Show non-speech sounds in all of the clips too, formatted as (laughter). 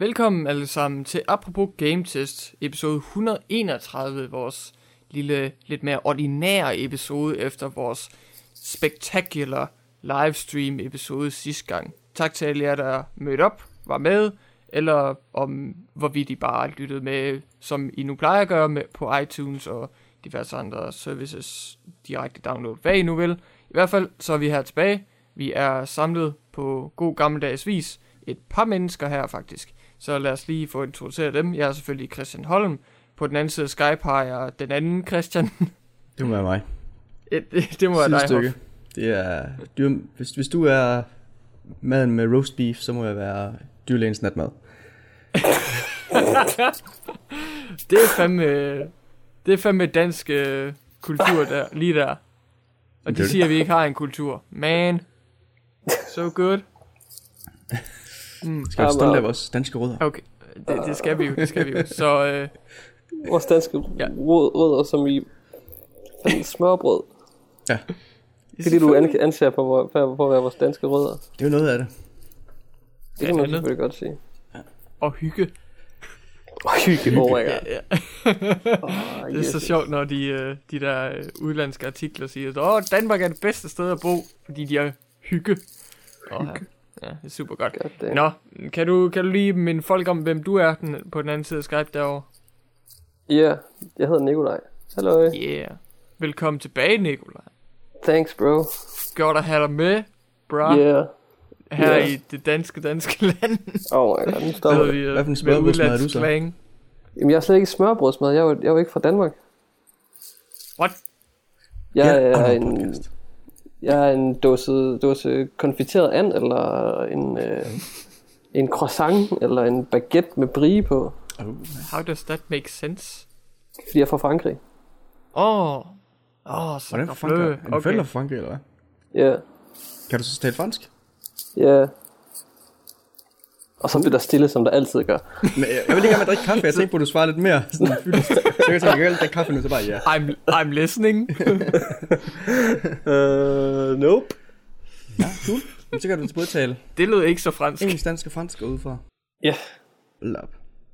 Velkommen alle sammen til Apropos Game Test, episode 131, vores lille, lidt mere ordinære episode efter vores spectacular livestream episode sidste gang. Tak til alle jer, der mødte op, var med, eller om hvorvidt I bare lyttede med, som I nu plejer at gøre med på iTunes og diverse andre services, direkte download, hvad I nu vil. I hvert fald så er vi her tilbage. Vi er samlet på god gammeldags vis. Et par mennesker her faktisk. Så lad os lige få introduceret dem. Jeg er selvfølgelig Christian Holm. På den anden side af Skype har jeg den anden Christian. Det må være mig. (laughs) det, det må være dig. Hoff. Det er, dyr, hvis, hvis du er maden med roast beef, så må jeg være dyrlægens natmad. (laughs) Det er fandme, det er fandme dansk øh, kultur der, lige der. Og de siger, at vi ikke har en kultur. Man, so good. (laughs) Skal være stolt af vores danske rødder. Okay, det, det skal vi jo, det skal vi jo. Så øh, Vores danske Ja. ja. rød, rødder, som i fanden smørbrød. Ja, Det er det, du an- anser på, hvor- for, for at være vores danske rødder. det er jo noget af det. Det kan man andet. selvfølgelig godt sige. og hygge. Og hygge, oh my god. Ja, Oh, (laughs) det er så sjovt, når de, øh, de der øh, udlandske artikler siger, at Danmark er det bedste sted at bo, fordi de har hygge. Og, ja, ja, det er super godt. Goddamn. Nå, kan du, kan du lige minde folk om, hvem du er den, på den anden side af Skype derovre? Ja, yeah, jeg hedder Nikolaj. Hallo. Yeah. Velkommen tilbage, Nikolaj. Thanks, bro. Godt at have dig med, bra, Yeah. her yeah. i det danske, danske (laughs) land. Oh my god, nu stopper vi. øh, Hvad for en med smørrebrødsmad er du så? slang. Jamen, jeg er slet ikke smørbrødsmad. Jeg er jo, jeg er jo ikke fra Danmark. What? Jeg Ja, er og en, podcast. Jeg er en dåse, dåse konfiteret and, eller en, øh, en croissant, eller en baguette med brie på. Oh. How does that make sense? Fordi jeg er fra Frankrig. Åh, oh. åh, oh, så Hvordan fra Frankrig? Er dine forældre fra Frankrig, eller hvad? Ja. Kan du så tale fransk? Ja. Og så bliver der stille, som der altid gør. Men jeg, jeg vil ikke have med at drikke kaffe. Jeg (laughs) tænkte på, at du svarer lidt mere sådan. Så jeg kan tænke, jeg drikke kaffe nu, så bare ja. I'm, I'm listening. Uh, (laughs) nope. Ja, cool. Men så kan du både tale det lød ikke så fransk. engelsk, dansk og fransk ud fra. Ja. Hold op.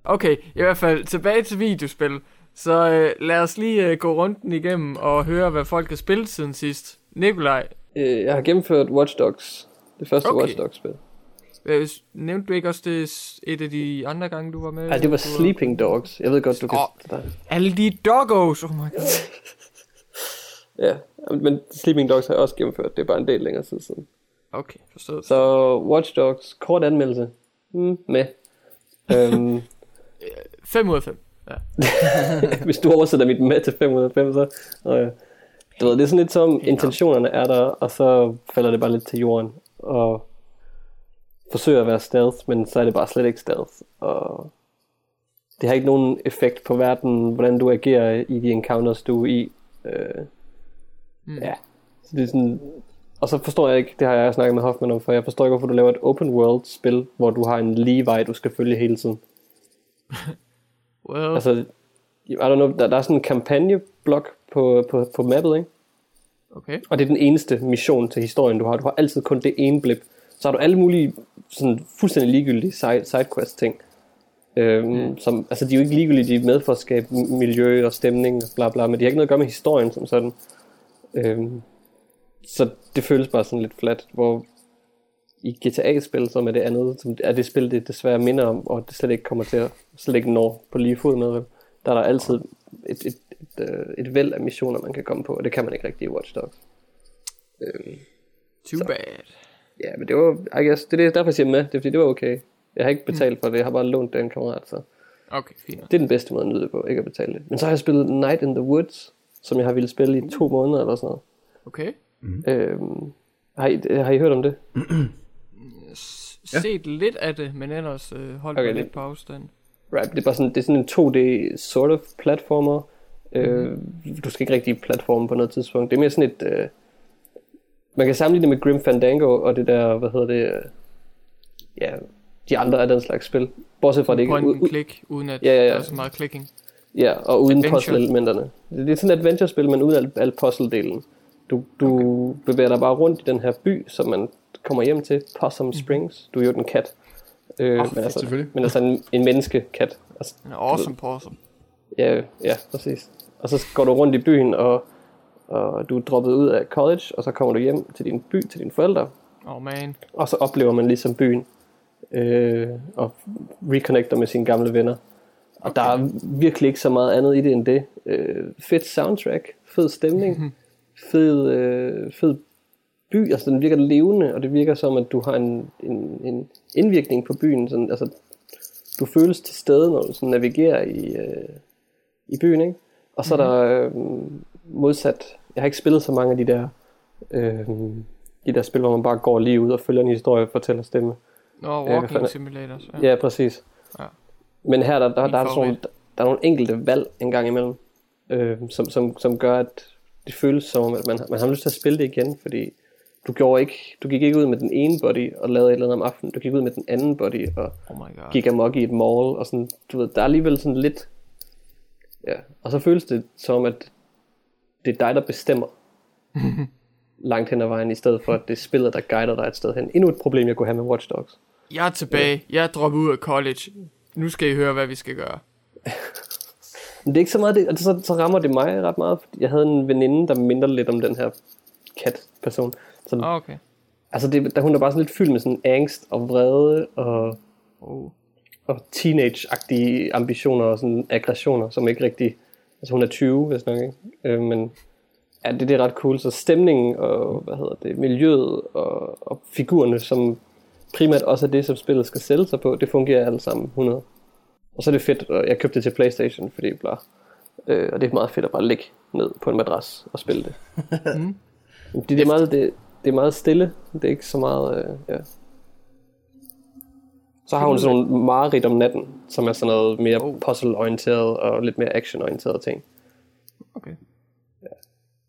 Okay, i hvert fald tilbage til videospil. Så øh, lad os lige øh, gå rundt den igennem og høre, hvad folk har spillet siden sidst. Nikolaj, Øh, jeg har gennemført Watch Dogs. Det første Okay. Watch Dogs spil. Øh, nævnte du ikke også det et af de andre gange, du var med? Nej, det var Sleeping Dogs. Jeg ved godt, du kan... Åh. Alle de doggos, oh my god. (laughs) Ja, men Sleeping Dogs har jeg også gennemført. Det er bare en del længere tid siden. Okay, forstået. Så Watch Dogs, kort anmeldelse. Mm, med. Øhm, (laughs) 5 ud af 5. Ja. (laughs) hvis du oversætter mit med til 5 ud af 5, så... Øh, du ved, det er sådan lidt som, intentionerne er der, og så falder det bare lidt til jorden. Og forsøger at være stealth, men så er det bare slet ikke stealth. Og det har ikke nogen effekt på verden, hvordan du agerer i de encounters, du er i. Øh, Mm. Ja. Så det er sådan, og så forstår jeg ikke, det har jeg snakket med Hoffman om, for jeg forstår ikke, hvorfor du laver et open world spil, hvor du har en lige vej, du skal følge hele tiden. (laughs) Well, Altså, I don't know, der, der er sådan en kampagneblok på, på, på mappet, ikke? okay. Og det er den eneste mission til historien, du har. Du har altid kun det ene blip. Så har du alle mulige sådan fuldstændig ligegyldige side, sidequest ting. Øhm, mm. som, altså, de er jo ikke ligegyldige, de er med for at skabe miljø og stemning og bla bla, men de har ikke noget at gøre med historien som sådan. Øhm, så det føles bare sådan lidt flat, hvor i GTA-spil, som er det andet, som er det spil, det desværre minder om, og det slet ikke kommer til at, slet ikke når på lige fod med, der er der altid et, et, et, øh, et væld af missioner, man kan komme på, og det kan man ikke rigtig i Watch Dogs. Øhm, Too Så. bad. Ja, men det var, I guess, det er det, derfor jeg siger med, det er fordi, det var okay. Jeg har ikke betalt for det, jeg har bare lånt det af en kammerat, så Okay, fint. det er den bedste måde at nyde det på, ikke at betale det. Men så har jeg spillet Night in the Woods, som jeg har ville spille i to måneder eller sådan noget. Okay. Øhm, har, I, har I hørt om det? S- set lidt af det, men ellers øh, holdt Okay, det- lidt på afstand. Right, det er bare sådan, det er sådan en 2D sort of platformer. Øh, du skal ikke rigtig platforme på noget tidspunkt. Det er mere sådan et... Øh, man kan sammenligne det med Grim Fandango og det der, hvad hedder det... Ja, de andre af den slags spil. Bortset fra at det ikke... Point click, uden at Ja, ja, ja. der er så meget clicking. Ja, og uden Adventure. puzzle-elementerne. Det er sådan et adventure-spil, men uden al, al puzzle-delen. Du, du okay. bevæger dig bare rundt i den her by, som man kommer hjem til, Possum Springs. Du er jo den kat. Øh, men, altså, selvfølgelig. men altså en, en menneskekat. Altså, En awesome person. ja, ja, præcis. Og så går du rundt i byen, og, og du er droppet ud af college, og så kommer du hjem til din by, til dine forældre, Oh man. og så oplever man ligesom byen, øh, og reconnecter med sine gamle venner. Og okay. der er virkelig ikke så meget andet i det end det. Øh, fedt soundtrack, fed stemning, fed, øh, fed by, altså den virker levende, og det virker som, at du har en, en, en indvirkning på byen. Sådan, altså, du føles til stede, når du sådan navigerer i, øh, i byen, ikke? Og så er der øh, modsat, jeg har ikke spillet så mange af de der, øh, de der spil, hvor man bare går lige ud og følger en historie og fortæller stemme. Nå, hvad walking fanden- simulators. Ja, ja præcis. Ja. Men her der, der, Min der, er sådan, favorit. der er nogle enkelte valg en gang imellem, øh, som, som, som gør, at det føles som om, at man, man har lyst til at spille det igen, fordi du, gjorde ikke, du gik ikke ud med den ene body og lavede et eller andet om aftenen, du gik ud med den anden body og Oh gik amok i et mall, og sådan, du ved, der er alligevel sådan lidt, ja, og så føles det som om, at det er dig, der bestemmer (laughs) langt hen ad vejen, i stedet for, at det er spillet, der guider dig et sted hen. Endnu et problem, jeg kunne have med Watch Dogs. Jeg er tilbage. Jeg er droppet ud af college. Nu skal I høre, hvad vi skal gøre. (laughs) Men det er ikke så meget det, altså, så, så rammer det mig ret meget, jeg havde en veninde, der minder lidt om den her kat-person. Så, Ah, Okay. altså det, der, hun er bare sådan lidt fyldt med sådan angst og vrede og, Oh. og teenage-agtige ambitioner og sådan aggressioner, som ikke rigtig... Altså hun er 20, hvis nok, ikke? Øh, men ja, det, det er ret cool. Så stemningen og, hvad hedder det, miljøet og, og figurerne, som primært også er det, som spillet skal sælge sig på, det fungerer alle sammen 100. Og så er det fedt, og jeg købte det til Playstation, fordi bla. Øh, og det er meget fedt at bare ligge ned på en madras og spille det. (laughs) Mm. det, det, er meget, det, det er meget stille. Det er ikke så meget... Øh, ja. Så har hun sådan nogle mareridt om natten, som er sådan noget mere Oh. puzzle-orienteret og lidt mere action-orienteret ting. Okay.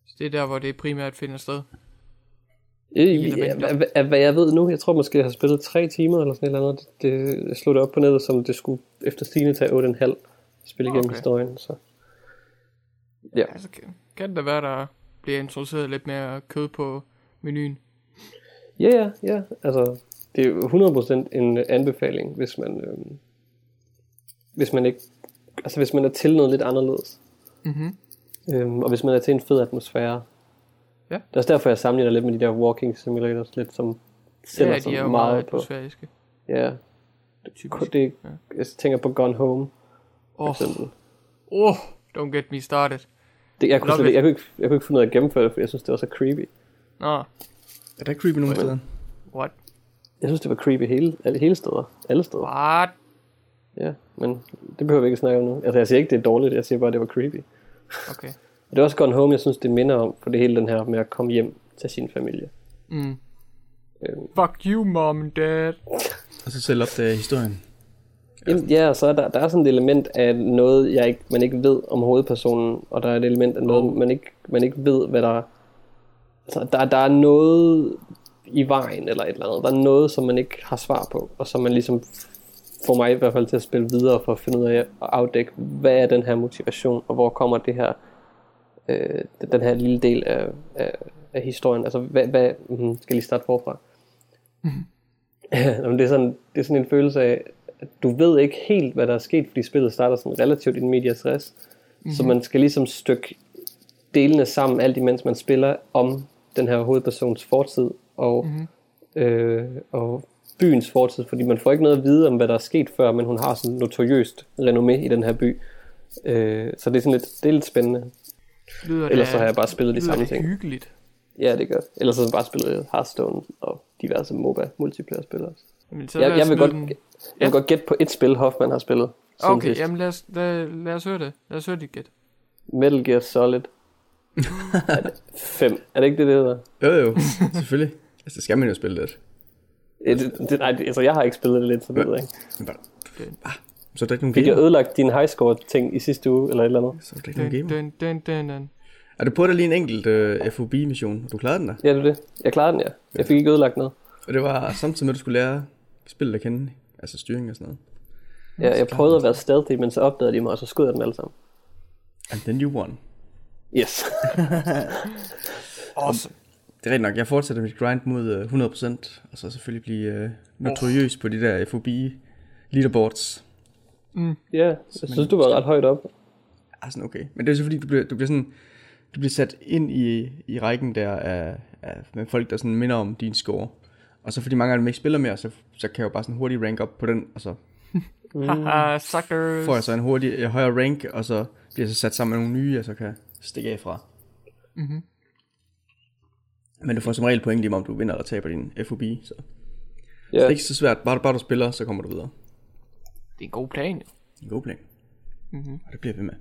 Så det er der, hvor det primært finder sted. Helt ja, almindeligt. hvad, jeg ved nu, jeg tror måske, jeg har spillet tre timer eller sådan et eller andet. Det, det, slog det op på nettet, som det skulle efter stigende tage 8,5 spil igennem Okay. historien. Så. Ja. Altså, kan, kan det være, der bliver introduceret lidt mere kød på menuen? ja, ja, ja. Altså, det er jo 100% en anbefaling, hvis man, øhm, hvis man ikke, altså hvis man er til noget lidt anderledes. Mhm. Øhm, og hvis man er til en fed atmosfære. Ja. Det er også derfor, jeg sammenligner lidt med de der walking simulators, lidt som sælger Ja, sig de er jo meget, meget på. atmosfæriske. Ja, Typisk. det, Ja. jeg tænker på Gone Home, for Åh, eksempel. oh, don't get me started. Det, jeg, kunne slet, jeg, kunne ikke, jeg kunne ikke finde ud af at gennemføre det, for jeg synes, det var så creepy. Nå, Er der creepy nogen steder? what? Jeg synes, det var creepy hele, alle, hele steder. Alle steder. What? Ja, men det behøver vi ikke snakke om nu. Altså, jeg siger ikke, det er dårligt. Jeg siger bare, det var creepy. Okay. (laughs) Og det er også Gone Home, jeg synes, det minder om, for det hele den her med at komme hjem til sin familie. Mm. Øhm, Fuck you, mom and dad. Og så selv opdage historien. Jamen, ja, og så er der, der er sådan et element af noget, jeg ikke, man ikke ved om hovedpersonen, og der er et element af noget, Oh. man, ikke, man ikke ved, hvad der er. Altså, der, der er noget i vejen, eller et eller andet. Der er noget, som man ikke har svar på, og som man ligesom får mig i hvert fald til at spille videre, for at finde ud af at afdække, hvad er den her motivation, og hvor kommer det her, øh, den her lille del af, af, af historien. Altså, hvad, hvad mm, skal jeg lige starte forfra? (laughs) Jamen, det, er sådan, det er sådan en følelse af, at du ved ikke helt, hvad der er sket, fordi spillet starter sådan relativt in medias res. Mm-hmm. Så man skal ligesom stykke delene sammen, alt imens man spiller om den her hovedpersons fortid og, mm-hmm. øh, og byens fortid, fordi man får ikke noget at vide om, hvad der er sket før, men hun har sådan notoriøst renommé i den her by. Øh, så det er sådan lidt, det er lidt spændende. Lyder Ellers det, så har jeg bare spillet de samme det ting. hyggeligt. Ja, det gør. Ellers så har jeg bare spillet Hearthstone og diverse MOBA multiplayer-spil også. Jamen, så Jeg, jeg, vil godt, den- jeg vil godt gætte på et spil, Hoffman har spillet. Okay, sidst. jamen lad os, lad, lad os høre det. Lad os høre dit gæt. Metal Gear Solid (laughs) 5. Er det ikke det, det hedder? Jo jo, selvfølgelig. Altså, det skal man jo spille lidt. Det, det, nej, altså, jeg har ikke spillet det lidt, så det ved jeg ikke. Okay. ah, så er der ikke nogen Fik jeg ødelagt din high score ting i sidste uge, eller et eller andet? Så er der ikke nogen gamer. dun, dun, dun, dun. Er du på dig lige en enkelt uh, FOB-mission, og du klarede den der? Ja, det er det. Jeg klarede den, ja. Jeg fik ikke ødelagt noget. Og det var samtidig med, at du skulle lære spillet at kende, altså styring og sådan noget. Ja, jeg prøvede at være stealthy, men så opdagede de mig, og så skød jeg dem alle sammen. And then you won. Yes. (laughs) Awesome. Det er rigtigt nok. Jeg fortsætter mit grind mod øh, 100%, og så selvfølgelig blive øh, notoriøs oh. på de der FOB leaderboards. Ja, jeg synes, du var ret højt op. Ja, sådan okay. Men det er så fordi, du bliver, du bliver sådan, du bliver sat ind i, i rækken der af, af, med folk, der sådan minder om din score. Og så fordi mange af dem ikke spiller mere, så, så kan jeg jo bare sådan hurtigt rank op på den, og så Haha, suckers. får jeg så en hurtig, øh, højere rank, og så bliver jeg så sat sammen med nogle nye, jeg så kan stikke af fra. Mhm. Men du får som regel point lige om du vinder eller taber din FOB, så Ja, det er ikke så svært. Bare, bare du spiller, så kommer du videre. Det er en god plan. jo. En god plan. Mhm. Og det bliver vi med.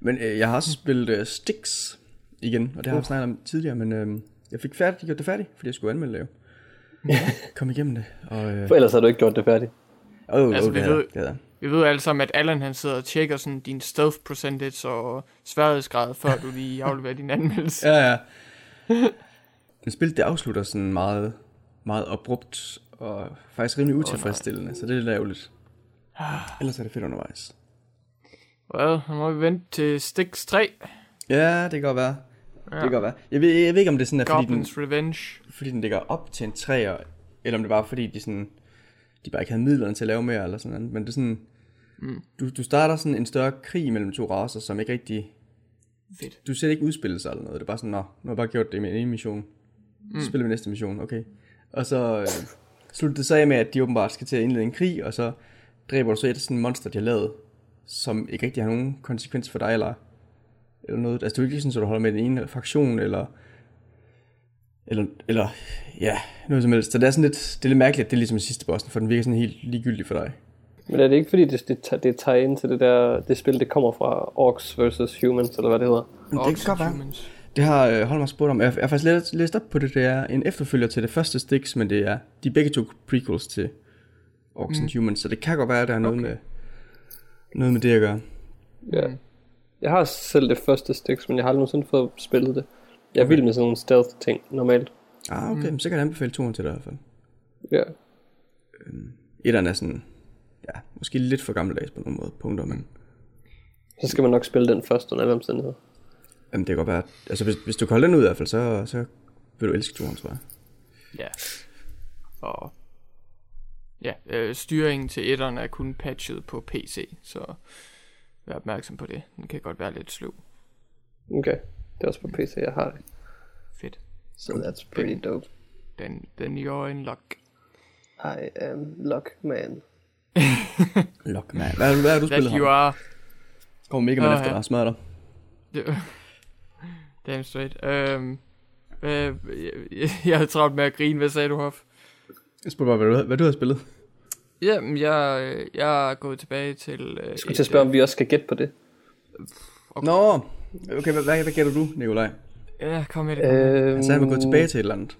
Men øh, jeg har også spillet øh, Styx igen, og det har jeg snakket om tidligere, men øh, jeg fik færdigt, gjort det færdigt, fordi jeg skulle anmelde det jo. (laughs) Kom igennem det. Og, øh, for ellers har du ikke gjort det færdigt. oh, oh, Altså, det vi ved- det. Vi ved alle sammen, at Allan han sidder og tjekker sådan din stealth percentage og sværhedsgrad, før du lige afleverer din anmeldelse. Ja, ja. (laughs) Men spillet det afslutter sådan meget, meget abrupt, og faktisk rimelig utilfredsstillende, så det er lidt ærgerligt. Ellers er det fedt undervejs. Well, nu må vi vente til Styx 3. Ja, det kan godt være. Ja. Det kan godt være. Jeg ved, jeg ved ikke, om det sådan er, fordi den, Goblins Revenge. fordi den ligger op til en træer, eller om det bare fordi de sådan, de bare ikke havde midlerne til at lave mere, eller sådan noget. Men det er sådan, mm. du, du starter sådan en større krig mellem to raser, som ikke rigtig, Fedt. du ser ikke udspille sig eller noget. Det er bare sådan, nå, nu har jeg bare gjort det med en mission. Så spiller vi næste mission, okay. Og så øh, slutter det så af med, at de åbenbart skal til at indlede en krig, og så dræber du så et af sådan en monster, de har lavet, som ikke rigtig har nogen konsekvens for dig, eller, eller noget. Altså, det er jo ikke sådan, at du holder med den ene fraktion, eller, eller, eller, ja, noget som helst. Så det er sådan lidt, det er lidt mærkeligt, at det er ligesom sidste bossen, for den virker sådan helt ligegyldig for dig. Men er det ikke fordi, det, det, tager- det tager ind til det der, det spil, det kommer fra Orcs versus Humans, eller hvad det hedder? Men det kan godt være. Humans. Det har øh, Holm også spurgt om. Jeg, jeg har faktisk læst, læst op på det. Det er en efterfølger til det første Styx, men det er de er begge to prequels til Orcs mm. and Humans. Så det kan godt være, at der er noget, med, noget med det at gøre. Ja. Jeg har selv det første Styx, men jeg har aldrig nogensinde fået spillet det. Jeg er vild med sådan nogle stealth ting, normalt. Ah, okay. Mm. Så kan jeg anbefale turen til dig i hvert fald. Ja. Etteren er sådan, ja, måske lidt for gammeldags på nogle måde, punkter, men Så skal man nok spille den først under alle omstændigheder. Jamen, det kan godt være, altså hvis, hvis du kan holde den ud i hvert fald, så, så vil du elske turen, tror jeg. Ja. Og ja, øh, styringen til etteren er kun patchet på PC, så vær opmærksom på det. Den kan godt være lidt sløv. Okay. Det er også på PC, jeg har det. Fedt. So that's pretty dope. Den, den you're in luck. I am Lockman. Lock, (laughs) man. Hvad, hvad har du That spillet you her? are. Kommer Mega Man Åh, efter ja. dig og smadrer dig. Det- Damn straight. Um, hvad, jeg, jeg, havde travlt med at grine. Hvad sagde du, Hoff? Jeg spurgte bare, hvad du, hvad du har spillet. Jamen, jeg, øh, jeg er gået tilbage til... Uh, Jeg skulle til at spørge, om vi også skal gætte på det. Okay. Nå, okay, hvad, hvad, hvad gætter du, Nikolaj? Ja, kom med det. kom med. Øhm, Altså, han vil gå tilbage til et eller andet.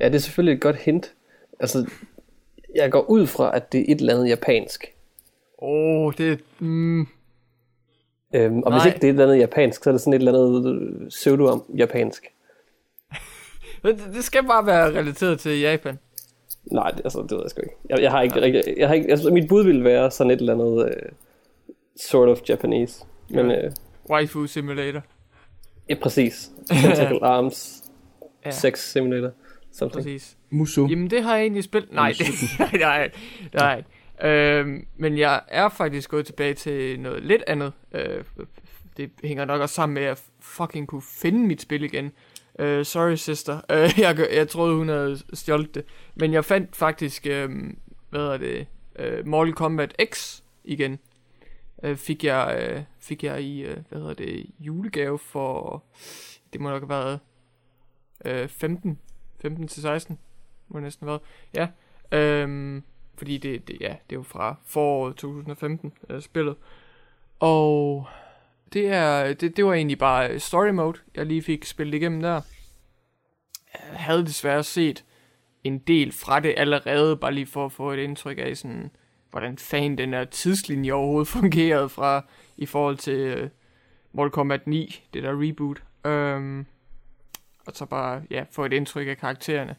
Ja, det er selvfølgelig et godt hint. Altså, jeg går ud fra, at det er et eller andet japansk. Åh, oh, det... Mm, Øhm, og hvis Nej. ikke det er et eller andet japansk, så er det sådan et eller andet øh, pseudo-japansk. (laughs) det, det skal bare være relateret til Japan. Nej, det, altså, det ved jeg sgu ikke. Jeg, jeg har ikke, rigtig, jeg har ikke altså, mit bud ville være sådan et eller andet øh, sort of Japanese. Men øh, Waifu Simulator. ja, præcis. Tentacle (laughs) Arms, Ja. Sex Simulator, something. Præcis. Muso. Jamen, det har jeg egentlig spillet. Nej, det, (laughs) nej, nej, nej. Øh, men jeg er faktisk gået tilbage til noget lidt andet. Øh, det hænger nok også sammen med, at jeg fucking kunne finde mit spil igen. Øh, sorry, sister. (laughs) Øh, jeg, jeg troede, hun havde stjålet det. Men jeg fandt faktisk, øh, hvad er det, øh, Mortal Kombat X igen. Øh, fik, jeg, øh, fik jeg i, øh, hvad hedder det, julegave for, det må nok have været øh, 15, 15 til 16, må næsten have været. Ja, øhm, fordi det, det, ja, det er jo fra foråret 2015, øh, spillet. Og det, er, det, det var egentlig bare story mode, jeg lige fik spillet igennem der. Jeg havde desværre set en del fra det allerede, bare lige for at få et indtryk af sådan, hvordan fan den her tidslinje overhovedet (laughs) fungerede fra, i forhold til øh, Mortal Kombat 9, det der reboot. Øhm, og så bare, ja, få et indtryk af karaktererne.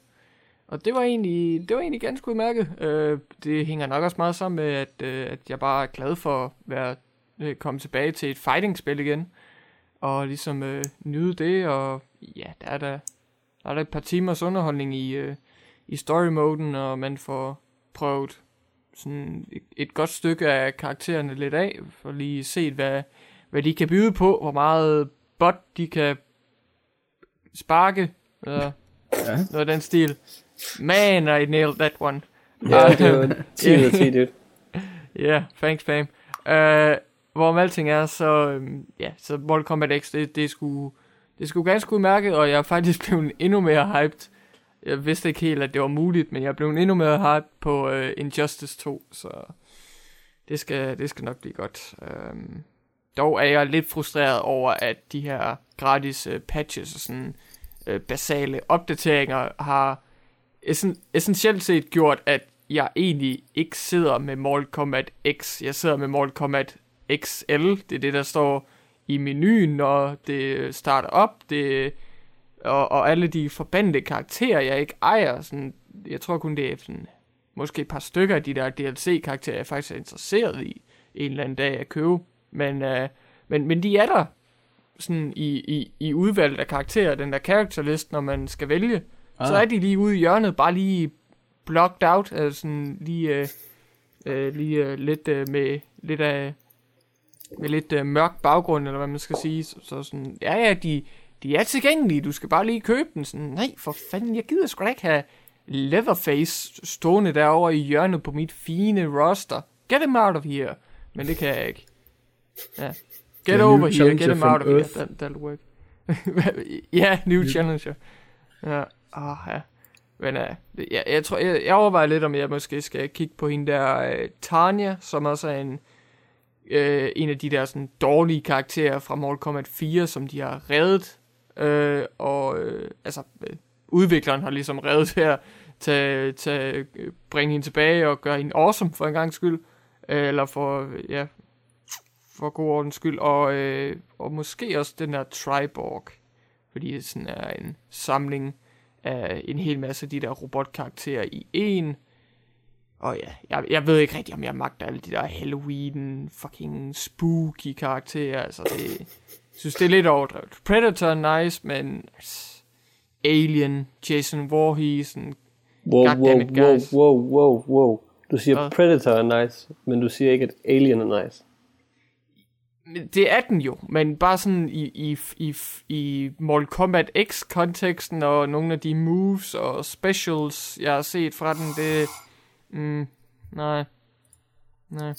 Og det var egentlig, det var egentlig ganske udmærket. Øh, det hænger nok også meget sammen med, at, øh, at jeg bare er glad for at være, øh, komme tilbage til et fighting-spil igen. Og ligesom øh, nyde det, og ja, der er der, der er der et par timers underholdning i, øh, i story-moden, og man får prøvet sådan et, et godt stykke af karaktererne lidt af, for lige set, hvad, hvad de kan byde på, hvor meget bot de kan sparke, eller Ja. noget af den stil. Man, I nailed that one. Det var 10 ud af 10, dude. Ja, yeah, thanks fam. Uh, hvorom alting er, så, øhm, ja, så Mortal Kombat X, det, det, sgu, det sgu ganske udmærket, og jeg er faktisk (laughs) blevet endnu mere hyped. Jeg vidste ikke helt, at det var muligt, men jeg blevet endnu mere hyped på uh, Injustice 2, så det skal, det skal nok blive godt. Um, dog er jeg lidt frustreret over, at de her gratis uh, patches og sådan uh, basale opdateringer har essen, essentielt set gjort, at jeg egentlig ikke sidder med Mortal Kombat X. Jeg sidder med Mortal Kombat XL. Det er det, der står i menuen, når det starter op. Det, og, og alle de forbandede karakterer, jeg ikke ejer. Sådan, jeg tror kun, det er sådan, måske et par stykker af de der DLC-karakterer, jeg faktisk er interesseret i en eller anden dag at købe. Men, øh, men, men de er der sådan i, i, i udvalget af karakterer, den der character list, når man skal vælge. Ah. Så er de lige ude i hjørnet, bare lige blocked out, altså sådan lige, øh, øh, lige øh, lidt øh, med lidt af med lidt øh, mørk baggrund, eller hvad man skal sige. Så, så sådan, ja ja, de, de er tilgængelige, du skal bare lige købe den. Sådan, nej, for fanden, jeg gider sgu da ikke have Leatherface stående derovre i hjørnet på mit fine roster. Get him out of here. Men det kan jeg ikke. Ja. Get The over new here, get him out of here. Earth. That, that'll work. (laughs) ja, new challenger. Ja, ah, ja. Men uh, jeg, jeg tror, jeg, jeg overvejer lidt, om jeg måske skal kigge på hende der uh, Tanya, som også er en, uh, en af de der sådan dårlige karakterer fra Mortal Kombat 4, som de har reddet. Uh, og uh, altså, uh, udvikleren har ligesom reddet her til, til at bringe hende tilbage og gøre hende awesome for en gang skyld. Uh, eller for, ja, for god ordens skyld. Og, uh, og måske også den der Triborg, fordi det sådan er en samling af en hel masse af de der robotkarakterer i en. Og ja, jeg, jeg ved ikke rigtig, om jeg magter alle de der Halloween, fucking spooky karakterer. Altså, det, jeg synes, det er lidt overdrevet. Predator er nice, men Alien, Jason Voorhees, sådan, Wow, wow, Goddammit, wow, guys. wow, wow, wow. Du siger Hvad? Predator er nice, men du siger ikke, at Alien er nice. Det er den jo, men bare sådan i, i, i, i Mortal Kombat X-konteksten og nogle af de moves og specials, jeg har set fra den, det... Mm, nej. Nej.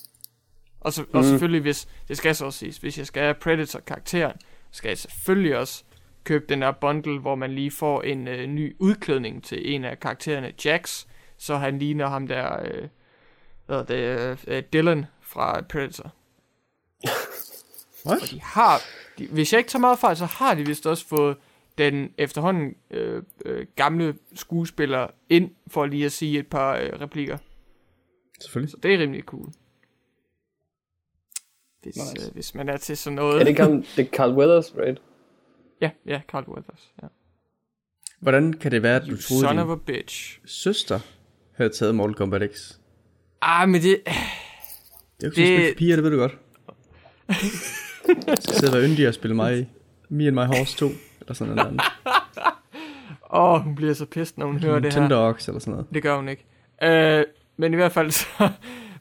Og, så, og Mm. selvfølgelig, hvis, det skal så også siges, hvis jeg skal have Predator-karakteren, skal jeg selvfølgelig også købe den der bundle, hvor man lige får en øh, ny udklædning til en af karaktererne, Jax, så han ligner ham der, øh, hvad er det, øh, Dylan fra Predator. What? Og de har, de, hvis jeg ikke tager meget fejl, så har de vist også fået den efterhånden øh, øh, gamle skuespiller ind, for lige at sige et par øh, replikker. Selvfølgelig. Så det er rimelig cool. Hvis, Nice. øh, hvis man er til sådan noget. Er det ikke ham, (laughs) det er Carl Weathers, right? Ja, ja, Carl Weathers. Ja. Hvordan kan det være, at du You troede, son din of a bitch. søster havde taget Mortal Kombat X? Ah, men det... Det er jo ikke det... Piger, det ved du godt. (laughs) Jeg skal sidde og være yndig og spille mig Me and My Horse 2, eller sådan noget andet. Åh, oh, hun bliver så pissed, når hun hører det her. Tindogs eller sådan noget. Det gør hun ikke. Øh, men i hvert fald så, (laughs)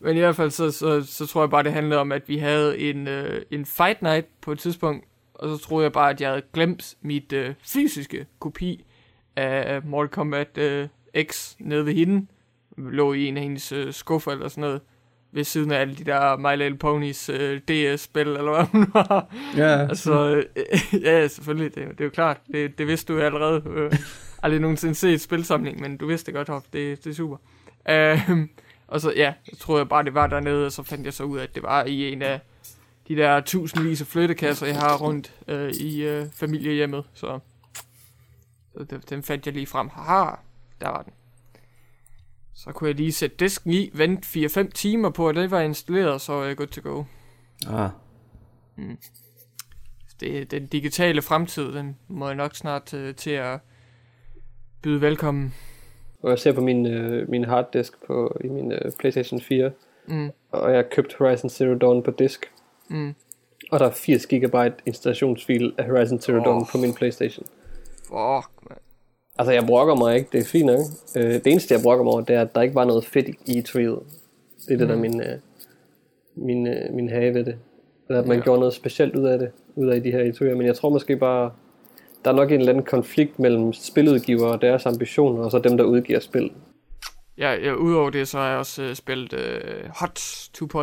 men i hvert fald så, så, så tror jeg bare, det handlede om, at vi havde en, øh, en fight night på et tidspunkt, og så troede jeg bare, at jeg havde glemt mit øh, fysiske kopi af Mortal Kombat øh, X nede ved hende. Lå i en af hendes øh, skuffer eller sådan noget. Ved siden af alle de der My Little Ponies øh, DS-spil, eller hvad hun var. Ja, Altså, øh, ja, selvfølgelig, det, er det er jo klart. Det, det vidste du jo allerede. Øh, aldrig nogensinde set spilsamling, men du vidste det godt, Hoff. Det, det er super. Øh, og så, ja, så troede jeg bare, det var dernede, og så fandt jeg så ud af, at det var i en af de der tusindvis af flyttekasser, jeg har rundt øh, i øh, familiehjemmet. Så, så den fandt jeg lige frem. Haha, der var den. Så kunne jeg lige sætte disken i, vente 4-5 timer på, at det var installeret, så er jeg good to go. ah, det, den digitale fremtid, den må jeg nok snart øh, til at byde velkommen. Og jeg ser på min, øh, min harddisk på, i min øh, Playstation 4, Mm, og jeg har købt Horizon Zero Dawn på disk. mm. Og der er 80 GB installationsfil af Horizon Zero Dawn Åh. på min Playstation. Fuck. Altså, jeg brokker mig ikke, det er fint nok. Øh, det eneste, jeg brokker mig over, det er, at der ikke var noget fedt i E3'et. Det er det, der er min, øh, min, øh, min have ved det. Eller at man Ja. gjorde noget specielt ud af det, ud af de her E3'er. Men jeg tror måske bare, der er nok en eller anden konflikt mellem spiludgivere og deres ambitioner, og så dem, der udgiver spil. Ja, ja udover det, så har jeg også øh, spillet øh, Hot 2.0,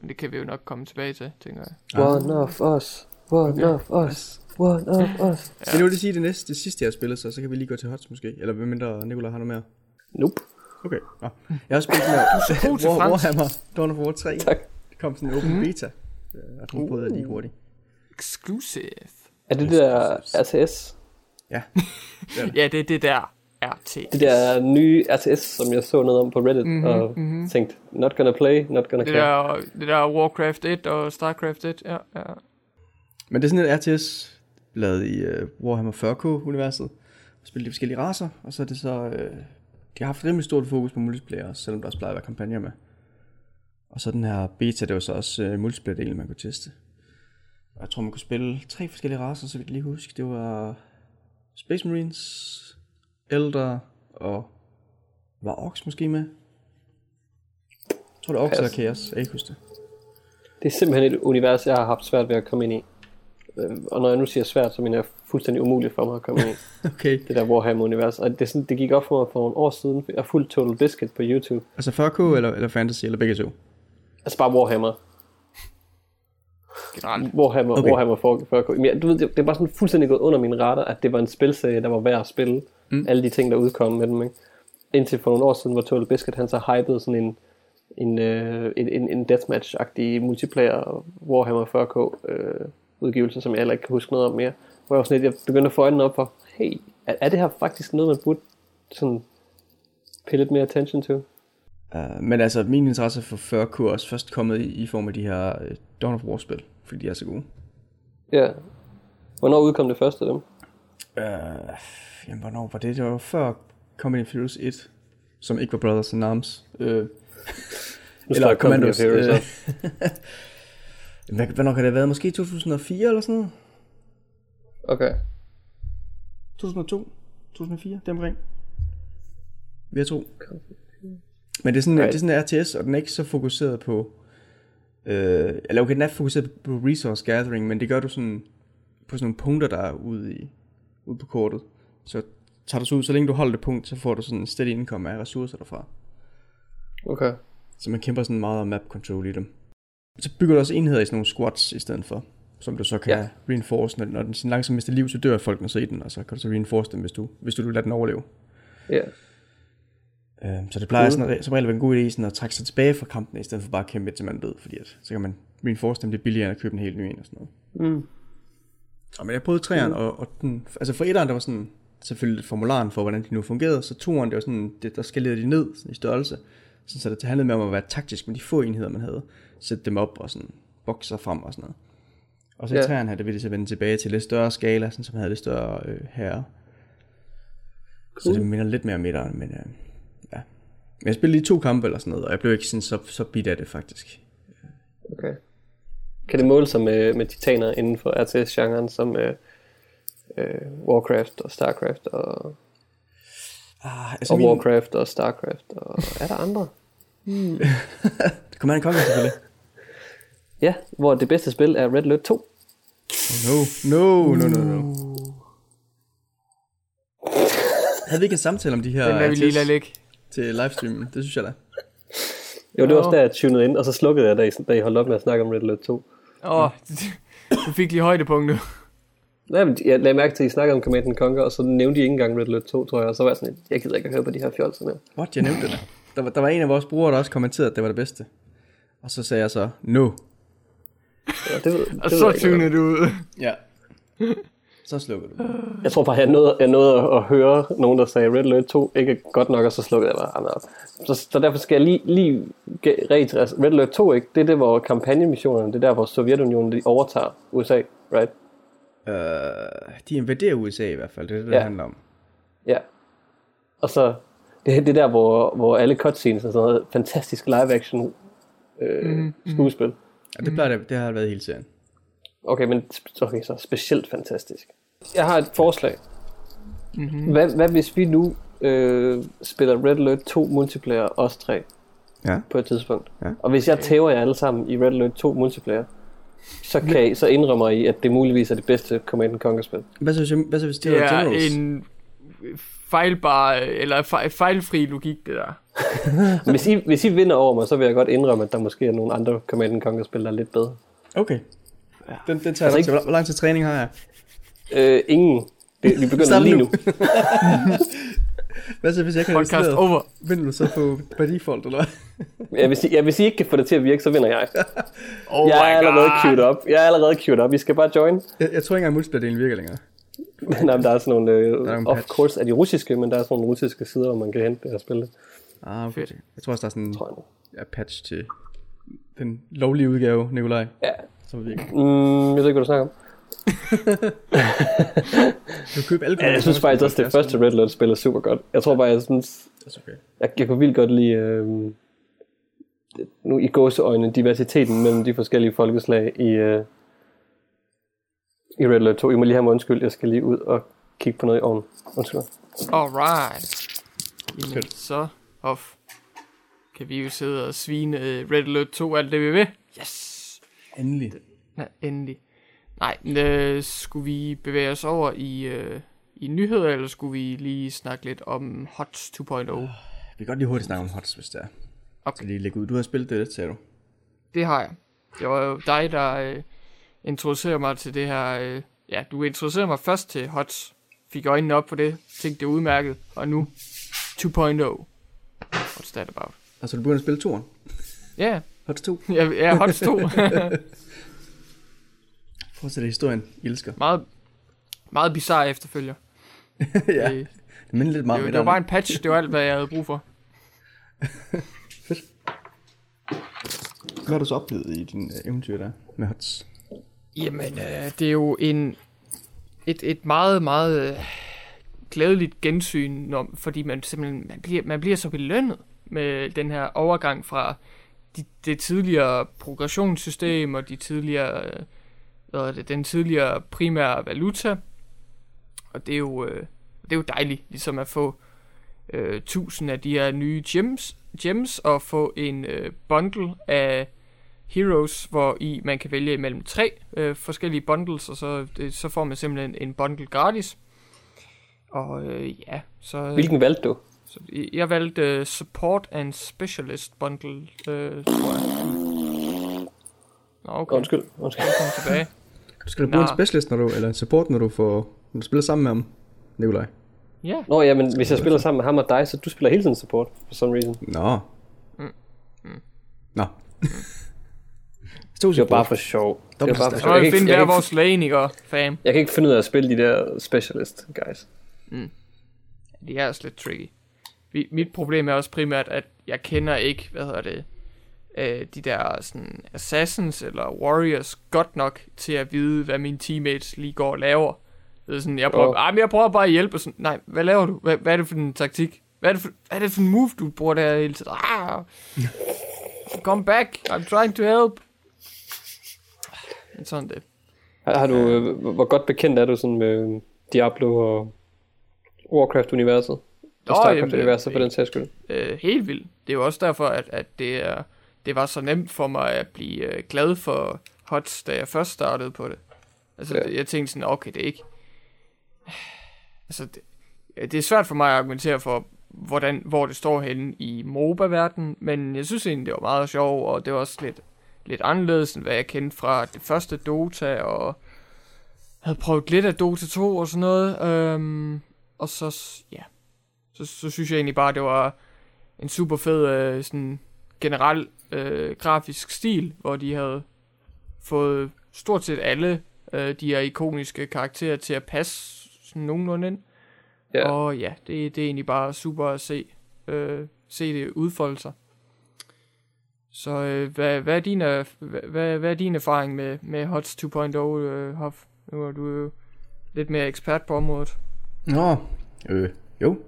men det kan vi jo nok komme tilbage til, tænker jeg. One of us, one of us, one of us. Ja. Skal nu lige sige det næste, det sidste, jeg har spillet, så, så kan vi lige gå til Hots måske. Eller hvem mindre Nicolaj har noget mere. Nope. Okay. Nå. Jeg har også spillet til War. Warhammer Dawn of War 3. Tak. Det kom sådan en open Mhm. beta. Øh, Jeg tror, prøvede jeg lige hurtigt. Exclusive. Er det det der RTS? Ja. (laughs) Ja, det er det der RT. Det der nye RTS, som jeg så noget om på Reddit, Mhm, mm-hmm, og mhm. mm-hmm. tænkte, not gonna play, not gonna Det care. der, det der Warcraft 1 og Starcraft 1, ja, ja. Men det er sådan et RTS, lavet i uh, Warhammer 40k-universet. Spiller de forskellige racer, og så er det så... Uh, de har haft rimelig stort fokus på multiplayer, selvom der også plejer at være kampagner med. Og så den her beta, det var så også uh, multiplayer-delen, man kunne teste. Og jeg tror, man kunne spille tre forskellige racer, så vidt jeg lige huske. Det var Space Marines, Elder og... Var Orks måske med? Jeg tror, det er Pas. eller Chaos, jeg kan ikke huske det. Det er simpelthen et univers, jeg har haft svært ved at komme ind i. Øh, Og når jeg nu siger svært, så mener jeg fuldstændig umuligt for mig at komme ind (laughs) Okay. det der Warhammer-univers. Og det, sådan, det gik op for mig for nogle år siden. Jeg har fulgt Total Biscuit på YouTube. Altså 40k eller, eller fantasy, eller begge to? Altså bare Warhammer. Generelt. Warhammer, Okay. Warhammer 40, 40 Men jeg, du ved, det, det er bare sådan fuldstændig gået under min radar, at det var en spilserie, der var værd at spille. Mm. Alle de ting, der udkom med dem. Ikke? Indtil for nogle år siden, hvor Total Biscuit han så hypede sådan en, en, øh, en, en, en deathmatch-agtig multiplayer Warhammer 40k øh, udgivelse, som jeg heller ikke kan huske noget om mere. Hvor jeg, var sådan lidt, jeg begyndte at få øjnene op for, hey, er, er det her faktisk noget, man burde sådan pay lidt mere attention to? Uh, men altså, min interesse for 40k er også først kommet i, i form af de her uh, Dawn of War-spil, fordi de er så gode. Ja. Hvornår udkom det første af dem? Uh, jamen, hvornår var det? Det var før Company of Heroes 1, som ikke var Brothers in Arms. Uh, Nu eller Company of. Heroes op. (laughs) hvad, hvornår kan det have været? Måske 2004 eller sådan noget? Okay. 2002? 2004? Det omkring. Vil jeg tro. Men det er sådan, Right. det er sådan en RTS, og den er ikke så fokuseret på... Øh, eller okay, den er fokuseret på resource gathering, men det gør du sådan på sådan nogle punkter, der er ude, i, ude på kortet. Så tager du så ud, så længe du holder det punkt, så får du sådan en steady income af ressourcer derfra. Okay. Så man kæmper sådan meget om map control i dem. Så bygger du også enheder i sådan nogle squads i stedet for, som du så kan Ja. reinforce, når, når den sådan langsomt mister liv, så dør folkene så i den, og så kan du så reinforce dem, hvis du, hvis du lader den overleve. Ja. Øh, så det plejer sådan, at- som regel at være en god idé sådan at trække sig tilbage fra kampen, i stedet for bare at kæmpe til man er død, fordi at, så kan man reinforce dem, det er billigere end at købe en helt ny en og sådan noget. Mm. Og men jeg prøvede træeren, og, og den, altså for etteren, der var sådan, selvfølgelig formularen for, hvordan de nu fungerede, så toeren, det var sådan, det, der skalerede de ned sådan i størrelse, sådan, så det handlede mere om at være taktisk med de få enheder, man havde, sætte dem op og sådan, bokse sig frem og sådan noget. Og så i Ja. træeren her, der ville de så vende tilbage til lidt større skala, sådan, som havde lidt større øh, herre. Så det minder lidt mere om etteren, men øh, ja. Men jeg spillede lige to kampe eller sådan noget, og jeg blev ikke sådan så, så bit af det faktisk. Okay. Kan det måle sig med, med titaner inden for RTS-genren, som øh, øh, Warcraft og Starcraft og, Ah, altså og min, Warcraft og Starcraft og er der andre? (laughs) Command Conquer selvfølgelig. Ja, hvor det bedste spil er Red Alert 2. No, no, no, no, no. (laughs) Havde vi ikke en samtale om de her Den lader vi lige lade ligge. til livestreamen? Det synes jeg da. Jo, det var også der, jeg tunede ind, og så slukkede jeg, da I, da I holdt op med at snakke om Red Alert 2. Åh, oh, (laughs) du fik lige højdepunktet. Nej, men jeg lagde mærke til, at I snakkede om Command and Conquer, og så nævnte I ikke engang Red Alert 2, tror jeg, og så var jeg sådan, jeg gider ikke at høre på de her fjolser mere. What, jeg nævnte det. Der var, der var en af vores brugere, der også kommenterede, at det var det bedste. Og så sagde jeg så, no. Ja, det, ved, det Og så tunede du ud. Ja. Så slukker du. Jeg tror bare, jeg nåede, jeg nåede at, at høre nogen, der sagde Red Alert 2 ikke er godt nok, og så slukkede jeg bare. Så, så derfor skal jeg lige, lige rete, altså Red Alert 2, ikke? det er det, hvor kampagnemissionerne, det er der, hvor Sovjetunionen de overtager USA, right? Uh, de invaderer USA i hvert fald, det er det, det Ja. handler om. Ja. Og så, det, det er der, hvor, hvor alle cutscenes og sådan noget, fantastisk live-action øh, mm, skuespil. Ja, det plejer det, det har været hele serien. Okay, men okay, så specielt fantastisk. Jeg har et forslag. Mm-hmm. Hvad, hvad hvis vi nu øh, spiller Red Alert 2 multiplayer, os tre, Ja. på et tidspunkt? Ja. Og hvis jeg tæver jer alle sammen i Red Alert 2 multiplayer, så, kan I, så indrømmer I, at det muligvis er det bedste Command Conquer-spil. Hvad så, hvis- hvad så hvis det Det er Generals? en fejlbar, eller fej- fejlfri logik, det der. Men (laughs) hvis I, hvis I vinder over mig, så vil jeg godt indrømme, at der måske er nogle andre Command Conquer-spil, der er lidt bedre. Okay. Den, den tager Altså ikke-. Hvor lang tid træning har jeg? Øh, ingen. Det, vi begynder lige nu. (laughs) Hvad så, hvis jeg kan Podcast over. Vinder du så på by default, eller hvad? Ja, hvis, I, ja, hvis I ikke kan få det til at virke, så vinder jeg. (laughs) Oh jeg er my allerede queued up. Jeg er allerede queued up. I skal bare join. Jeg, jeg tror ikke engang, multiplayer-delen virker længere. (laughs) Nej, men der er sådan nogle, øh, nogle of patch. course er de russiske, men der er sådan nogle russiske sider, hvor man kan hente det og spille det, Ah, okay. Fedt. Jeg tror også, der er sådan en ja, patch til den lovlige udgave, Nikolaj, Ja. som virker. Mm, jeg ved ikke, hvad du snakker om. (laughs) Du kan købe alle Ja, jeg synes faktisk også, det første Red Alert spil er super godt. Jeg tror bare, jeg synes, Det er okay. jeg, jeg kunne vildt godt lide, øh, nu i gåseøjne, diversiteten mellem de forskellige folkeslag i, øh, i Red Alert 2. I må lige have mig undskyld, jeg skal lige ud og kigge på noget i ovnen. Undskyld. Alright. Jamen, så off. Kan vi jo sidde og svine øh, Red Alert 2 alt det vi vil. Yes. Endelig. Ja, endelig. Nej, øh, skulle vi bevæge os over i, øh, i nyheder, eller skulle vi lige snakke lidt om HOTS 2.0? Vi kan godt lige hurtigt snakke om HOTS, hvis det er. Okay. Så lige lægge ud. Du har spillet det lidt, sagde du. Det har jeg. Det var jo dig, der øh, introducerede mig til det her. Øh, ja, du introducerede mig først til HOTS. Fik øjnene op på det. Tænkte, det er udmærket. Og nu 2.0. What's that about? Altså, du begynder at spille toren. Ja, HOTS 2. yeah, ja, HOTS 2. (laughs) Fortsætter historien. Elsker. meget, meget bizarre efterfølger. (laughs) ja, Det, det minder lidt det, meget om det var bare en patch. Det var alt, hvad jeg havde brug for. (laughs) Hvad har du så oplevet i din øh, eventyr der med HOTS? Jamen, øh, det er jo en et, et meget, meget øh, glædeligt gensyn, når, fordi man simpelthen man bliver, man bliver så belønnet med den her overgang fra de, det tidligere progressionssystem og de tidligere, øh, hvad er det, den tidligere primære valuta. Og det er jo, øh, det er jo dejligt ligesom at få øh, tusind af de her nye gems, gems og få en øh, bundle af Heroes, hvor i man kan vælge imellem tre øh, forskellige bundles, og så, det, så får man simpelthen en bundle gratis. Og øh, ja, så, Hvilken valgte du? så jeg valgte øh, Support and Specialist bundle, øh, tror jeg. Nå, okay. Undskyld. Undskyld. Jeg kom tilbage. (laughs) Du skal da bruge Nå. en specialist, når du, eller en support, når du får, når du spiller sammen med ham, Nikolaj. Ja, Nå ja, men hvis jeg spiller sammen med ham og dig, så du spiller hele tiden support, for some reason. Nå. Mm. Nå. Det var bare for sjov. Det var bare for sjov. Jeg vi kan, finde ikke, hver jeg, kan ikke, vores lane, ikke? Fam. jeg kan ikke finde ud af at spille de der specialist, guys. De er også lidt tricky. Vi, mit problem er også primært, at jeg kender ikke, hvad hedder det, øh, de der sådan assassins eller warriors godt nok til at vide, hvad mine teammates lige går og laver. Det er sådan, jeg prøver, oh. ah, men jeg prøver bare at hjælpe. Sådan, nej, hvad laver du? Hvad, hvad er det for en taktik? Hvad er det for, hvad er det for en move, du bruger der hele tiden? Ah, (laughs) come back, I'm trying to help. Sådan det. Har, har du, øh, hvor godt bekendt er du sådan med Diablo og Warcraft-universet? Og Starcraft-universet for den sags skyld. øh, helt vildt. Det er jo også derfor, at, at det, er, det var så nemt for mig at blive øh, glad for HOTS, da jeg først startede på det. Altså, Ja. jeg tænkte sådan, okay, det er ikke... Altså, det, det er svært for mig at argumentere for, hvordan, hvor det står henne i MOBA-verdenen, men jeg synes egentlig, det var meget sjovt, og det var også lidt, lidt anderledes, end hvad jeg kendte fra det første Dota, og havde prøvet lidt af Dota 2 og sådan noget. Øhm, og så, ja, så, så synes jeg egentlig bare, det var en super fed øh, sådan generel øh, grafisk stil, hvor de havde fået stort set alle øh, de her ikoniske karakterer til at passe sådan nogenlunde ind. Ja. Og ja, det, det er egentlig bare super at se, øh, se det udfolde sig. Så øh, hvad, hvad, er din, øh, hvad, hvad, hvad er din erfaring med, med HOTS 2.0, øh, Hoff? Nu er du jo lidt mere ekspert på området. Nå, øh, jo. (laughs)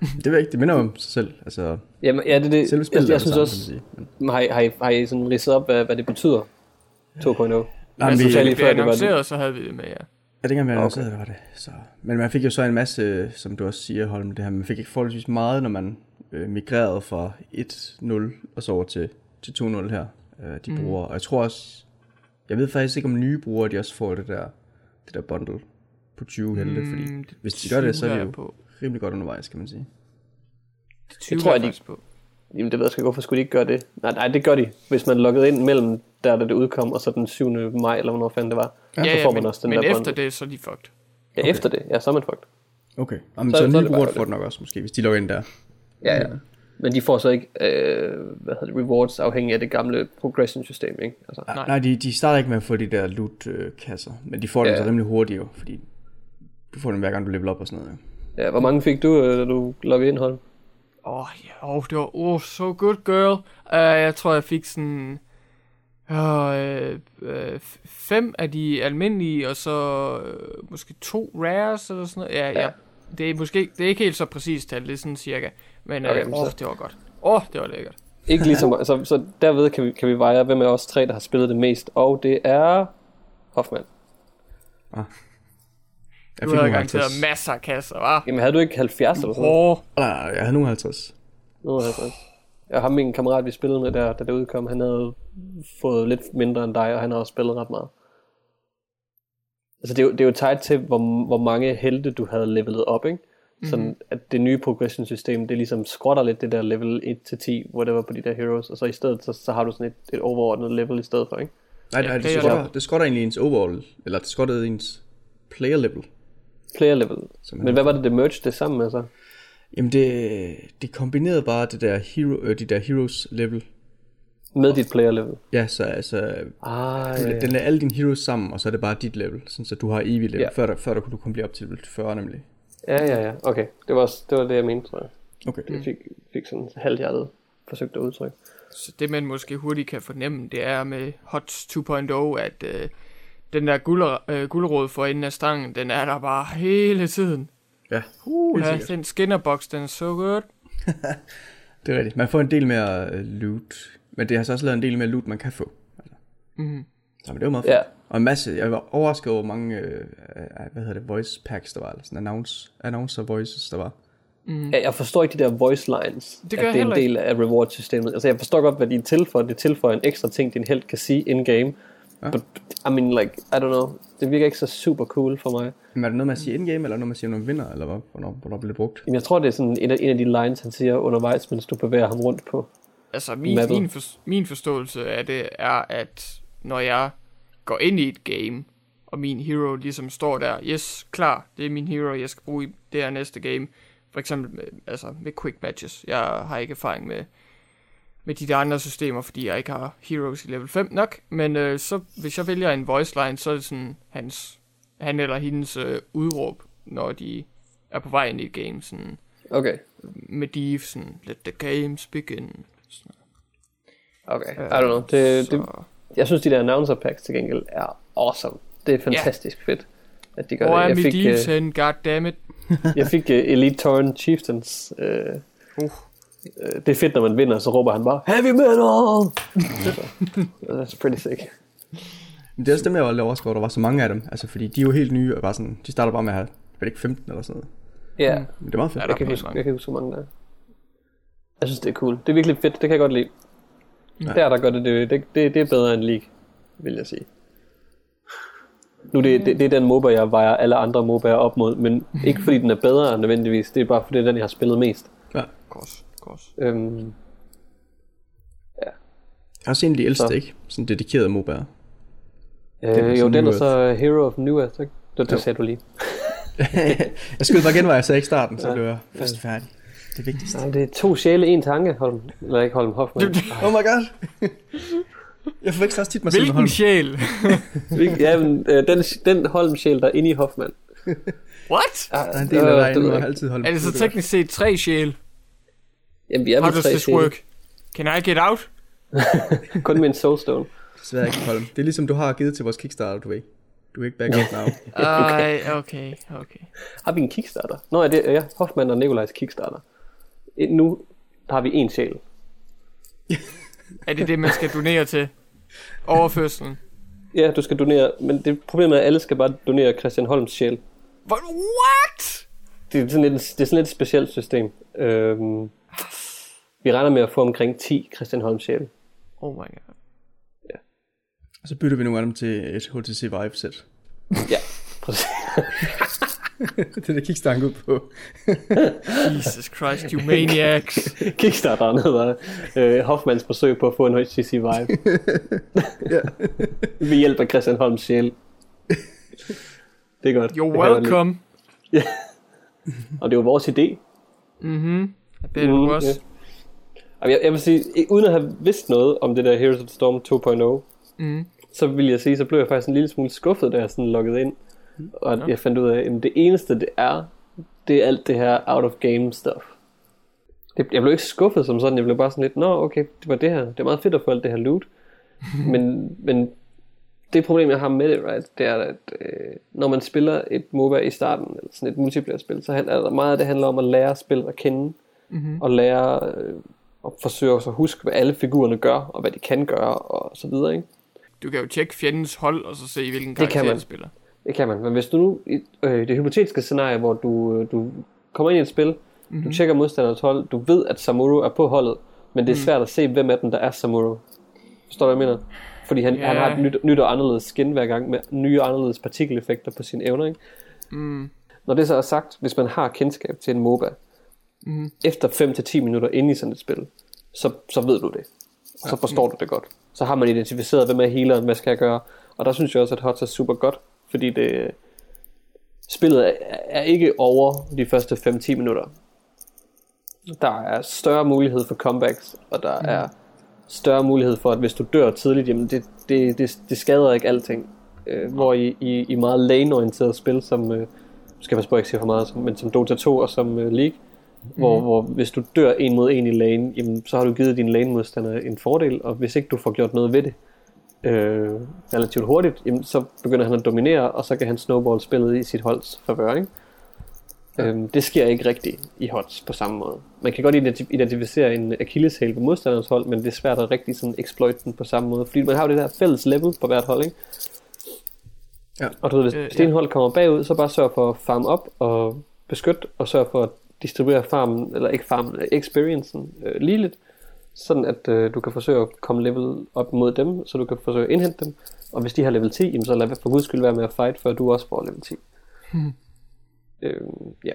det ved jeg ikke, det minder om sig selv. Altså, Jamen, ja, det, det, selve jeg, spillet jeg, er synes det også, kan. Men- har I, har I, har I sådan ridset op, hvad, hvad det betyder? 2.0. Jamen, Altså, vi, det før, blev det var- annonceret, så havde vi det med, ja. Ja, dengang vi Okay. annoncerede, okay. var det. Så. Men man fik jo så en masse, som du også siger, Holm, det her, man fik ikke forholdsvis meget, når man øh, migrerede fra 1.0 og så over til, til 2.0 her, øh, de mm. brugere. Og jeg tror også, jeg ved faktisk ikke, om nye brugere, de også får det der, det der bundle på 20 helte, fordi Mm, det hvis de gør det, så er det jeg jo på. rimelig godt undervejs, kan man sige. Det tvivler tror, jeg at de- på. Jamen det ved jeg sgu ikke, hvorfor skulle de ikke gøre det? Nej, nej, det gør de. Hvis man loggede ind mellem der, da det udkom, og så den 7. maj, eller hvornår fanden det var. Ja, så ja, får man men, også den men der efter bundle. det, så er de fucked. Ja, Okay. efter det. Ja, så er man fucked. Okay, Jamen, Så- så, så så er nye brugere får det nok også, måske, hvis de logger ind der. Ja, ja. Men de får så ikke, øh, hvad hedder det, rewards afhængig af det gamle progression system, ikke? Altså, Nej. Nej, Nej de, de starter ikke med at få de der loot-kasser, men de får dem Ja. så rimelig hurtigt jo, fordi du får dem hver gang du leveler op og sådan noget. jo. ja, hvor mange fik du, øh, da du loggede ind, Holm? Åh, oh, ja, oh, det var oh, so good, girl. Uh, jeg tror, jeg fik sådan... Uh, uh, fem af de almindelige, og så uh, måske to rares eller sådan noget. Ja, ja. Ja. Det er måske det er ikke helt så præcist tal, det er sådan cirka. Men Okay, okay, men uh, oh, så- det var godt. Åh, oh, det var lækkert. Ikke ligesom, så, så derved kan vi, kan vi veje, hvem af os tre, der har spillet det mest, og det er Hoffman. Jeg Du fik havde nogle garanteret 50. masser af kasser, hva'? Jamen havde du ikke 70 eller sådan noget? Åh, oh, Nej, nej, jeg havde nogle 50. Nu er jeg faktisk. Jeg har min kammerat, vi spillede med der, da det udkom, han havde fået lidt mindre end dig, og han har også spillet ret meget. Altså det er jo, det er jo tight til, hvor, hvor mange helte du havde levelet op, ikke? Sådan, Mhm. mm-hmm. at det nye progression system, det ligesom skrotter lidt det der level 1-10, whatever på de der heroes, og så i stedet, så, så har du sådan et, et overordnet level i stedet for, ikke? Nej, nej det, skotter, level. det skotter egentlig ens overall, eller det skottede ens player level. Player level. Men hvad var det, det merged det sammen med så? Jamen det, det kombinerede bare det der hero, øh, de der heroes level. Med dit player level. Ja, så altså, Ah, ja, ja, den lader alle dine heroes sammen, og så er det bare dit level, sådan så du har evig level. Ja. Før, der, før der kunne du kun blive op til level 40 nemlig. ja, ja, ja. Okay, det var, det var det, jeg mente, tror jeg. Okay. Jeg fik, fik sådan halvhjertet forsøgt at udtrykke. Så det man måske hurtigt kan fornemme, det er med HOTS 2.0, at øh, den der guller, øh, gulderod for enden af stangen, den er der bare hele tiden. Ja, Uh, ja, den skinnerbox, den er så godt. (laughs) det er rigtigt. Man får en del mere øh, loot, men det har så også lavet en del mere loot, man kan få. Altså. Mhm. Så men det var meget fedt. Ja. Og en masse, jeg var overrasket over, mange, øh, øh, hvad hedder det, voice packs der var, eller sådan announce, announcer voices der var. Ja, jeg forstår ikke de der voice lines, Det gør at det er en del af reward-systemet. Altså, jeg forstår godt, hvad de er til for. Det tilføjer en ekstra ting, din held kan sige in-game. Ja. But, I mean, like, I don't know. Det virker ikke så super cool for mig. Men er det noget, man siger in-game, eller noget, man siger, når man vinder, eller hvad? Hvornår, hvornår bliver det brugt? Jamen, jeg tror, det er sådan en af, en af de lines, han siger undervejs, mens du bevæger ham rundt på. Altså, min, min, for, min forståelse af det er, at når jeg går ind i et game, og min hero ligesom står der, yes, klar, det er min hero, jeg skal bruge i det her næste game. For eksempel med, altså med quick matches. Jeg har ikke erfaring med, med de der andre systemer, fordi jeg ikke har heroes i level 5 nok. Men øh, så hvis jeg vælger en voice line, så er det sådan hans, han eller hendes øh, udråb, når de er på vej ind i et game. Sådan, Okay. med de sådan, let the games begin. Okay. I don't know. Det, det, jeg synes, de der announcer packs til gengæld er awesome. Det er fantastisk fedt, at de gør Hvor det. er Jeg mit fik, uh, defense, goddammit? (laughs) jeg fik uh, Elite Torrent Chieftains. Uh, Uh. det er fedt, når man vinder, så råber han bare, Heavy metal! (laughs) That's pretty sick. Men det er også dem, jeg var lidt overrasket over, der var så mange af dem. Altså, fordi de er jo helt nye, og bare sådan, de starter bare med at have, er ikke 15 eller sådan noget. Ja, Mm. Men det er meget fedt. Ja, jeg kan, huske, mange. jeg kan huske, hvor mange der er. Jeg synes, det er cool. Det er virkelig fedt. Det kan jeg godt lide. Ja. Der, der gør det, det, det, det, det er bedre end League, vil jeg sige. Nu det, det, det er den MOBA, jeg vejer alle andre MOBA'er op mod, men (laughs) ikke fordi den er bedre nødvendigvis, det er bare fordi det er den, jeg har spillet mest. Ja. Kors, kors. Øhm, Jeg har også en af de ældste, Så. ikke? Sådan dedikerede MOBA'er. øh, jo, den er så Hero of New Earth, ikke? Det, det sagde du lige. (laughs) jeg skulle bare genveje, jeg sagde ikke starten, så Ja. blev jeg først færdig. Det er vigtigst. Nej, det er to sjæle, en tanke, Holm. Eller ikke Holm Hoffmann. Oh my god. (laughs) jeg forveksler også tit mig selv med Hvilken Holm. sjæl? (laughs) ja, men, øh, den, den Holm sjæl, der er inde i Hoffmann. (laughs) What? Ah, Der er en del af dig og ikke. altid Holm. Er det så teknisk set tre sjæle? Jamen, vi er How does tre this sjæle. work? Can I get out? Kun med en soulstone. Desværre ikke Holm. Det er ligesom du har givet til vores Kickstarter, du ved. Du er ikke back up now. Ej, okay, okay. Har vi en Kickstarter? Nå, er det ja, Hoffmann og Nikolajs Kickstarter. Nu har vi en sjæl. (laughs) Er det det, man skal donere til? Overførselen? Ja, du skal donere, men det problemet er, at alle skal bare donere Christian Holms sjæl. What? Det er sådan lidt, det er sådan lidt et specielt system. Øhm, vi regner med at få omkring 10 Christian Holms sjæl. Oh my god. Og så bytter vi nogle af dem til et HTC Vive-sæt. Ja, præcis. (laughs) (laughs) det er der Kickstarter ud på. (laughs) Jesus Christ, you maniacs. (laughs) Kickstarteren hedder øh, Hoffmans forsøg på at få en HTC Vive. Ved hjælp af Christian Holms sjæl. Det er godt. You're Det welcome. lide. Og det var vores idé. Mhm. Det er du også. Og jeg, jeg vil sige, uden at have vidst noget om det der Heroes of the Storm 2.0, Mhm. så vil jeg sige, så blev jeg faktisk en lille smule skuffet, da jeg sådan loggede ind. Og at jeg fandt ud af, at det eneste det er, det er alt det her out of game stuff. Det, jeg blev ikke skuffet som sådan, jeg blev bare sådan lidt, nå okay, det var det her. Det er meget fedt at få alt det her loot. (laughs) men, men det problem, jeg har med det, right, det er, at øh, når man spiller et MOBA i starten, eller sådan et multiplayer-spil, så handler der meget af det handler om at lære spillet at kende, mm-hmm. og lære øh, og forsøge også at huske, hvad alle figurerne gør, og hvad de kan gøre, og så videre, ikke? Du kan jo tjekke fjendens hold, og så se, hvilken kan karakter man. de spiller. Det kan man, men hvis du nu, i øh, det hypotetiske scenarie, hvor du, øh, du kommer ind i et spil, mm-hmm. du tjekker modstanderens hold, du ved, at Samuro er på holdet, men det er svært at se, hvem af dem, der er Samuro. Forstår du, hvad jeg mener? Fordi han, Ja. han har et nyt, nyt og anderledes skin hver gang, med nye og anderledes partikeleffekter på sine evner, ikke? Mm. Når det så er sagt, hvis man har kendskab til en MOBA, mm. efter 5-10 minutter inde i sådan et spil, så, så ved du det. Og så forstår du det godt. Så har man identificeret, hvem er healeren, hvad skal jeg gøre. Og der synes jeg også, at HOTS er super godt, fordi det, spillet er, er ikke over de første 5-10 minutter. Der er større mulighed for comebacks, og der mm. er større mulighed for, at hvis du dør tidligt, jamen det, det, det, det skader ikke alting. Øh, hvor i, i, i meget lane-orienteret spil, som, øh, skal passe på, ikke siger for meget, men som Dota 2 og som øh, League, hvor, hvor hvis du dør en mod en i lane, jamen, så har du givet din lane-modstander en fordel, og hvis ikke du får gjort noget ved det øh, relativt hurtigt, jamen, så begynder han at dominere, og så kan han snowball spillet i sit holds favør, ikke? Øhm, det sker ikke rigtigt i HOTS på samme måde. Man kan godt identi- identificere en akilleshæl på modstanderens hold, men det er svært at rigtig sådan exploit den på samme måde, fordi man har jo det der fælles level på hvert hold, ikke? Ja. Og du ved, hvis Øh, hvis ene hold kommer bagud, så bare sørg for at farme op og beskytte, og sørg for at distribuere farmen, eller ikke farmen, øh, experiencen øh, ligeligt, sådan at øh, du kan forsøge at komme level op mod dem, så du kan forsøge at indhente dem, og hvis de har level 10, jamen, så lad for guds skyld være med at fight, før du også får level 10. Øhm, ja.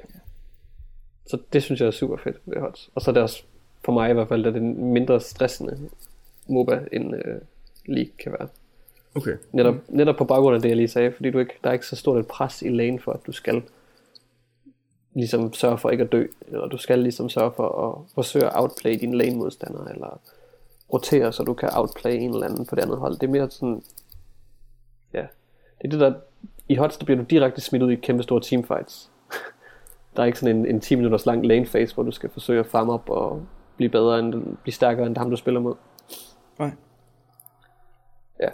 Så det synes jeg er super fedt ved HOTS. Og så er det også, for mig i hvert fald, at det er mindre stressende MOBA, end øh, League kan være. Okay. Netop, mm. netop på baggrund af det, jeg lige sagde, fordi du ikke, der er ikke så stort et pres i lane for, at du skal ligesom sørge for ikke at dø, eller du skal ligesom sørge for at forsøge at outplay din lane modstander, eller rotere, så du kan outplay en eller anden på det andet hold. Det er mere sådan, ja, det er det der, i HOTS, der bliver du direkte smidt ud i kæmpe store teamfights. (laughs) der er ikke sådan en, en 10 minutters lang lane phase, hvor du skal forsøge at farme op og blive bedre, end, blive stærkere end ham, du spiller mod. Nej. Ja.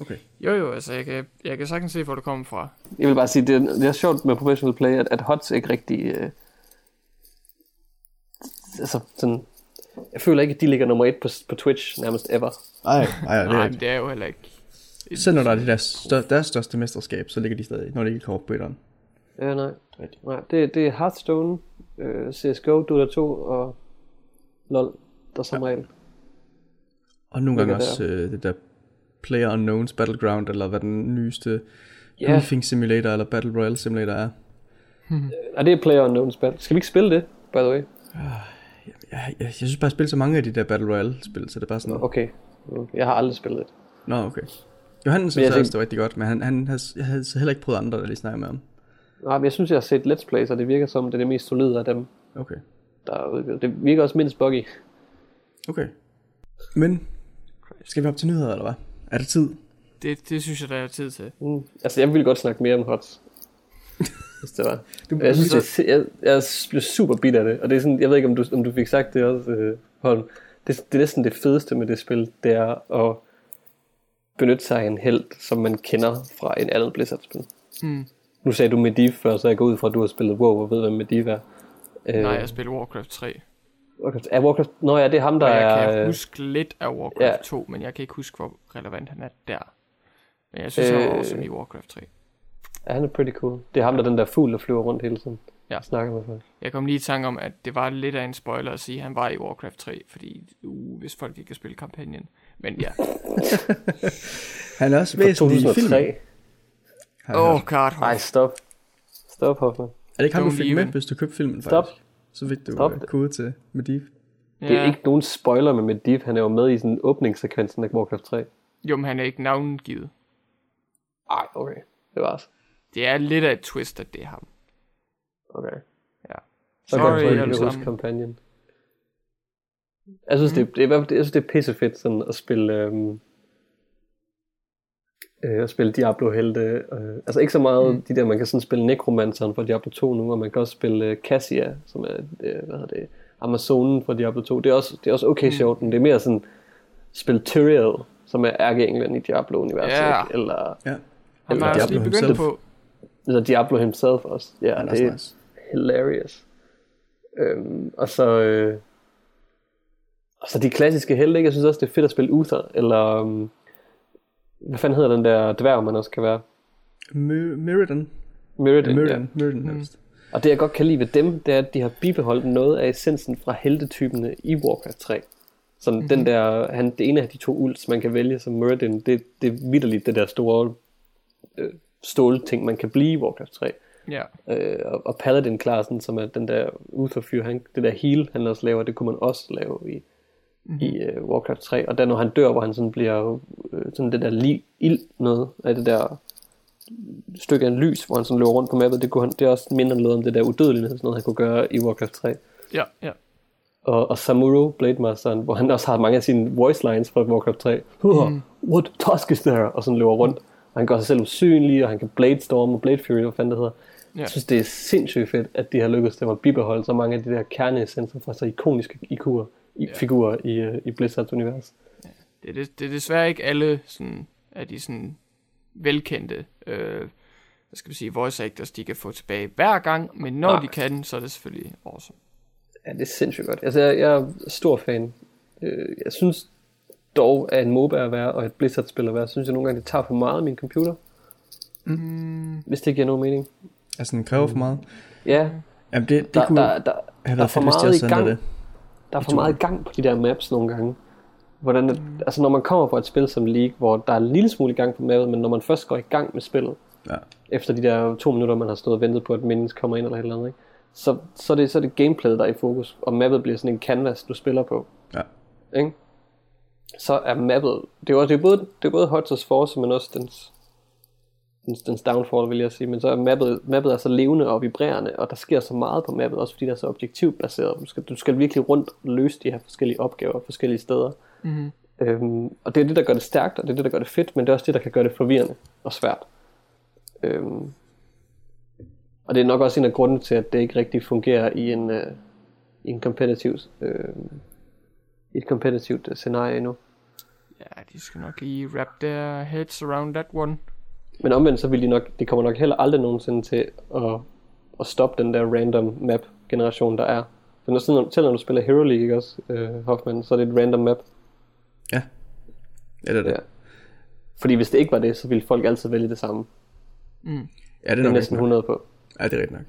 Okay. Jo jo, altså jeg kan, jeg kan sagtens se, hvor du kommer fra. Jeg vil bare sige, det er, det er sjovt med professional play, at, at HOTS ikke rigtig... Øh, altså, sådan, jeg føler ikke, at de ligger nummer et på, på Twitch nærmest ever. Ej, ej, det Nej, men det er jo heller ikke... Selv når der er det der stør, deres største mesterskab, så ligger de stadig, når de ikke kommer på etteren. Ja, nej. Rigtigt. nej det, det er Hearthstone, øh, CSGO, Dota 2 og LoL, der som ja. regel. Og nogle gange også øh, det der Player Unknowns Battleground, eller hvad den nyeste. Briefing Simulator, eller Battle Royale Simulator er. Er det er Player Unknown spil? Skal vi ikke spille det, by the way? Jeg, jeg, jeg synes bare, jeg spiller så mange af de der Battle Royale-spil, så det er bare sådan... Okay. okay. Jeg har aldrig spillet det. Nå, okay. Johannes synes også, det var rigtig godt, men han, han havde, jeg havde heller ikke prøvet andre, der lige snakker med ham. Nej, men jeg synes, jeg har set Let's Plays, og det virker som, det er det mest solide af dem, Okay. der er udgivet. Det virker også mindst buggy. Okay. Men, skal vi op til nyheder, eller hvad? Er det tid? Det, det synes jeg, der er tid til. Mm. Altså, jeg ville godt snakke mere om HOTS. (laughs) hvis det var. Du, Jeg synes, det, jeg, jeg blev super bit af det, og det er sådan, jeg ved ikke, om du, om du fik sagt det også, øh, Holm. Det, det er næsten det fedeste med det spil, det er at benytte sig af en held, som man kender fra en anden Blizzard-spil. Mm. Nu sagde du Medivh før, så jeg går ud fra, at du har spillet WoW og ved, hvem Medivh er. Øh, Nej, jeg spiller Warcraft 3. Warcraft, er Warcraft, nå ja, det er ham, der Og jeg er... kan øh, huske lidt af Warcraft ja. ja. 2, men jeg kan ikke huske, hvor relevant han er der. Men jeg synes, øh, han var Øh. awesome i Warcraft 3. Ja, han er pretty cool. Det er ham, der er den der fugl, der flyver rundt hele tiden. Ja. Snakker med folk. Jeg kom lige i tanke om, at det var lidt af en spoiler at sige, at han var i Warcraft 3, fordi uh, hvis folk ikke kan spille kampagnen. Men ja, (laughs) Han er også væsentlig i filmen. 2003. har jeg oh god, Ej, stop. Stop, Hoffman. Er det ikke ham, du fik med, hvis du købte filmen, Stop. Så fik du Stop. uh, kode til Medivh. Det er ikke nogen spoiler med Medivh. Han er jo med i sådan åbningssekvensen af Warcraft 3. Jo, men han er ikke navngivet. Ej, okay. Det var altså. Det er lidt af et twist, at det er ham. Okay. Ja. Så Sorry, kan jeg huske kampagnen. Jeg synes, mm. det, det, er, jeg synes, det er pissefedt sådan at spille, øhm, øh, at spille Diablo-helte. Øh, altså ikke så meget mm. de der, man kan sådan spille Necromanceren fra Diablo 2 nu, og man kan også spille øh, Cassia, som er, øh, hvad hedder det, Amazonen fra Diablo 2. Det er også, det er også okay mm. sjovt, men det er mere sådan spille Tyrael, som er ærkeenglen i Diablo-universet, Ja. ikke? eller, Ja. Han var Eller også lige Diablo begyndt himself. på. eller Diablo himself også. Ja, er det er nice. hilarious. Øhm, og så... Øh, og så de klassiske helte, ikke? Jeg synes også, det er fedt at spille Uther, eller... Um, hvad fanden hedder den der dværg, man også kan være? Mi- Mirrodin. Mirrodin, ja. Mirrodin. Mirrodin helst. Og det jeg godt kan lide ved dem, det er, at de har bibeholdt noget af essensen fra heltetypene i Warcraft 3. Sådan mm-hmm. den der, han, det ene af de to ults, man kan vælge som Mirrodin, det, det er vidderligt det der store øh, stålting, man kan blive i Warcraft 3. Ja. Øh, og, og Paladin-klassen, som er den der Uther-fyr, han, det der heal, han også laver, det kunne man også lave i, mm-hmm. i uh, Warcraft 3. Og der når han dør, hvor han sådan bliver øh, sådan det der li- ild noget af det der stykke af en lys, hvor han sådan løber rundt på mappet, det, kunne han, det er også mindre noget om det der udødelighed, sådan noget han kunne gøre i Warcraft 3. Ja, ja. Og, og Samuro, Blade Masteren, hvor han også har mange af sine voice lines fra Warcraft 3. Mm. What task is there? Og sådan løber rundt. Og han gør sig selv usynlig, og han kan Blade Storm og Blade Fury, hvad fanden det hedder. Ja. Jeg synes, det er sindssygt fedt, at de har lykkedes dem at bibeholde så mange af de der kerneessenser fra så ikoniske ikurer, i, figurer i, øh, i Blizzards univers. Det er, det, det er desværre ikke alle sådan, af de sådan velkendte øh, hvad skal vi sige, voice actors, de kan få tilbage hver gang, men når Nej. de kan, så er det selvfølgelig awesome. Ja, det er sindssygt godt. Altså, jeg, jeg er stor fan. Øh, Jeg synes dog, at en MOBA at være, og et Blizzard-spil at være, synes jeg nogle gange, det tager for meget af min computer. Mm. Hvis det giver nogen mening. Altså, den kræver for meget. Ja, Jamen, det, det der, kunne der, der, have der er været for fedt, hvis de havde gang. det. Der er for meget gang på de der maps nogle gange. Hvordan, at, altså når man kommer fra et spil som League, hvor der er en lille smule gang på mappet, men når man først går i gang med spillet, Ja. efter de der to minutter, man har stået og ventet på, at menneske kommer ind eller et eller andet, ikke? Så, så, er det, så er det gameplayet, der er i fokus, og mappet bliver sådan en canvas, du spiller på. Ja. Ikke? Så er mappet, det er, jo, det er både, det er både Hotzers force, men også dens, dens, downfall, vil jeg sige, men så er mappet, mappet er så levende og vibrerende, og der sker så meget på mappet, også fordi det er så objektivt baseret. Du skal, du skal virkelig rundt og løse de her forskellige opgaver forskellige steder. Mm-hmm. Øhm, og det er det, der gør det stærkt, og det er det, der gør det fedt, men det er også det, der kan gøre det forvirrende og svært. Øhm, og det er nok også en af grundene til, at det ikke rigtig fungerer i en, øh, i en competitive, øh, i et competitivt øh, scenarie endnu. Ja, de skal nok lige wrap their heads around that one. Men omvendt så vil de nok, det kommer nok heller aldrig nogensinde til at, at stoppe den der random map generation, der er. For når, sådan, selv når du spiller Hero League, ikke også, øh, Hoffman, så er det et random map. Ja. Ja, det er det. Ja. Fordi hvis det ikke var det, så ville folk altid vælge det samme. Mm. Ja, det Det er nok næsten rigtigt nok. 100 på. Ja, det er rigtigt nok.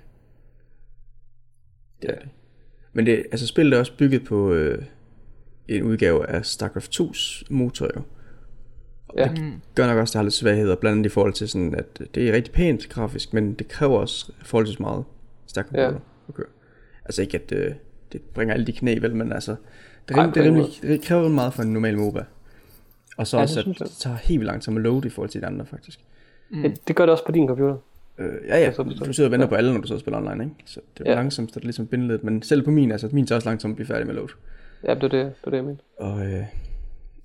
Det er det. Men det, altså spillet er også bygget på øh, en udgave af StarCraft 2's motor jo. Ja. Mm. Gør nok også, at det har lidt svagheder, blandt andet i forhold til sådan, at det er rigtig pænt grafisk, men det kræver også forholdsvis meget stærk Ja. computer at køre. Altså ikke, at øh, det bringer alle de knæ, vel, men altså, det, er Ej, det, er rimelig, det kræver meget for en normal MOBA. Og så Ja, ja, det også, at det tager helt lang tid at load i forhold til de andre, faktisk. Mm. Det, det gør det også på din computer. Øh, ja, ja, så du sidder og venter på alle, når du og spiller online, ikke? Så det er Ja. ja. langsomt, så det er ligesom bindeledet, men selv på min, altså min tager også langsomt at blive færdig med load. Ja, det er det, det, er det jeg mener. Og, øh,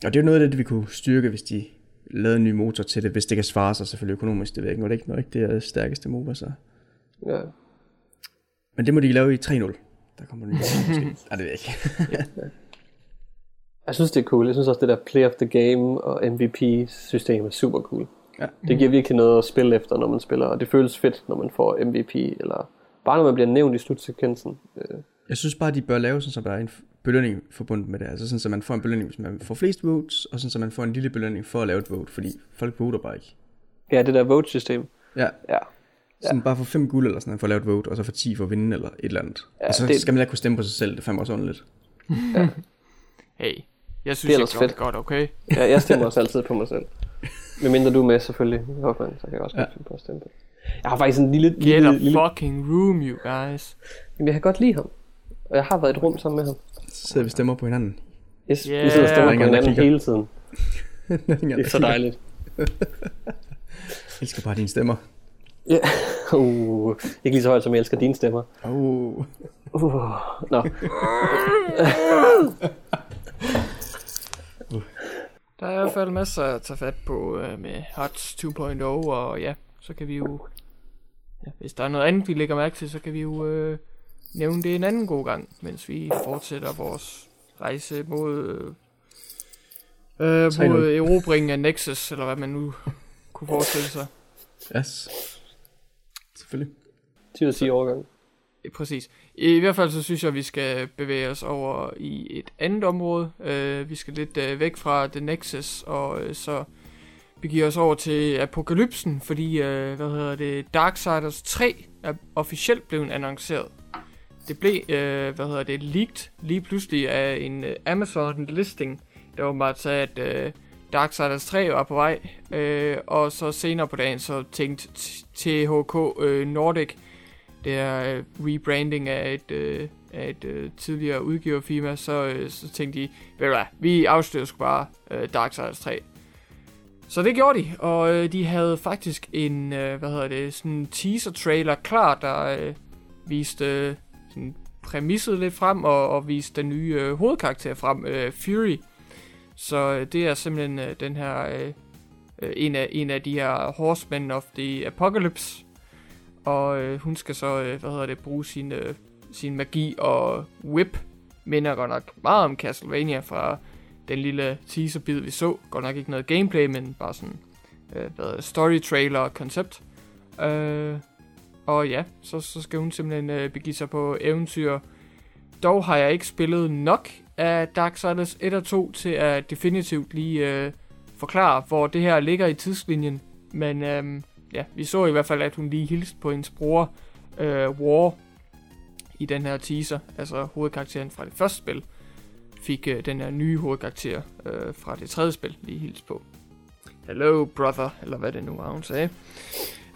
og det er jo noget af det, vi kunne styrke, hvis de lavede en ny motor til det, hvis det kan svare sig selvfølgelig økonomisk, det ved jeg ikke, nu er det ikke, nu er ikke det er det stærkeste MOBA, så. Ja. Men det må de lave i 3.0. Der kommer en ny motor, måske. Nej, det ved jeg ikke. (laughs) Jeg synes, det er cool. Jeg synes også, det der play of the game og MVP-system er super cool. Ja. Det giver virkelig noget at spille efter, når man spiller, og det føles fedt, når man får MVP, eller bare når man bliver nævnt i slutsekvensen. Øh, Jeg synes bare, de bør lave sådan, så der er en, belønning forbundet med det. Altså sådan, så man får en belønning, hvis man får flest votes, og sådan, så man får en lille belønning for at lave et vote, fordi folk voter bare ikke. Ja, det der vote-system. Ja, Ja. sådan bare for 5 guld eller sådan for at lave et vote, og så for 10 for at vinde eller et eller andet. Ja, og så det- skal man da kunne stemme på sig selv, det er fandme også underligt. (laughs) Hey, jeg synes Det er er fedt. godt, okay? Ja, jeg stemmer også altid på mig selv. Men mindre du er med, selvfølgelig. Hoffman, så kan jeg også Ja. finde på at stemme på. Jeg har faktisk en lille... Get lille, a lille fucking room, you guys. Jamen, jeg kan godt lide ham. Og jeg har været i et rum sammen med ham. Så sidder vi og stemmer på hinanden. Yes, Yeah. vi sidder og Der er stemmer på hinanden hele tiden. (laughs) det er så dejligt. Jeg elsker bare dine stemmer. Ja. Uh, ikke lige så højt, som jeg elsker dine stemmer. Oh. Uh, nå. (laughs) Der er i hvert fald masser at tage fat på øh, med HOTS 2.0, og ja, så kan vi jo... Ja, hvis der er noget andet, vi lægger mærke til, så kan vi jo øh, nævne det en anden god gang, mens vi fortsætter vores rejse mod, øh, øh, 3-0. mod erobringen af Nexus, eller hvad man nu kunne forestille sig. Yes. Selvfølgelig. 10 ud af 10 overgang. Præcis. I hvert fald så synes jeg, at vi skal bevæge os over i et andet område. Uh, vi skal lidt uh, væk fra The Nexus, og uh, så begive os over til apokalypsen, fordi, uh, hvad hedder det, Darksiders 3 er officielt blevet annonceret. Det blev, øh, hvad hedder det, leaked lige pludselig af en øh, Amazon listing, der var bare sagde, at øh, Darksiders 3 var på vej, øh, og så senere på dagen så tænkte THK øh, Nordic, det er øh, rebranding af et, øh, af et øh, tidligere udgiverfirma, så, øh, så tænkte de, ved du hvad, vi afslører sgu bare øh, Darksiders 3. Så det gjorde de, og øh, de havde faktisk en, øh, hvad hedder det, sådan en teaser-trailer klar, der øh, viste øh, sådan præmisset lidt frem, og, og vise den nye øh, hovedkarakter frem, øh, Fury. Så øh, det er simpelthen øh, den her, øh, øh, en, af, en af de her Horsemen of the Apocalypse, og øh, hun skal så, øh, hvad hedder det, bruge sin, øh, sin magi og whip. Minder godt nok meget om Castlevania fra den lille teaserbid, vi så. Godt nok ikke noget gameplay, men bare sådan øh, hvad hedder story trailer og koncept. Øh, og ja, så, så skal hun simpelthen øh, begive sig på eventyr. Dog har jeg ikke spillet nok af Darksiders 1 og 2 til at definitivt lige øh, forklare, hvor det her ligger i tidslinjen. Men øh, ja, vi så i hvert fald, at hun lige hilste på hendes bror, øh, War, i den her teaser. Altså hovedkarakteren fra det første spil, fik øh, den her nye hovedkarakter øh, fra det tredje spil lige hilst på. Hello, brother, eller hvad det nu var, hun sagde.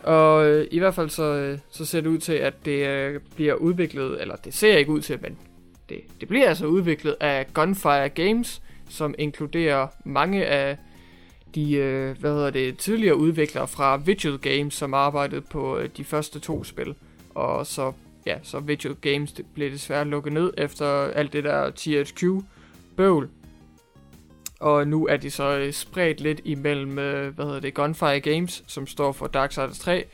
Og øh, i hvert fald så, øh, så ser det ud til, at det øh, bliver udviklet, eller det ser ikke ud til, men det, det bliver altså udviklet af Gunfire Games, som inkluderer mange af de øh, hvad hedder det, tidligere udviklere fra Vigil Games, som arbejdede på øh, de første to spil. Og så, ja, så Vigil Games det blev desværre lukket ned efter alt det der THQ-bøvl. Og nu er de så øh, spredt lidt imellem, øh, hvad hedder det, Gunfire Games, som står for Darksiders 3.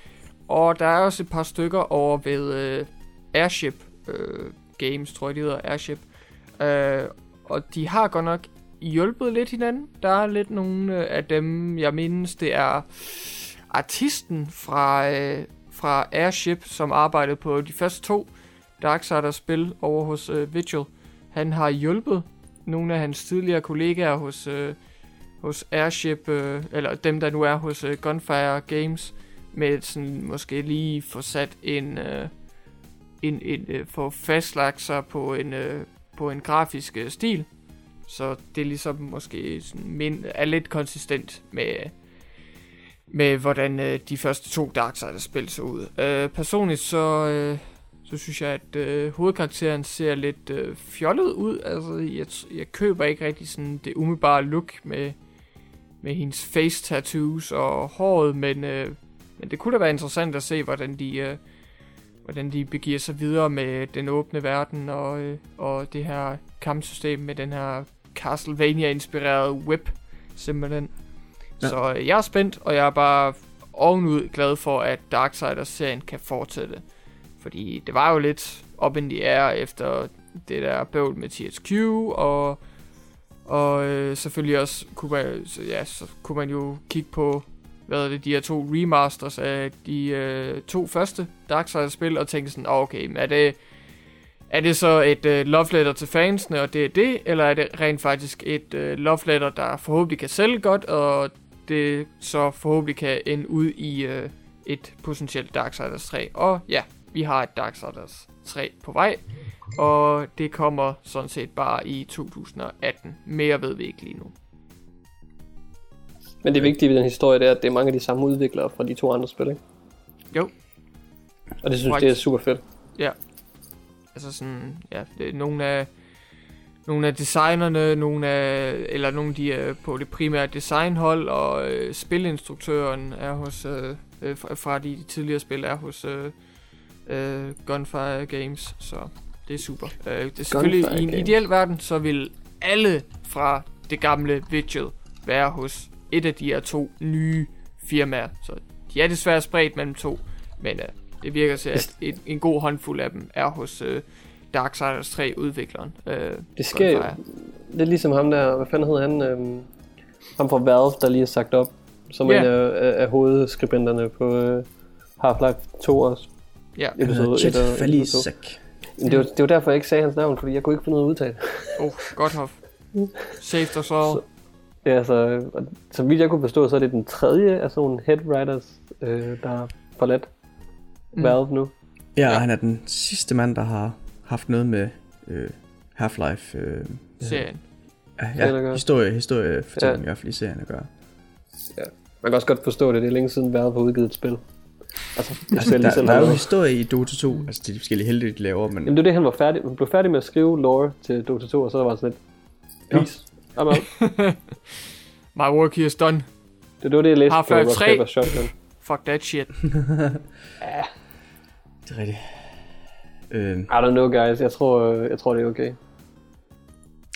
Og der er også et par stykker over ved øh, Airship øh, Games, tror jeg det hedder, Airship. Øh, og de har godt nok hjulpet lidt hinanden. Der er lidt nogle øh, af dem, jeg mindes, det er artisten fra, øh, fra Airship, som arbejdede på de første to Darksiders spil over hos øh, Vigil. Han har hjulpet nogle af hans tidligere kollegaer hos, øh, hos Airship, øh, eller dem der nu er hos øh, Gunfire Games, med sådan måske lige få sat en, øh, en, en øh, få fastlagt sig på en, øh, på en grafisk øh, stil. Så det er ligesom måske sådan mind, er lidt konsistent med, med hvordan øh, de første to Darksiders spil så ud. Øh, personligt så, øh, så synes jeg, at øh, hovedkarakteren ser lidt øh, fjollet ud. Altså, jeg, jeg køber ikke rigtig sådan det umiddelbare look med, med hendes face tattoos og håret, men, øh, men det kunne da være interessant at se, hvordan de, øh, hvordan de begiver sig videre med den åbne verden og, øh, og det her kampsystem med den her Castlevania-inspirerede whip, simpelthen. Ja. Så øh, jeg er spændt, og jeg er bare ovenud glad for, at Darksiders-serien kan fortsætte. Fordi det var jo lidt op in the air efter det der bøvl med THQ, og, og øh, selvfølgelig også kunne man, så, ja, så kunne man jo kigge på hvad er det, de her to remasters af de øh, to første Darksiders-spil, og tænke sådan, oh, okay, men er det, er det så et øh, love letter til fansene, og det er det, eller er det rent faktisk et øh, love letter, der forhåbentlig kan sælge godt, og det så forhåbentlig kan ende ud i øh, et potentielt Darksiders 3. Og ja, vi har et Darksiders 3 på vej, og det kommer sådan set bare i 2018. Mere ved vi ikke lige nu. Men det vigtige ved den historie, det er, at det er mange af de samme udviklere fra de to andre spil, ikke? Jo, Og det synes Right. det er super fedt. altså sådan, ja, det er nogle af, nogle af designerne, nogle af, eller nogle af de er på det primære designhold, og øh, spilinstruktøren er hos, øh, øh, fra, fra de tidligere spil er hos øh, øh, Gunfire Games, så det er super. Øh, det er selvfølgelig Gunfire i en Games. ideel verden, så vil alle fra det gamle Vigil være hos et af de her to nye firmaer, så de er desværre spredt mellem to, men øh, det virker til, at en, en god håndfuld af dem er hos øh, Darksiders 3 udvikleren. Øh, Det sker jo. Det er ligesom ham der, hvad fanden hed han? Øhm, ham fra Valve, der lige er sagt op. Som Ja. en af, af, af hovedskribenterne på øh, Half-Life 2 også. Ja, Episode Chet 1 og episode 2. Falisek. Men det var, det var derfor, jeg ikke sagde hans navn, fordi jeg kunne ikke finde ud af at udtale. det. oh, godt hof. Saved us all. Ja, så, så vidt jeg kunne forstå, så er det den tredje af sådan nogle head writers, øh, der har forladt Mm. Valve nu. Ja, Ja. han er den sidste mand, der har haft noget med øh, Half-Life. Øh, Serien. ja, Serien at ja, gøre. historie, historie fortælling Ja. i hvert fald i serien at gøre. Man kan også godt forstå det, det er længe siden Valve har udgivet et spil. Altså, jeg (laughs) Altså, selv, der, selv der er har jo historie i Dota 2, altså det er de forskellige helte, de laver, men Jamen det er det, han var færdig. Han blev færdig med at skrive lore til Dota 2, og så var det sådan lidt, peace, I'm out. My work here is done. Det, det var det, jeg læste Half-Life Rock 3. Paper Shotgun. Fuck that shit. (laughs) det er rigtigt. Øh, I don't know, guys. Jeg tror, øh, jeg tror det er okay.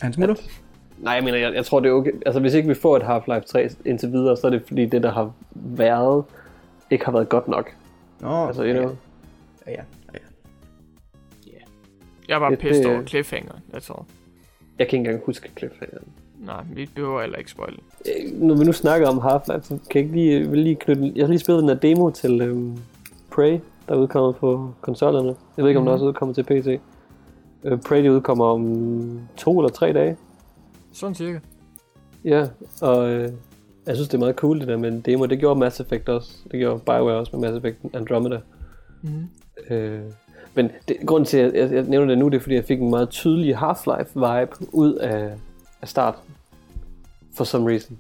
han smutter? Nej, jeg mener, jeg, jeg tror, det er okay. Altså, hvis ikke vi får et Half-Life 3 indtil videre, så er det fordi det, der har været, ikke har været godt nok. Nå, Altså, you know. ja, ja, ja. Jeg var Det- pissed det- over cliffhanger, that's all. Jeg kan ikke engang huske cliffhangeren. Nej, vi behøver heller ikke spoil. Øh, Når vi nu snakker om Half-Life, så kan jeg ikke lige, vil lige knytte... Jeg har lige spillet den her demo til øhm, Prey, der er udkommet på konsollerne. Jeg ved ikke, om Mhm. den også er udkommet til PC. Øh, Prey, det udkommer om to eller tre dage. Sådan cirka. Ja, og øh, jeg synes, det er meget cool, det der med en demo. Det gjorde Mass Effect også. Det gjorde Bioware også med Mass Effect Andromeda. Mm-hmm. Øh, men det, grunden til, at jeg, jeg nævner det nu, det er, fordi jeg fik en meget tydelig Half-Life-vibe ud af, af start. For some reason.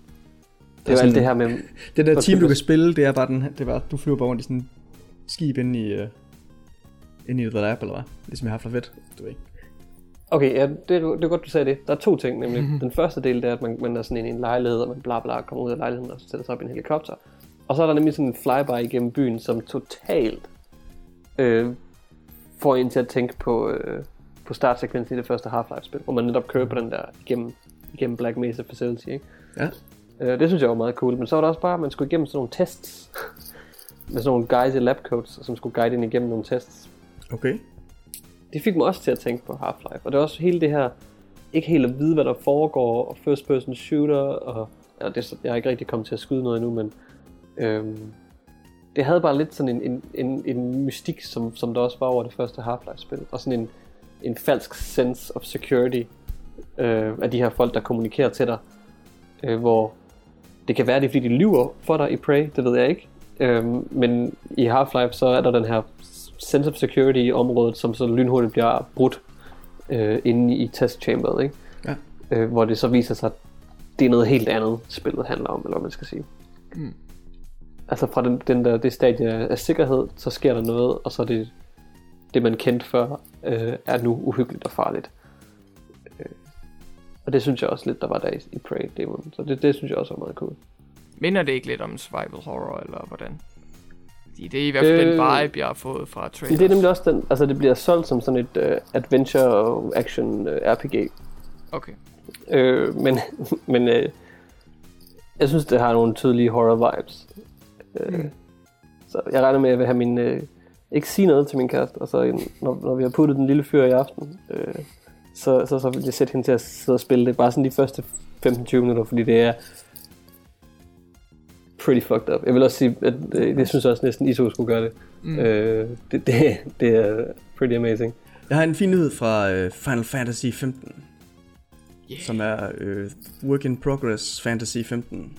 Det er sådan- alt det her med... (laughs) Det der team, du kan spille, det er bare den, det bare, du flyver bare rundt i sådan en skib inde i, uh, inde i The Lab, eller hvad? Ligesom i Half-Life 1, du ved ikke. Okay, ja, det, er, det er godt, du sagde det. Der er to ting, nemlig. Den første del, det er, at man, man er sådan i en lejlighed, og man bla bla kommer ud af lejligheden, og så sætter sig op i en helikopter. Og så er der nemlig sådan en flyby igennem byen, som totalt øh, får en til at tænke på, øh, på startsekvensen i det første Half-Life-spil, hvor man netop kører på den der igennem, igennem Black Mesa Facility, ikke? Ja. Øh, det synes jeg var meget cool, men så var der også bare, at man skulle igennem sådan nogle tests, (laughs) med sådan nogle guys i labcoats, som skulle guide ind igennem nogle tests, Okay det fik mig også til at tænke på Half-Life. Og det er også hele det her, ikke helt at vide, hvad der foregår, og first person shooter, og ja, det, så- jeg har ikke rigtig kommet til at skyde noget endnu, men øhm, det havde bare lidt sådan en, en, en, en mystik, som, som der også var over det første Half-Life-spil, og sådan en, en falsk sense of security øh, af de her folk, der kommunikerer til dig, øh, hvor det kan være, det er fordi, de lyver for dig i Prey, det ved jeg ikke, øh, men i Half-Life, så er der den her sense of security i området, som så lynhurtigt bliver brudt øh, inde i testchamberet, ikke? Ja. Øh, hvor det så viser sig, at det er noget helt andet, spillet handler om, eller hvad man skal sige. Mm. Altså fra den, den der, det stadie af sikkerhed, så sker der noget, og så er det, det man kendte før, øh, er nu uhyggeligt og farligt. Øh, og det synes jeg også lidt, der var der i, i Prey demoen. Så det, det synes jeg også var meget cool. Minder det ikke lidt om survival horror, eller hvordan? Det er i hvert fald Øh, den vibe, jeg har fået fra trailers. Det er nemlig også den, altså det bliver solgt som sådan et uh, adventure action uh, RPG. Okay. Øh, men (laughs) men øh, jeg synes, det har nogle tydelige horror vibes. Øh, Mm. Så jeg regner med, at jeg vil have min... Øh, ikke sige noget til min kæreste, og så når, når vi har puttet den lille fyr i aften, øh, så, så, så vil jeg sætte hende til at sidde og spille det. Bare sådan de første 15-20 minutter, fordi det er pretty fucked up. Jeg vil også sige, at øh, det synes jeg også næsten, I to skulle gøre det. Mm. Øh, det, det, det er pretty amazing. Jeg har en fin nyhed fra øh, Final Fantasy 15, Yeah. som er øh, Work in Progress Fantasy 15.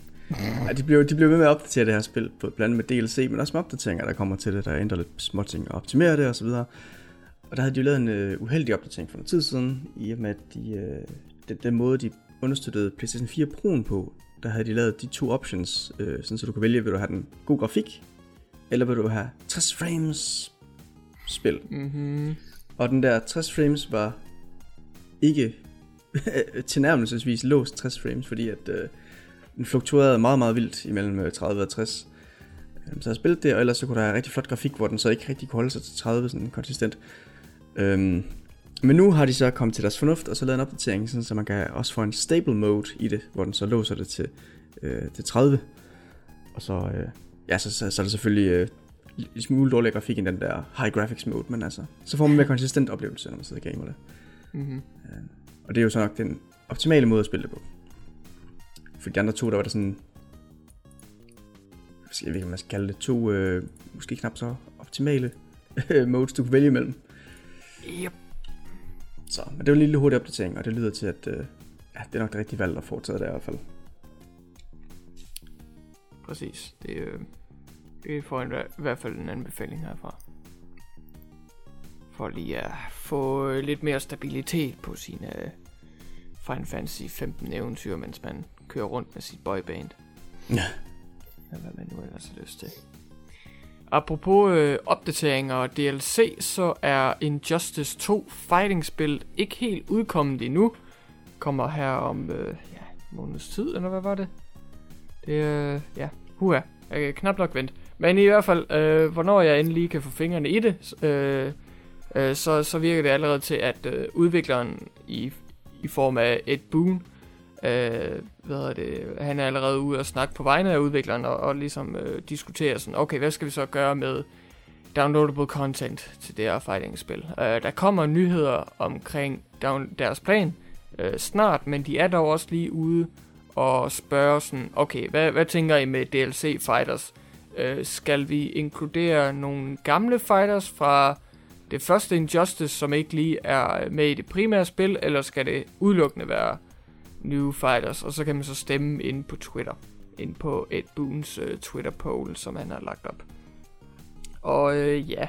Ja, de bliver, de bliver ved med at opdatere det her spil, på- blandt andet med DLC, men også med opdateringer, der kommer til det, der ændrer lidt småting og optimerer det osv. Og der havde de jo lavet en øh, uheldig opdatering for noget tid siden, i og med at de, øh, den, den måde, de understøttede PlayStation 4 Pro'en på, der havde de lavet de to options, øh, sådan så du kan vælge, vil du have den god grafik, eller vil du have 60 frames spil. Mm-hmm. Og den der 60 frames var ikke (laughs) tilnærmelsesvis låst 60 frames, fordi at øh, den fluktuerede meget, meget vildt imellem øh, 30 og 60. Øhm, Så jeg spillede det, og ellers så kunne der være rigtig flot grafik, hvor den så ikke rigtig kunne holde sig til 30 sådan konsistent. Øhm, men nu har de så kommet til deres fornuft, og så lavet en opdatering, sådan, så man kan også få en stable mode i det, hvor den så låser det til, øh, til 30. Og så, øh, ja, så, så, så er der selvfølgelig øh, en smule dårligere grafik end den der high graphics mode, men altså, så får man en mere konsistent oplevelse, når man sidder og gamer det. Mm-hmm. Og det er jo så nok den optimale måde at spille det på. For de andre to, der var der sådan... Jeg ved ikke, om man skal kalde det to, øh, måske knap så optimale (laughs) modes, du kunne vælge imellem. Yep. Så, men det var en lille hurtig opdatering, og det lyder til, at øh, ja, det er nok det rigtige valg at fortsætte der i hvert fald. Præcis. Det, øh, det får en, i hvert fald en anbefaling herfra. For lige at få øh, lidt mere stabilitet på sine øh, Final Fantasy 15 eventyr, mens man kører rundt med sit boyband. Ja. Eller hvad man nu ellers har lyst til. Apropos øh, opdateringer og DLC, så er Injustice 2 fighting-spil ikke helt udkommet endnu. Kommer her om øh, ja, måneds tid, eller hvad var det? Det er, øh, ja, huha. Jeg kan knap nok vente. Men i hvert fald, øh, hvornår jeg endelig kan få fingrene i det, øh, øh, så, så virker det allerede til, at øh, udvikleren i, i form af Ed Boon, øh, hvad hedder det, han er allerede ude og snakke på vegne af udvikleren og, og ligesom øh, diskutere sådan, okay, hvad skal vi så gøre med downloadable content til det her fighting-spil. Øh, der kommer nyheder omkring down, deres plan øh, snart, men de er dog også lige ude og spørge sådan, okay, hvad, hvad tænker I med DLC fighters? Øh, skal vi inkludere nogle gamle fighters fra det første Injustice, som ikke lige er med i det primære spil, eller skal det udelukkende være New Fighters? Og så kan man så stemme ind på Twitter, ind på Ed Boons øh, Twitter poll, som han har lagt op. Og øh, ja,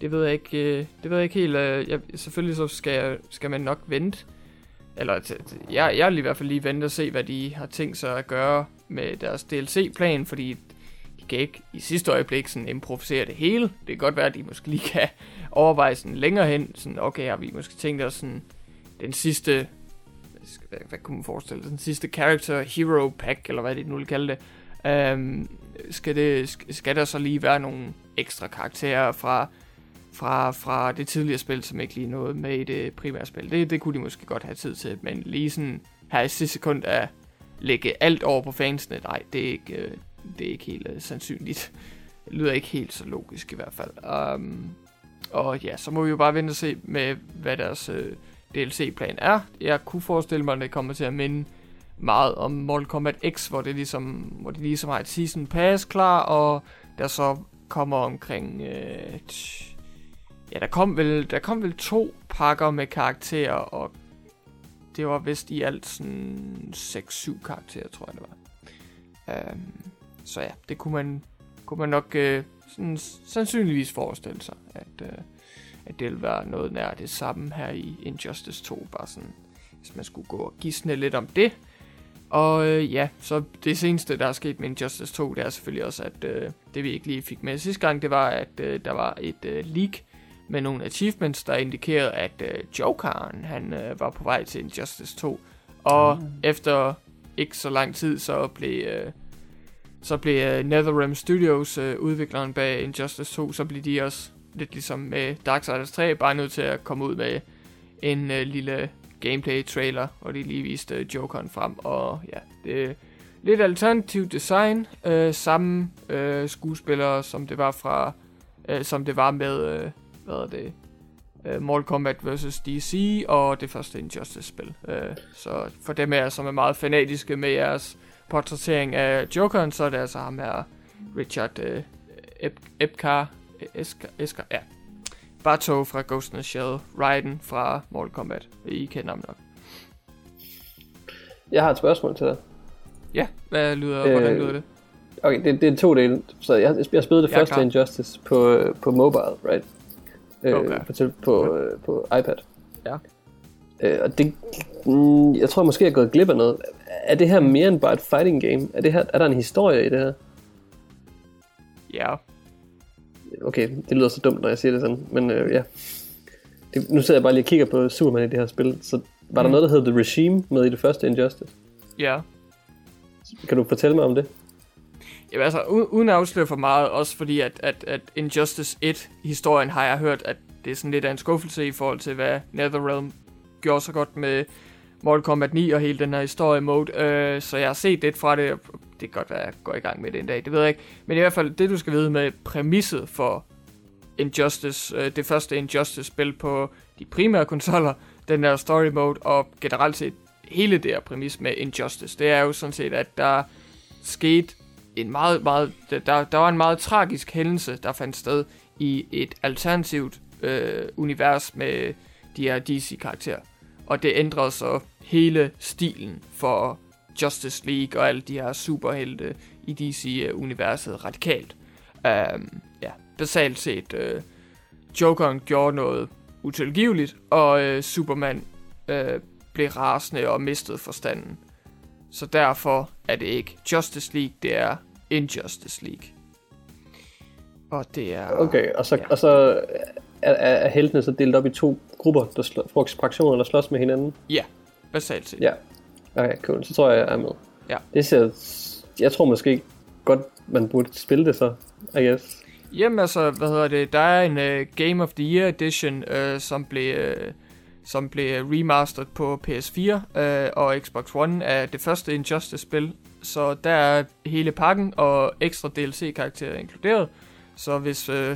det ved jeg ikke, øh, det ved jeg ikke helt. Øh, jeg, selvfølgelig så skal, skal man nok vente. Eller t- t- jeg, jeg vil i hvert fald lige vente og se, hvad de har tænkt sig at gøre med deres DLC-plan, fordi de kan ikke i sidste øjeblik sådan improvisere det hele. Det kan godt være, at de måske lige kan overveje sådan længere hen, sådan okay, har vi måske tænkt os sådan den sidste, hvad, skal- hvad, kunne man forestille sig, den sidste character hero pack, eller hvad det nu vil kalde det, øhm, skal, det, skal der så lige være nogle ekstra karakterer fra, fra, fra det tidligere spil, som ikke lige nåede med i det primære spil. Det, det kunne de måske godt have tid til, men lige sådan her i sidste sekund at lægge alt over på fansene, nej, det er ikke, øh, det er ikke helt uh, sandsynligt. Det lyder ikke helt så logisk i hvert fald. Um, og ja, så må vi jo bare vente og se med, hvad deres Uh, DLC-plan er. Jeg kunne forestille mig, at det kommer til at minde meget om Mortal Kombat X, hvor, det ligesom, hvor de ligesom har et Season Pass klar, og der så kommer omkring... Øh, ja, der kom, vel, der kom vel to pakker med karakterer, og det var vist i alt sådan 6-7 karakterer, tror jeg det var. Um, så ja, det kunne man, kunne man nok øh, sådan, sandsynligvis forestille sig, at, øh, at det ville være noget nær det samme her i Injustice 2, bare sådan, hvis man skulle gå og gisne lidt om det. Og øh, ja, så det seneste, der er sket med Injustice 2, det er selvfølgelig også, at øh, det vi ikke lige fik med sidste gang, det var, at øh, der var et øh, leak med nogle achievements, der indikerede, at øh, Jokeren, han øh, var på vej til Injustice 2. Og Ah. efter ikke så lang tid, så blev... Øh, så blev uh, NetherRealm Studios, uh, udvikleren bag Injustice 2, så blev de også lidt ligesom med Darksiders 3, bare nødt til at komme ud med en øh, lille gameplay-trailer, hvor de lige viste øh, Jokeren frem, og ja, det er lidt alternativ design, øh, samme øh, skuespillere, som det var fra, øh, som det var med, øh, hvad er det, øh, Mortal Kombat vs. DC, og det første Injustice-spil. Øh, så for dem af jer, som er meget fanatiske med jeres portrættering af Jokeren, så er det altså ham her, Richard øh, Ep- Epcar, Esker, Esker, ja. Bato fra Ghost in the Shell, Raiden fra Mortal Kombat. I kender ham nok. Jeg har et spørgsmål til dig. Ja, hvad lyder, øh, hvordan lyder det? Okay, det, det er to dele. Så jeg, jeg spillede det Jeg første klar. Injustice på, på mobile, right? Øh, Okay. På, til- på, øh, på iPad. Ja. Øh, og det, mm, jeg tror måske, jeg er gået glip af noget. Er det her mere end bare et fighting game? Er, det her, er der en historie i det her? Ja, Okay, det lyder så dumt, når jeg siger det sådan, men øh, ja. Det, nu sidder jeg bare lige og kigger på Superman i det her spil, så var der Mm. noget, der hed The Regime med i det første Injustice? ja. Kan du fortælle mig om det? Jamen altså, uden, at afsløre for meget, også fordi at, at, at Injustice 1-historien har jeg hørt, at det er sådan lidt af en skuffelse i forhold til, hvad Netherrealm gjorde så godt med Mortal Kombat 9 og hele den her historie mode. Øh, så jeg har set lidt fra det kan godt være, at jeg går i gang med det en dag, det ved jeg ikke. Men i hvert fald, det du skal vide med præmisset for Injustice, øh, det første Injustice-spil på de primære konsoller, den der story mode, og generelt set hele det her præmis med Injustice, det er jo sådan set, at der skete en meget, meget, der, der var en meget tragisk hændelse, der fandt sted i et alternativt øh, univers med de her DC-karakterer. Og det ændrede så hele stilen for Justice League og alle de her superhelte i DC-universet radikalt. Um, ja, basalt set, øh, Jokeren gjorde noget utilgiveligt, og øh, Superman øh, blev rasende og mistede forstanden. Så derfor er det ikke Justice League, det er Injustice League. Og det er... Okay, og så, Ja. og så er, er, heltene så delt op i to grupper, der slår, fraktioner, der slås med hinanden? Ja, basalt set. Ja. Okay, cool. Så tror jeg, jeg er med. Ja. Det ser... Jeg tror måske godt, man burde spille det så, I guess. Jamen altså, hvad hedder det? Der er en uh, Game of the Year Edition, uh, som blev... Uh, som blev remastered på PS4 uh, og Xbox One af det første Injustice-spil. Så der er hele pakken og ekstra DLC-karakterer inkluderet. Så hvis, uh,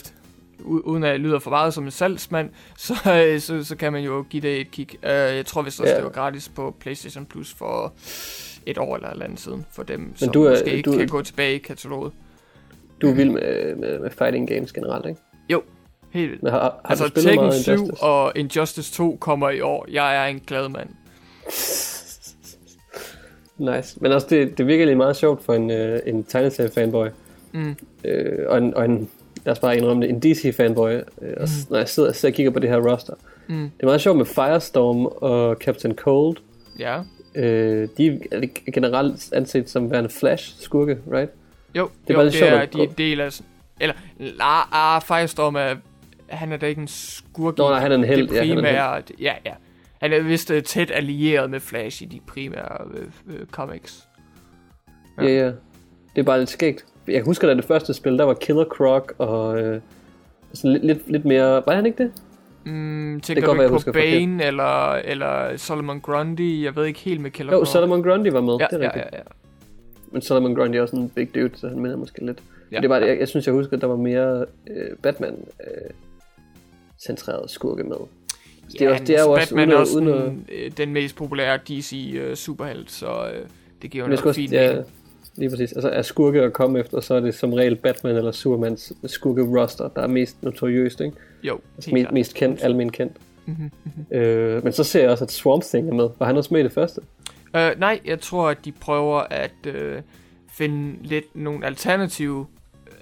uden at jeg lyder for meget som en salgsmand, (laughs) så, uh, så, så kan man jo give det et kig. Uh, jeg tror vist også, Ja. det var gratis på PlayStation Plus for et år eller et eller andet siden, for dem, som du er- måske ikke du- kan gå tilbage i kataloget. Du er vild med, med, med fighting games generelt, ikke? Helt vildt. Men har, har Altså Tekken meget 7 Injustice? og Injustice 2 kommer i år. Jeg er en glad mand. (laughs) Nice. Men også, det, det virker lige meget sjovt for en, øh, en tegneserie-fanboy. Mm. Øh, og, en, og en, lad os bare indrømme det, en DC-fanboy. Øh, s- når jeg sidder, sidder og kigger på det her roster. Mm. Det er meget sjovt med Firestorm og Captain Cold. Ja. Øh, de er generelt anset som værende Flash-skurke, right? Jo, Det er jo, det sjovt er at- de er del af... Eller, ah, Firestorm er... Han er da ikke en skurk Nå, nej, han er en helt. det Ja, han er primære... Ja, ja. Han er vist øh, tæt allieret med Flash i de primære øh, øh, comics. Ja, ja. Det er bare lidt skægt. Jeg husker, da det første spil, der var Killer Croc og øh, sådan lidt, lidt, lidt mere... Var han ikke det? Mm, tænker godt du ikke på forkert. Bane eller, eller Solomon Grundy? Jeg ved ikke helt med Killer Jo, Croc. Solomon Grundy var med. Ja, det er ja, rigtigt. ja, ja. Men Solomon Grundy er også en big dude, så han minder måske lidt. Ja. Ja. Det var, jeg, jeg synes, jeg husker, at der var mere øh, Batman øh, centreret skurke med. det er også- det er jo også Batman uden er også uden den, øh, den mest populære DC uh, superhelt, så øh, det giver jo noget fint ja, mening. Lige præcis. Altså er skurke at komme efter, så er det som regel Batman eller Supermans skurke roster, der er mest notoriøst, ikke? Jo, Altså helt mest, kendt, almen kendt. Mhm, Øh, men så ser jeg også, at Swamp Thing er med. Var han også med i det første? Øh, nej, jeg tror, at de prøver at øh, finde lidt nogle alternative...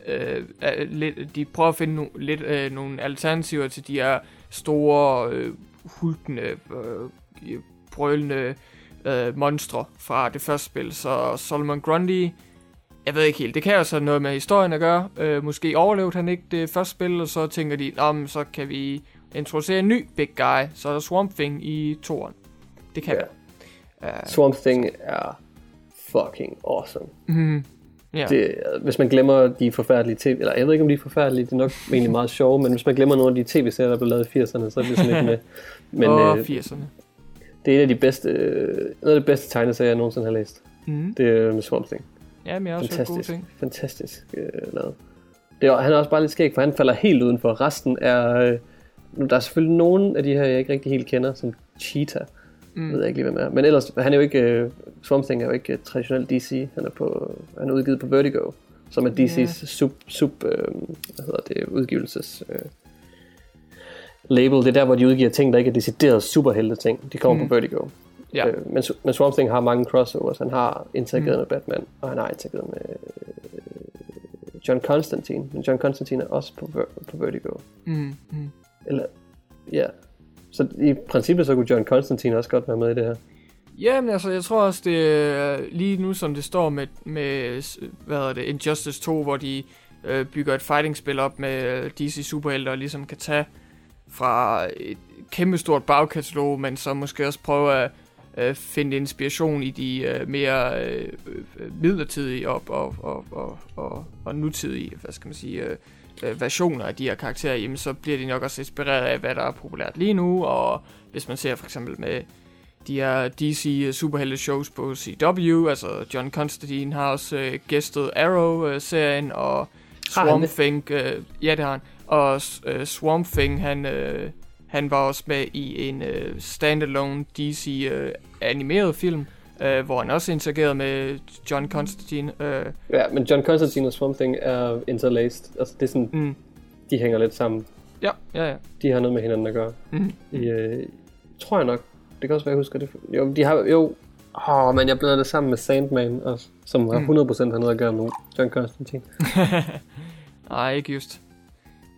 Øh, øh, lidt, de prøver at finde no, lidt øh, nogle alternativer til de her store, øh, hulkende, øh, brølende øh, monstre fra det første spil. Så Solomon Grundy, jeg ved ikke helt, det kan også have noget med historien at gøre. Øh, måske overlevede han ikke det første spil, og så tænker de, om så kan vi introducere en ny big guy, så er der Swamp Thing i toren. Det kan Ja. ja. Uh, Swamp Thing er fucking awesome. Mm, ja. Det, hvis man glemmer de forfærdelige tv... Eller jeg ved ikke, om de er forfærdelige, det er nok (laughs) egentlig meget sjove, men hvis man glemmer nogle af de tv-serier, der blev lavet i 80'erne, så er det sådan lidt med. (laughs) Men og øh, 80'erne. Det er en af de bedste, øh, noget af de bedste tegneserier, jeg nogensinde har læst. Mm. Det er med Swamp Thing. Ja, men jeg har også hørt gode Fantastisk, ting. fantastisk øh, lavet. Det er, han er også bare lidt skæg, for han falder helt udenfor. Resten er... Øh, nu, der er selvfølgelig nogen af de her, jeg ikke rigtig helt kender, som Cheetah. Mm. ved jeg ikke lige, hvem er. Men ellers, han er jo ikke... Øh, Swamp Thing er jo ikke øh, traditionel DC. Han er, på, han er udgivet på Vertigo, som er DC's Ja. sub, sub øh, hvad hedder det, udgivelses... Øh, label. Det er der, hvor de udgiver ting, der ikke er decideret superhelte ting. De kommer mm. på Vertigo. Ja. Øh, men, men Swamp Thing har mange crossovers. Han har interageret mm. med Batman, og han har interageret med øh, John Constantine. Men John Constantine er også på, på Vertigo. Mm, mm. Eller, ja. Så i princippet så kunne John Constantine også godt være med i det her. Ja, men altså, jeg tror også, det lige nu, som det står med, med hvad hedder det, Injustice 2, hvor de øh, bygger et fighting-spil op med øh, DC superhelte, og ligesom kan tage fra et kæmpestort bagkatalog, men så måske også prøve at øh, finde inspiration i de øh, mere øh, øh, midlertidige og, og, og, og, og, og nutidige, hvad skal man sige, øh, øh, versioner af de her karakterer, jamen så bliver de nok også inspireret af, hvad der er populært lige nu, og hvis man ser for eksempel med de her DC superhelte shows på CW, altså John Constantine har også øh, gæstet Arrow-serien, og Swamp? Thing, øh, ja det har han, og øh, Swamp Thing, han, øh, han var også med i en øh, standalone DC øh, animeret film, øh, hvor han også interagerede med John Constantine. Øh, Ja, men John Constantine og Swamp Thing er interlaced. Altså, det er sådan, mm, de hænger lidt sammen. ja, ja, ja. De har noget med hinanden at gøre. Mm. I, øh, tror jeg nok. Det kan også være, jeg husker det. Jo, de har jo... Åh, oh, men jeg blander det sammen med Sandman også, som har Mm. 100% har noget at gøre med John Constantine. (laughs) Nej, ikke just.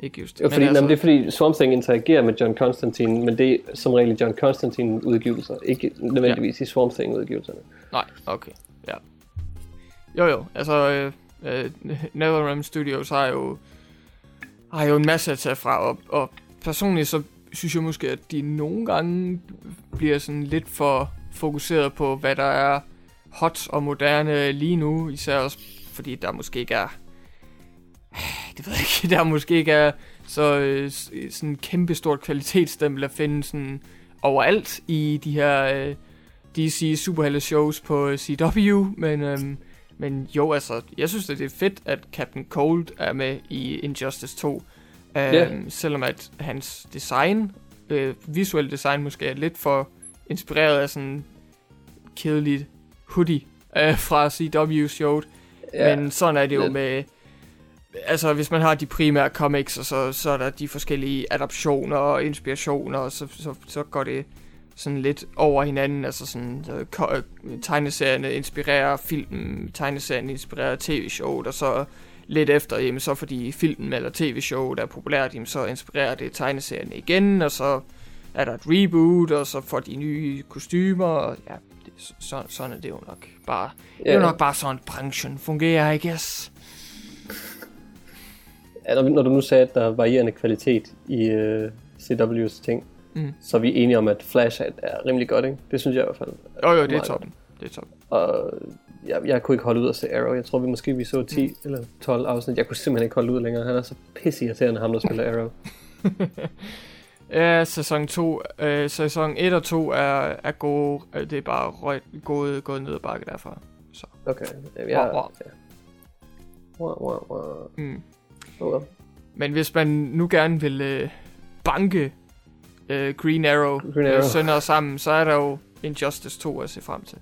Ikke just. Jo, fordi, altså... jamen, det er fordi Swamp Thing interagerer med John Constantine, men det er som regel John Constantine udgivelser, ikke nødvendigvis ja. i Swamp Thing udgivelserne. Nej, okay, ja. Jo jo, altså øh, øh, NetherRealm Studios har jo, har jo en masse at tage fra, og, og personligt så synes jeg måske, at de nogle gange bliver sådan lidt for fokuseret på, hvad der er hot og moderne lige nu, især også fordi der måske ikke er, (sighs) det ved jeg ikke, (laughs) der måske ikke er så øh, sådan en kæmpestort kvalitetsstempel at finde sådan overalt i de her øh, DC superhelte shows på øh, CW, men, øhm, men jo, altså, jeg synes, at det er fedt, at Captain Cold er med i Injustice 2. Øhm, Ja. Selvom at hans design, øh, visuelle design måske er lidt for inspireret af sådan kedeligt hoodie øh, fra CW-showet. Ja, men sådan er det jo lidt. med... Altså, hvis man har de primære comics, og så, så er der de forskellige adaptioner og inspirationer, og så, så, så går det sådan lidt over hinanden. Altså sådan, øh, tegneserierne inspirerer filmen, tegneserien inspirerer tv-showet, og så lidt efter, jamen så fordi filmen eller tv-showet er populært, jamen så inspirerer det tegneserierne igen, og så er der et reboot, og så får de nye kostymer, og ja, det, så, sådan er det jo nok bare. Det er jo nok bare sådan, branchen fungerer, I guess. Når, du nu sagde, at der er varierende kvalitet i uh, CW's ting, Mm. så er vi enige om, at Flash er, er rimelig godt, ikke? Det synes jeg i hvert fald. Jo, jo, det er toppen. Det er toppen. Og jeg, jeg kunne ikke holde ud at se Arrow. Jeg tror, vi måske vi så 10 mm. eller 12 afsnit. Jeg kunne simpelthen ikke holde ud længere. Han er så pisse irriterende, ham der spiller (laughs) Arrow. Ja, sæson 2, øh, sæson 1 og 2 er, er gode. Øh, Det er bare røg, gået, gået ned ad bakke derfra. Så. Okay. Jeg, Wow, wow. ja. Wow, wow, wow. Mm. Well. Men hvis man nu gerne vil øh, banke øh, Green Arrow, Green øh, Arrow. sønder sammen, så er der jo Injustice 2 at se frem til.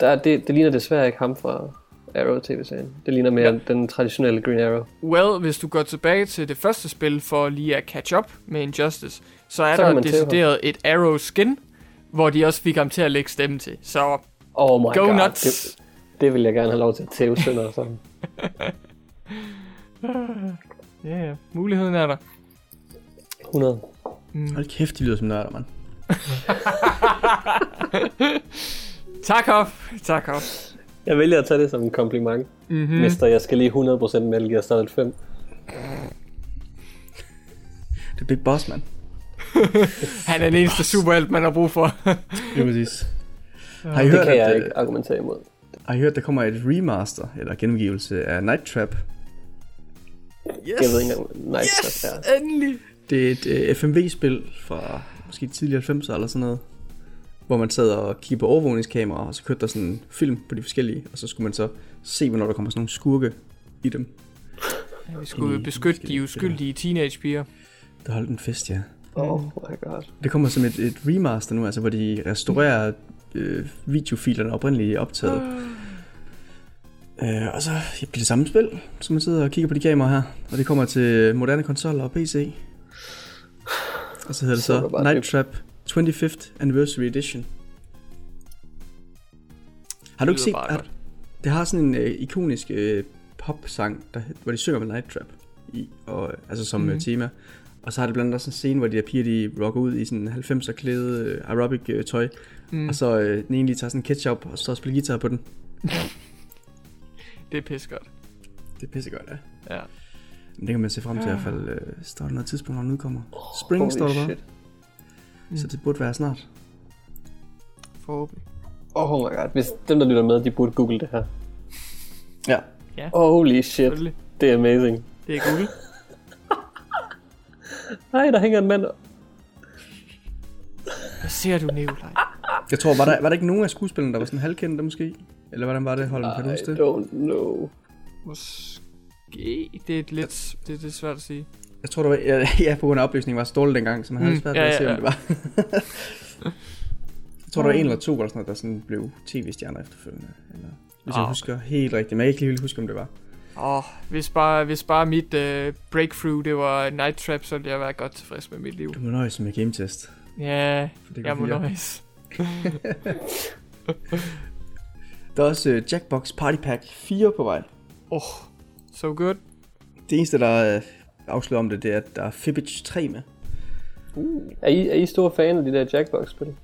Der, er- det, det ligner desværre ikke ham fra Arrow tv-serien. Det ligner mere Ja. den traditionelle Green Arrow. Well, hvis du går tilbage til det første spil for lige at catch up med Injustice, så er Så der decideret et Arrow skin, hvor de også fik ham til at lægge stemme til. Så Oh my go god. nuts! Det, det vil jeg gerne have lov til at tæve sønder sådan. (laughs) Ja, ja. Muligheden er der. 100. Mm. Hold kæft, de lyder som nørder, mand. (laughs) Tak, Hoff. Tak, Hoff. Jeg vælger at tage det som en kompliment. Mm. Mm-hmm. Mister, jeg skal lige 100% Metal Gear Solid 5. Det er Big Boss, mand. (laughs) Han er den eneste superhelt, man har brug for. (laughs) Det er præcis. Har I Det hørt, kan jeg at, ikke øh, argumentere imod. har I hørt, der kommer et remaster, eller genudgivelse af Night Trap? Yes. Jeg ved ikke engang, nice Yes, er. endelig. Det er et uh, FMV-spil fra måske tidligere 90'er eller sådan noget. Hvor man sad og kiggede på overvågningskameraer, og så kørte der sådan en film på de forskellige, og så skulle man så se, hvornår der kommer sådan nogle skurke i dem. Vi skulle I- beskytte de uskyldige teenagepiger. Der holdt en fest, ja. Oh my god. Det kommer som et, et remaster nu, altså hvor de restaurerer øh, videofilerne oprindeligt optaget. Øh, og så bliver det samme spil, som man sidder og kigger på de kameraer her. Og det kommer til moderne konsoller og PC. Og så hedder det Så så Night. Trap 25th Anniversary Edition. Har du ikke set, har, det har sådan en øh, ikonisk øh, pop-sang, der, hvor de synger med Night Trap, i, og, altså som Mhm. mm. tema. Og så har det blandt andet også en scene, hvor de der piger, de rocker ud i sådan 90'er klæde øh, aerobic øh, tøj. Mm. Og så øh, den ene lige tager sådan en ketchup, og så spiller guitar på den. (laughs) det er pisse godt. Det er pissegodt, ja. Ja. Men det kan man se frem til i hvert fald. Øh, står der noget tidspunkt, når den udkommer. Spring Holy står der shit. Så det burde være snart. Forhåbentlig. Oh my god. Hvis dem, der lytter med, de burde google det her. Ja. Holy shit. Det er amazing. Det er guld. (laughs) Nej, der hænger en mand. Hvad ser du, Nikolaj? Jeg tror, var der, var der ikke nogen af skuespillerne, der var sådan halvkendte måske? Eller hvordan var det, Holm? Kan du I huske det? don't know. Måske... Det er lidt, det er lidt svært at sige. Jeg tror, det var, ja, (laughs) ja, på grund af opløsningen var dårligt dengang, så man havde Mm, svært ja, ved at se, ja, om det var. (laughs) jeg tror, der var en eller to, eller sådan noget, der sådan blev tv-stjerner efterfølgende. Eller, hvis jeg Ah, husker helt rigtigt, men jeg kan ikke lige huske, om det var. Åh, oh, hvis bare, hvis bare mit uh, breakthrough, det var Night Trap, så ville jeg være godt tilfreds med mit liv. Du må nøjes med game test. Ja, det jeg må nøjes. (laughs) Der er også uh, Jackbox Party Pack 4 på vej. Oh, so good. Det eneste, der uh, afslører om det, det er, at der er Fibbage 3 med. Er I, er I store fan af de der Jackbox-spil? Jeg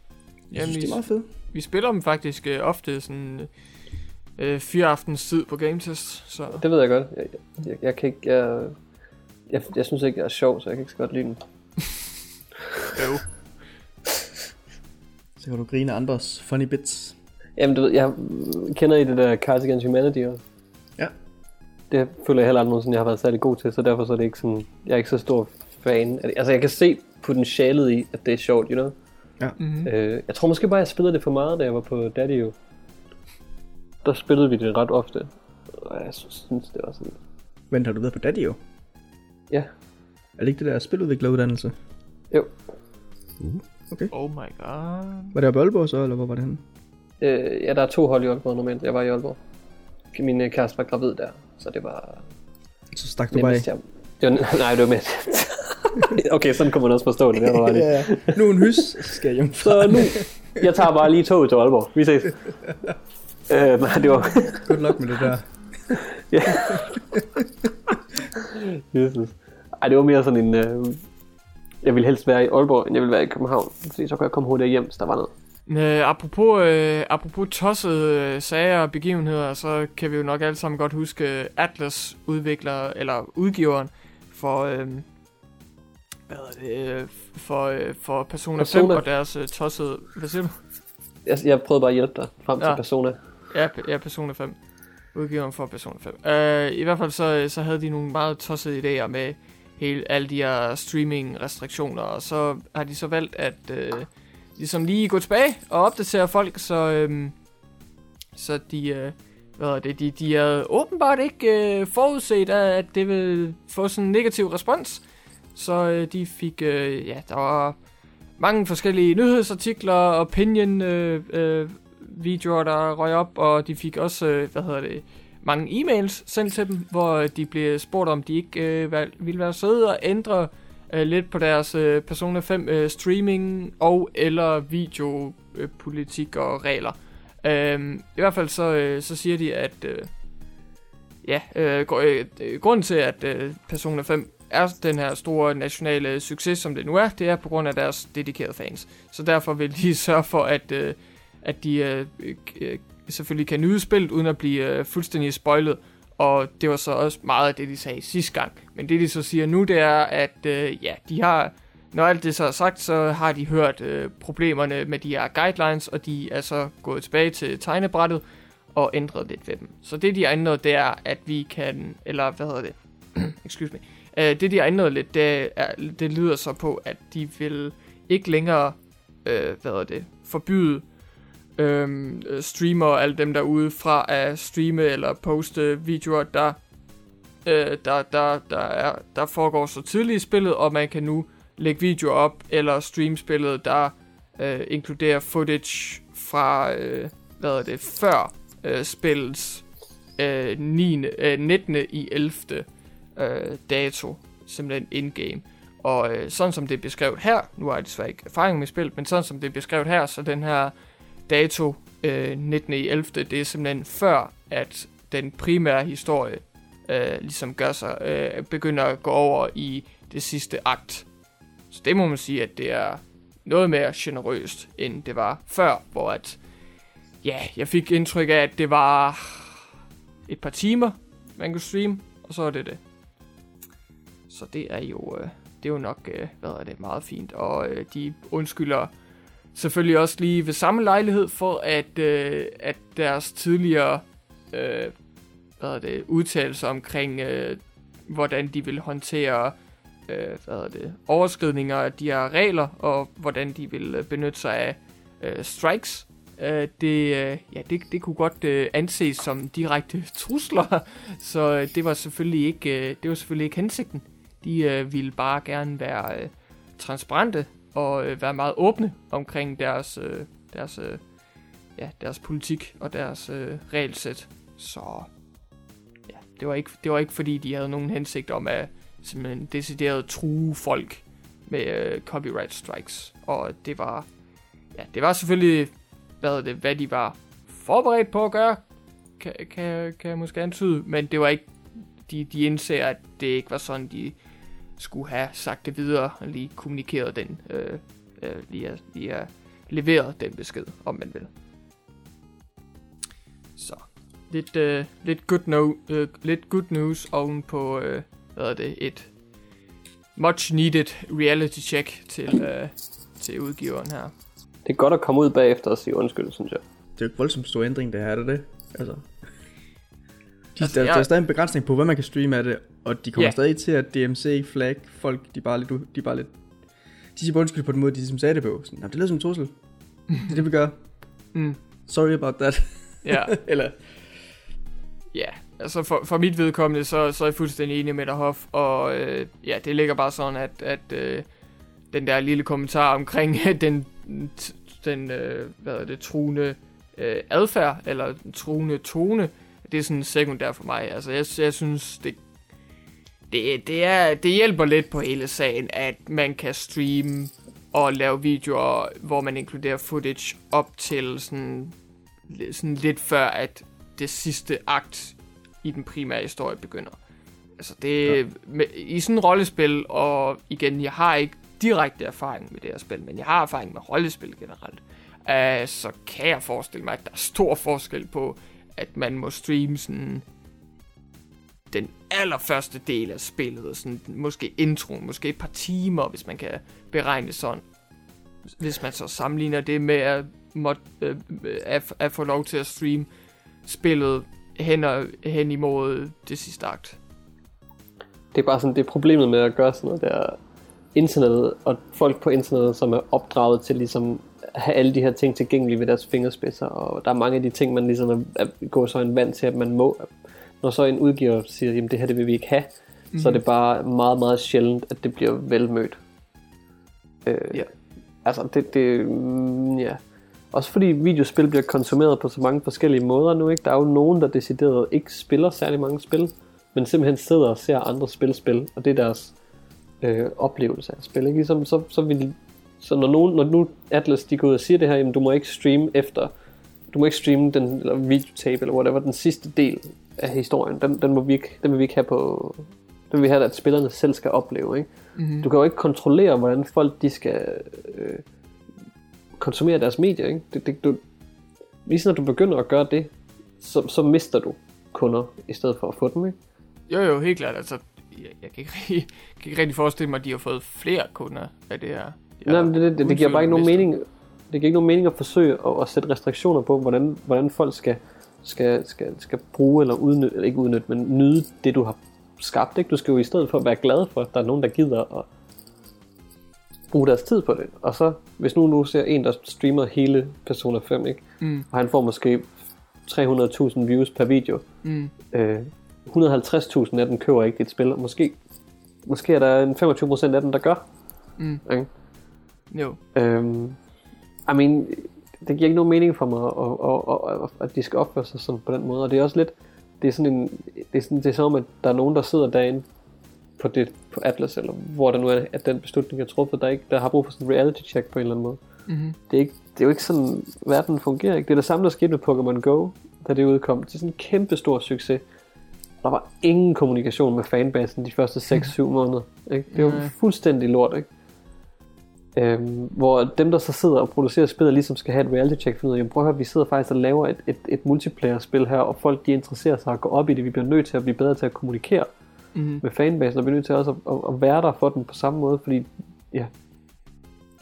Jamen, synes, vi, det er meget fedt. vi spiller dem faktisk uh, ofte sådan uh, fire aftens tid på Game Test, så Det ved jeg godt. Jeg, jeg, jeg kan ikke... Jeg, jeg, jeg synes ikke, jeg er sjov, så jeg kan ikke så godt lide den. (laughs) jo. Så kan du grine andres funny bits. Jamen, du ved, jeg kender I det der Cards Against Humanity også? Ja. Det føler jeg heller aldrig nogensinde, jeg har været særlig god til, så derfor så er det ikke sådan... Jeg er ikke så stor fan. Altså, jeg kan se potentialet i, at det er sjovt, you know? Mm-hmm. Øh, jeg tror måske bare, jeg spillede det for meget, da jeg var på Daddy Der spillede vi det ret ofte. Og jeg synes, det var sådan... Men har du været på Daddio? Ja. Er det ikke det der spiludvikleruddannelse? Jo. Oh my god. Var det i Aalborg så, eller hvor var det henne? Øh, ja, der er to hold i Aalborg normalt. Jeg var i Aalborg. Min øh, kæreste var gravid der, så det var Så stak du bare. Jeg... Det var, (laughs) nej, det var med. (laughs) okay, sådan kunne man også forstå det. det var ret i. ja, nu en hys, så skal jeg hjem. Så nu, jeg tager bare lige toget til Aalborg. Vi ses. (laughs) øh, nej, det var... Good luck med det der. Jesus. Ej, det var mere sådan en... Øh... Jeg ville helst være i Aalborg, end jeg ville være i København. Fordi så kunne jeg komme hurtigere hjem, hvis der var noget. Øh, apropos, øh, apropos tossede øh, sager og begivenheder, så kan vi jo nok alle sammen godt huske øh, Atlas udvikler, eller udgiveren for, øh, hvad det, øh, for, øh, for Persona, Persona. 5 og deres øh, tossede, hvad siger du? Jeg, jeg prøvede bare at hjælpe dig frem til Ja. Persona. Ja, ja, Persona 5. Udgiveren for Persona 5. Øh, I hvert fald så, så havde de nogle meget tossede idéer med hele, alle de her streaming-restriktioner, og så har de så valgt at øh, ligesom lige gå tilbage og opdatere folk, så, øhm, så de, øh, hvad er det, de, de havde åbenbart ikke øh, forudset, at det ville få sådan en negativ respons. Så øh, de fik, øh, ja, der var mange forskellige nyhedsartikler, opinion øh, øh, videoer, der røg op, og de fik også, øh, hvad hedder det, mange e-mails sendt til dem, hvor øh, de blev spurgt, om de ikke øh, ville være søde og ændre øh, lidt på deres øh, Persona 5 øh, streaming og eller videopolitik øh, og regler. Øh, I hvert fald så, øh, så siger de, at øh, ja, øh, gr- øh, øh, grunden til, at øh, Persona 5 er den her store nationale succes, som det nu er, det er på grund af deres dedikerede fans. Så derfor vil de (laughs) sørge for, at, øh, at de øh, øh, selvfølgelig kan nyde spillet, uden at blive øh, fuldstændig spoilet. Og det var så også meget af det, de sagde sidste gang. Men det, de så siger nu, det er, at øh, ja, de har, når alt det så er sagt, så har de hørt øh, problemerne med de her guidelines, og de er så gået tilbage til tegnebrættet og ændret lidt ved dem. Så det, de har ændret, det er, at vi kan, eller hvad hedder det, (clears throat) excuse me, øh, det, de har ændret lidt, det, er, det lyder så på, at de vil ikke længere, øh, hvad hedder det, forbyde øhm, øh, streamer og alle dem derude fra at streame eller poste videoer, der, øh, der, der, der, er, der foregår så tidligt i spillet, og man kan nu lægge videoer op eller streame spillet, der øh, inkluderer footage fra, øh, hvad er det, før øh, spillets øh, 9, øh, 19. i 11. Øh, dato, simpelthen in-game. Og øh, sådan som det er beskrevet her, nu har jeg desværre ikke erfaring med spil, men sådan som det er beskrevet her, så den her dato øh, 19.11. det er simpelthen før, at den primære historie øh, ligesom gør sig, øh, begynder at gå over i det sidste akt. Så det må man sige, at det er noget mere generøst, end det var før, hvor at, ja, jeg fik indtryk af, at det var et par timer, man kunne streame, og så er det det. Så det er jo, øh, det er jo nok, øh, hvad er det, meget fint. Og øh, de undskylder selvfølgelig også lige ved samme lejlighed for, at, øh, at deres tidligere øh, hvad er det, udtalelser omkring, øh, hvordan de vil håndtere øh, hvad er det, overskridninger af de her regler, og hvordan de vil øh, benytte sig af øh, strikes. Øh, det, øh, ja, det, det kunne godt øh, anses som direkte (laughs) trusler, så øh, det var selvfølgelig ikke, øh, det var selvfølgelig ikke hensigten. De øh, ville bare gerne være øh, transparente og øh, være meget åbne omkring deres, øh, deres, øh, ja, deres politik og deres øh, regelsæt. Så ja, det var, ikke, det var ikke fordi, de havde nogen hensigt om at simpelthen decideret true folk med øh, copyright strikes. Og det var, ja, det var selvfølgelig, hvad, det, hvad de var forberedt på at gøre, kan, kan, kan jeg måske antyde, men det var ikke, de, de indser, at det ikke var sådan, de skulle have sagt det videre, og lige kommunikeret den, øh, øh, lige, lige leveret den besked, om man vil. Så, lidt, øh, lidt, good no, øh, lidt good news oven på, øh, hvad er det, et much needed reality check til, øh, til udgiveren her. Det er godt at komme ud bagefter og sige undskyld, synes jeg. Det er jo ikke voldsomt stor ændring, det her, er det det? Altså, de, Altså, der, jeg- der er stadig en begrænsning på, hvad man kan streame af det, og de kommer Ja. stadig til at DMC flag folk, de er bare lidt, de er bare lidt, de siger undskyld på den måde, de ligesom sagde det på. Sådan, "Nå, det lyder som en trussel. Det er det, vi gør. Mm. Sorry about that. Ja, (laughs) Eller, ja. Altså for, for mit vedkommende, så, så er jeg fuldstændig enig med dig, Hoff. Og øh, ja, det ligger bare sådan, at, at øh, den der lille kommentar omkring (laughs) den, den øh, hvad er det, truende øh, adfærd, eller den truende tone, det er sådan sekundær for mig. Altså, jeg, jeg synes, det, det, det, er, det hjælper lidt på hele sagen, at man kan streame og lave videoer, hvor man inkluderer footage op til sådan, sådan lidt før, at det sidste akt i den primære historie begynder. Altså det, Ja. med, i sådan et rollespil, og igen, jeg har ikke direkte erfaring med det her spil, men jeg har erfaring med rollespil generelt, uh, så kan jeg forestille mig, at der er stor forskel på, at man må streame sådan den allerførste del af spillet, sådan måske intro, måske et par timer, hvis man kan beregne det sådan. Hvis man så sammenligner det med at, mod, øh, at, at få lov til at streame spillet hen, og, hen imod det sidste akt. Det er bare sådan, det er problemet med at gøre sådan noget der internettet, og folk på internettet, som er opdraget til ligesom have alle de her ting tilgængelige ved deres fingerspidser, og der er mange af de ting, man ligesom er, er går så en vand til, at man må. Når så en udgiver siger, jamen det her det vil vi ikke have, mm-hmm. så er det bare meget, meget sjældent, at det bliver velmødt. Øh, Ja. Altså, det, det mm, ja. Også fordi videospil bliver konsumeret på så mange forskellige måder nu, ikke? Der er jo nogen, der decideret ikke spiller særlig mange spil, men simpelthen sidder og ser andre spil spil, og det er deres øh, oplevelse af spil. Ikke? Ligesom, så, så, vil, så når, nogen, når nu Atlas de går ud og siger det her, jamen du må ikke streame efter, du må ikke streame den, eller videotape, eller whatever, den sidste del af historien, den, den, må vi ikke, den vil vi ikke have på, den vil vi have, at spillerne selv skal opleve. Ikke? Mm-hmm. Du kan jo ikke kontrollere, hvordan folk de skal øh, konsumere deres medier. Ikke? Det, det, du, lige når du begynder at gøre det, så, så mister du kunder, i stedet for at få dem. Ikke? Jo, jo, helt klart. Altså, jeg, jeg kan, ikke, rigtig- kan ikke rigtig forestille mig, at de har fået flere kunder af det her. Nej, men det, det, det, det giver bare ikke nogen mening. Det giver ikke nogen mening at forsøge at, at sætte restriktioner på, hvordan, hvordan folk skal, skal, skal, skal bruge eller udnytte, eller ikke udnytte, men nyde det, du har skabt. Ikke? Du skal jo i stedet for være glad for, at der er nogen, der gider at bruge deres tid på det. Og så, hvis nu nu ser en, der streamer hele Persona 5, ikke? Mm. og han får måske 300.000 views per video, Mm. øh, 150.000 af dem køber ikke dit spil, og måske, måske er der en 25% af dem, der gør. Mm. Ikke? Jo. Øhm, I mean, det giver ikke nogen mening for mig, at, at, at, at, de skal opføre sig sådan på den måde. Og det er også lidt, det er sådan en, det er, sådan, det er som om, at der er nogen, der sidder derinde på det på Atlas, eller hvor der nu er, at den beslutning er truffet, der, ikke, der har brug for sådan en reality check på en eller anden måde. Mm-hmm. Det er, ikke, det er jo ikke sådan, verden fungerer. Ikke? Det er det samme, der skete med Pokémon Go, da det udkom. Det er sådan en kæmpe stor succes. Der var ingen kommunikation med fanbasen de første 6-7 måneder. Ikke? Det var fuldstændig lort, ikke? Øhm, hvor dem, der så sidder og producerer spillet, ligesom skal have et reality check, finder ud af, prøv at høre, vi sidder faktisk og laver et, et, et multiplayer-spil her, og folk de interesserer sig og går op i det. Vi bliver nødt til at blive bedre til at kommunikere Mm-hmm. med fanbasen, og vi er nødt til også at, at, at være der for den på samme måde, fordi, ja,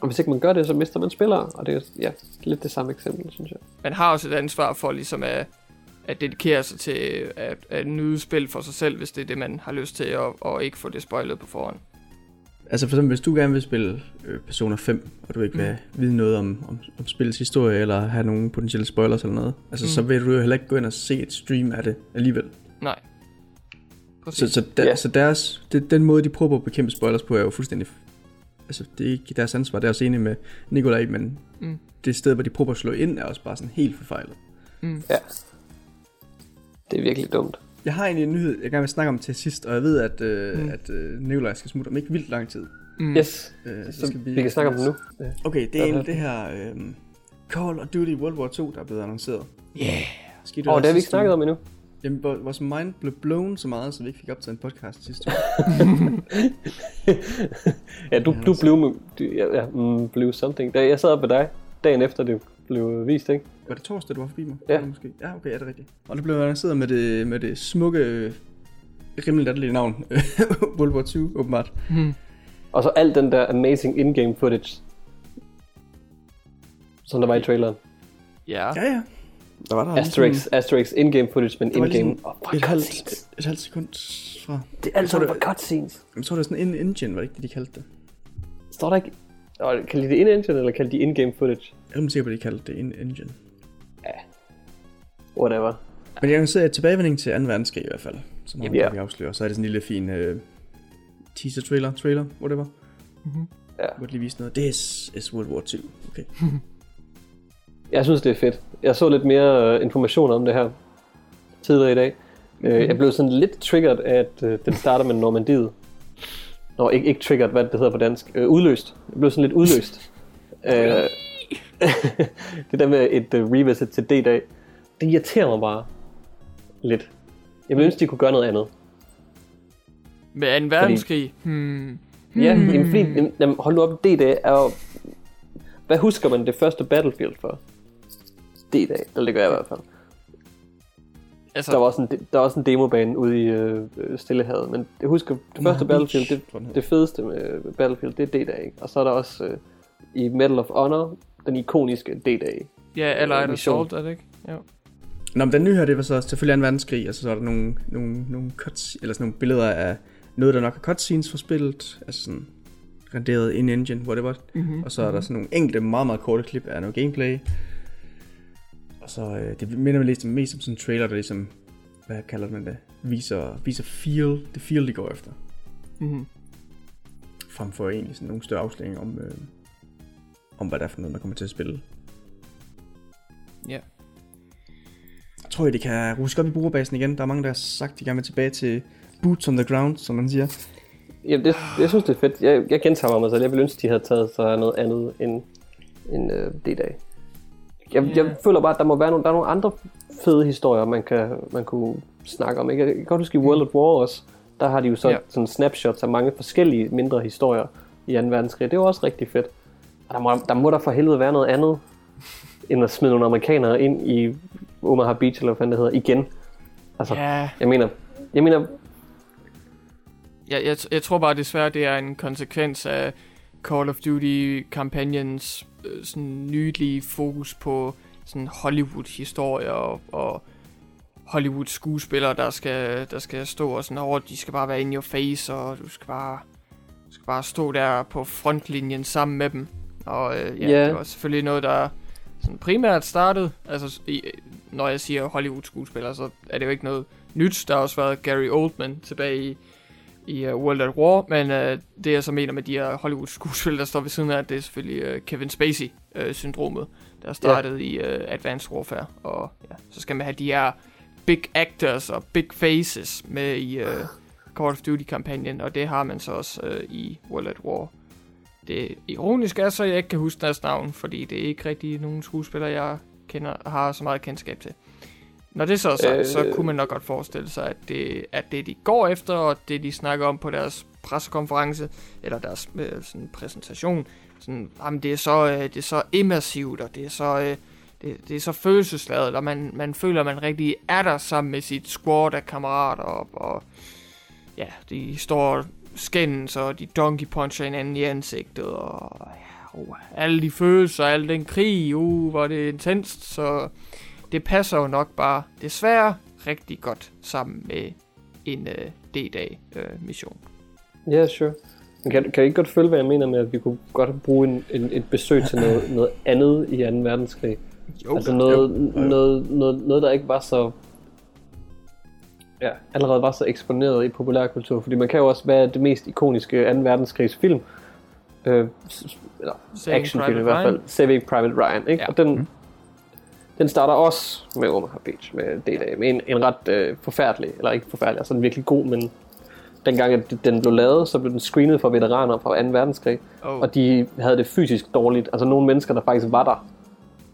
og hvis ikke man gør det, så mister man spillere, og det er ja, lidt det samme eksempel, synes jeg. Man har også et ansvar for ligesom at, at dedikere sig til at, at nyde spil for sig selv, hvis det er det, man har lyst til, og, og ikke få det spoilet på forhånd. Altså for eksempel, hvis du gerne vil spille øh, Persona 5, og du ikke vil vide noget om, om, om spillets historie, eller have nogle potentielle spoilers eller noget, altså Mm. så vil du jo heller ikke gå ind og se et stream af det alligevel. Nej. Så, Præcis. så, der, Ja. så deres, det, den måde, de prøver på at bekæmpe spoilers på, er jo fuldstændig... Altså, det er ikke deres ansvar, det er også enig med Nikolaj, men Mm. det sted, hvor de prøver at slå ind, er også bare sådan helt forfejlet. Mm. Ja. Det er virkelig dumt. Jeg har egentlig en nyhed, jeg gerne vil snakke om til sidst, og jeg ved, at, øh, Mm. at øh, Nikolaj skal smutte om ikke vildt lang tid. Mm. Yes, Øh, så vi, vi kan snakke om det nu. Okay, det er egentlig det her øh, Call of Duty World War 2, der er blevet annonceret. Yeah. Skete Og det har vi ikke snakket om endnu. Jamen, vores mind blev blown så meget, så vi ikke fik optaget en podcast sidste uge. (laughs) Ja, du, du blev, med- du, ja, ja, mm, blev something. Da jeg sad op med dig, dagen efter det blev vist, ikke? Var det torsdag, du var forbi mig? Ja. Eller Måske. Ja, okay, er det rigtigt. Og det blev annonceret med det, med det smukke, øh, rimelig latterlige navn. (laughs) World War 2, åbenbart. Mm. Og så al den der amazing in-game footage, som der var i traileren. Ja. Ja, ja. Der var der Asterix, Asterix in-game footage, men var in-game. ligesom Oh, et, halvt, et, et halvt sekund fra... Det er alt sammen det- for cutscenes. Jeg tror, det er sådan en engine, var det ikke det, de kaldte det? Står der ikke... Kaldte de det in-engine, eller kaldte de in-game footage? Jeg er sikker på, at de kaldte det en engine. Whatever. Men jeg annoncerede et tilbagevending til 2. verdenskrig i hvert fald. Så meget Ja. kan vi afsløre. Så er det sådan en lille fin øh, teaser trailer, trailer, whatever. Mhm. Ja. De lige viste noget. This is World War 2. Okay. (laughs) Jeg synes, det er fedt. Jeg så lidt mere uh, information om det her tidligere i dag. Mm-hmm. Uh, jeg blev sådan lidt triggeret af, at uh, den starter med Normandiet. Nå, ikke, ikke triggeret, hvad det hedder på dansk. Uh, udløst. Jeg blev sådan lidt udløst. (laughs) uh, (laughs) det der med et uh, revisit til D-dag, det irriterer mig bare lidt. Jeg ville ønske, de kunne gøre noget andet. Med 2. verdenskrig. Hmm. Ja, jamen, fordi, jamen, hold nu op, D-dag er jo... Hvad husker man det første Battlefield for? D-dag, eller det gør jeg i hvert fald. Altså, Der var også en, der var også en demobane ude i øh, øh, Stillehavet, men jeg husker, det første Battlefield, Beach, det, det fedeste med Battlefield, det er D-Dag, ikke? Og så er der også øh, i Medal of Honor, den ikoniske D-Dag. ja, Allied mission. Assault, er det ikke? Jo. Nå, men den nye her, det var så selvfølgelig 2. verdenskrig, altså så er der nogle, nogle, nogle cuts, eller sådan nogle billeder af noget, der nok er cutscenes for spillet, altså sådan renderet in engine, whatever. Mm-hmm. Og så er der sådan nogle enkelte meget, meget korte klip af noget gameplay. Og så, øh, det minder mig lidt mest om sådan en trailer, der ligesom, hvad kalder man det, viser, viser feel, det feel, de går efter. Mm-hmm. Frem for egentlig sådan nogle større afsløringer om, øh, om hvad det er for noget, man kommer til at spille. Ja. Jeg tror, de kan ruske op i brugerbasen igen. Der er mange, der har sagt, de gerne vil tilbage til boots on the ground, som man siger. Jamen, det, jeg synes, det er fedt. Jeg, jeg gentager mig selv. Jeg ville ønske, de havde taget sig noget andet end, end øh, D-dag. Jeg, Ja. jeg føler bare, at der må være nogle, der er nogle andre fede historier, man, kan, man kunne snakke om. Ikke? Jeg kan godt huske i World at War også, der har de jo så Ja. ja. sådan snapshots af mange forskellige mindre historier i 2. verdenskrig. Det er jo også rigtig fedt. Og der må, der må der for helvede være noget andet, end at smide nogle amerikanere ind i Omaha Beach, eller hvad fanden det hedder, igen. Altså, Ja, jeg mener, jeg mener, jeg, jeg, jeg tror bare desværre, det er en konsekvens af Call of Duty-kampagnens øh, sådan nydelige fokus på sådan Hollywood-historier og, og Hollywood-skuespillere, der skal, der skal stå og sådan over, de skal bare være in your face, og du skal bare, du skal bare stå der på frontlinjen sammen med dem. Og øh, ja, Ja. det var selvfølgelig noget, der sådan primært startede, altså i, når jeg siger Hollywood-skuespillere, så er det jo ikke noget nyt. Der har også været Gary Oldman tilbage i, i uh, World at War, men uh, det jeg så mener med de her Hollywood-skuespillere, der står ved siden af, det er selvfølgelig uh, Kevin Spacey-syndromet, der startede ja. i uh, Advanced Warfare. Og ja, så skal man have de her big actors og big faces med i, uh, Call of Duty-kampagnen, og det har man så også øh, i World at War. Det ironiske er så, at jeg ikke kan huske deres navn, fordi det er ikke rigtig nogen skuespiller, jeg kender har så meget kendskab til. Når det så er sagt, øh... så kunne man nok godt forestille sig, at det, at det de går efter, og det de snakker om på deres pressekonference, eller deres øh, sådan, præsentation, sådan, jamen, det, er så, øh, det er så immersivt, og det er så, øh, det, det er så følelsesladet, og man, man føler, at man rigtig er der sammen med sit squad af kammerater, og, og ja, de står skændes, og de donkey puncher hinanden i ansigtet, og ja, uh, alle de følelser, al den krig, uh, hvor det er intenst, så det passer jo nok bare desværre rigtig godt sammen med en uh, D-dag uh, mission. Ja, yeah, sure. Men kan, kan I ikke godt følge, hvad jeg mener med, at vi kunne godt bruge en, en, et besøg til noget, noget andet i 2. verdenskrig? Jo, altså noget, jo. Noget, noget, noget, der ikke var så ja, allerede var så eksponeret i populærkultur, fordi man kan jo også være det mest ikoniske 2. verdenskrigs film, øh, eller actionfilm i hvert fald, Saving Private Ryan, ikke? Ja. Og den, mm. den starter også med Omaha Beach, med D-Day, med en, en ret øh, forfærdelig, eller ikke forfærdelig, altså en virkelig god, men dengang at den blev lavet, så blev den screenet for veteraner fra 2. verdenskrig, oh. og de havde det fysisk dårligt. Altså nogle mennesker, der faktisk var der,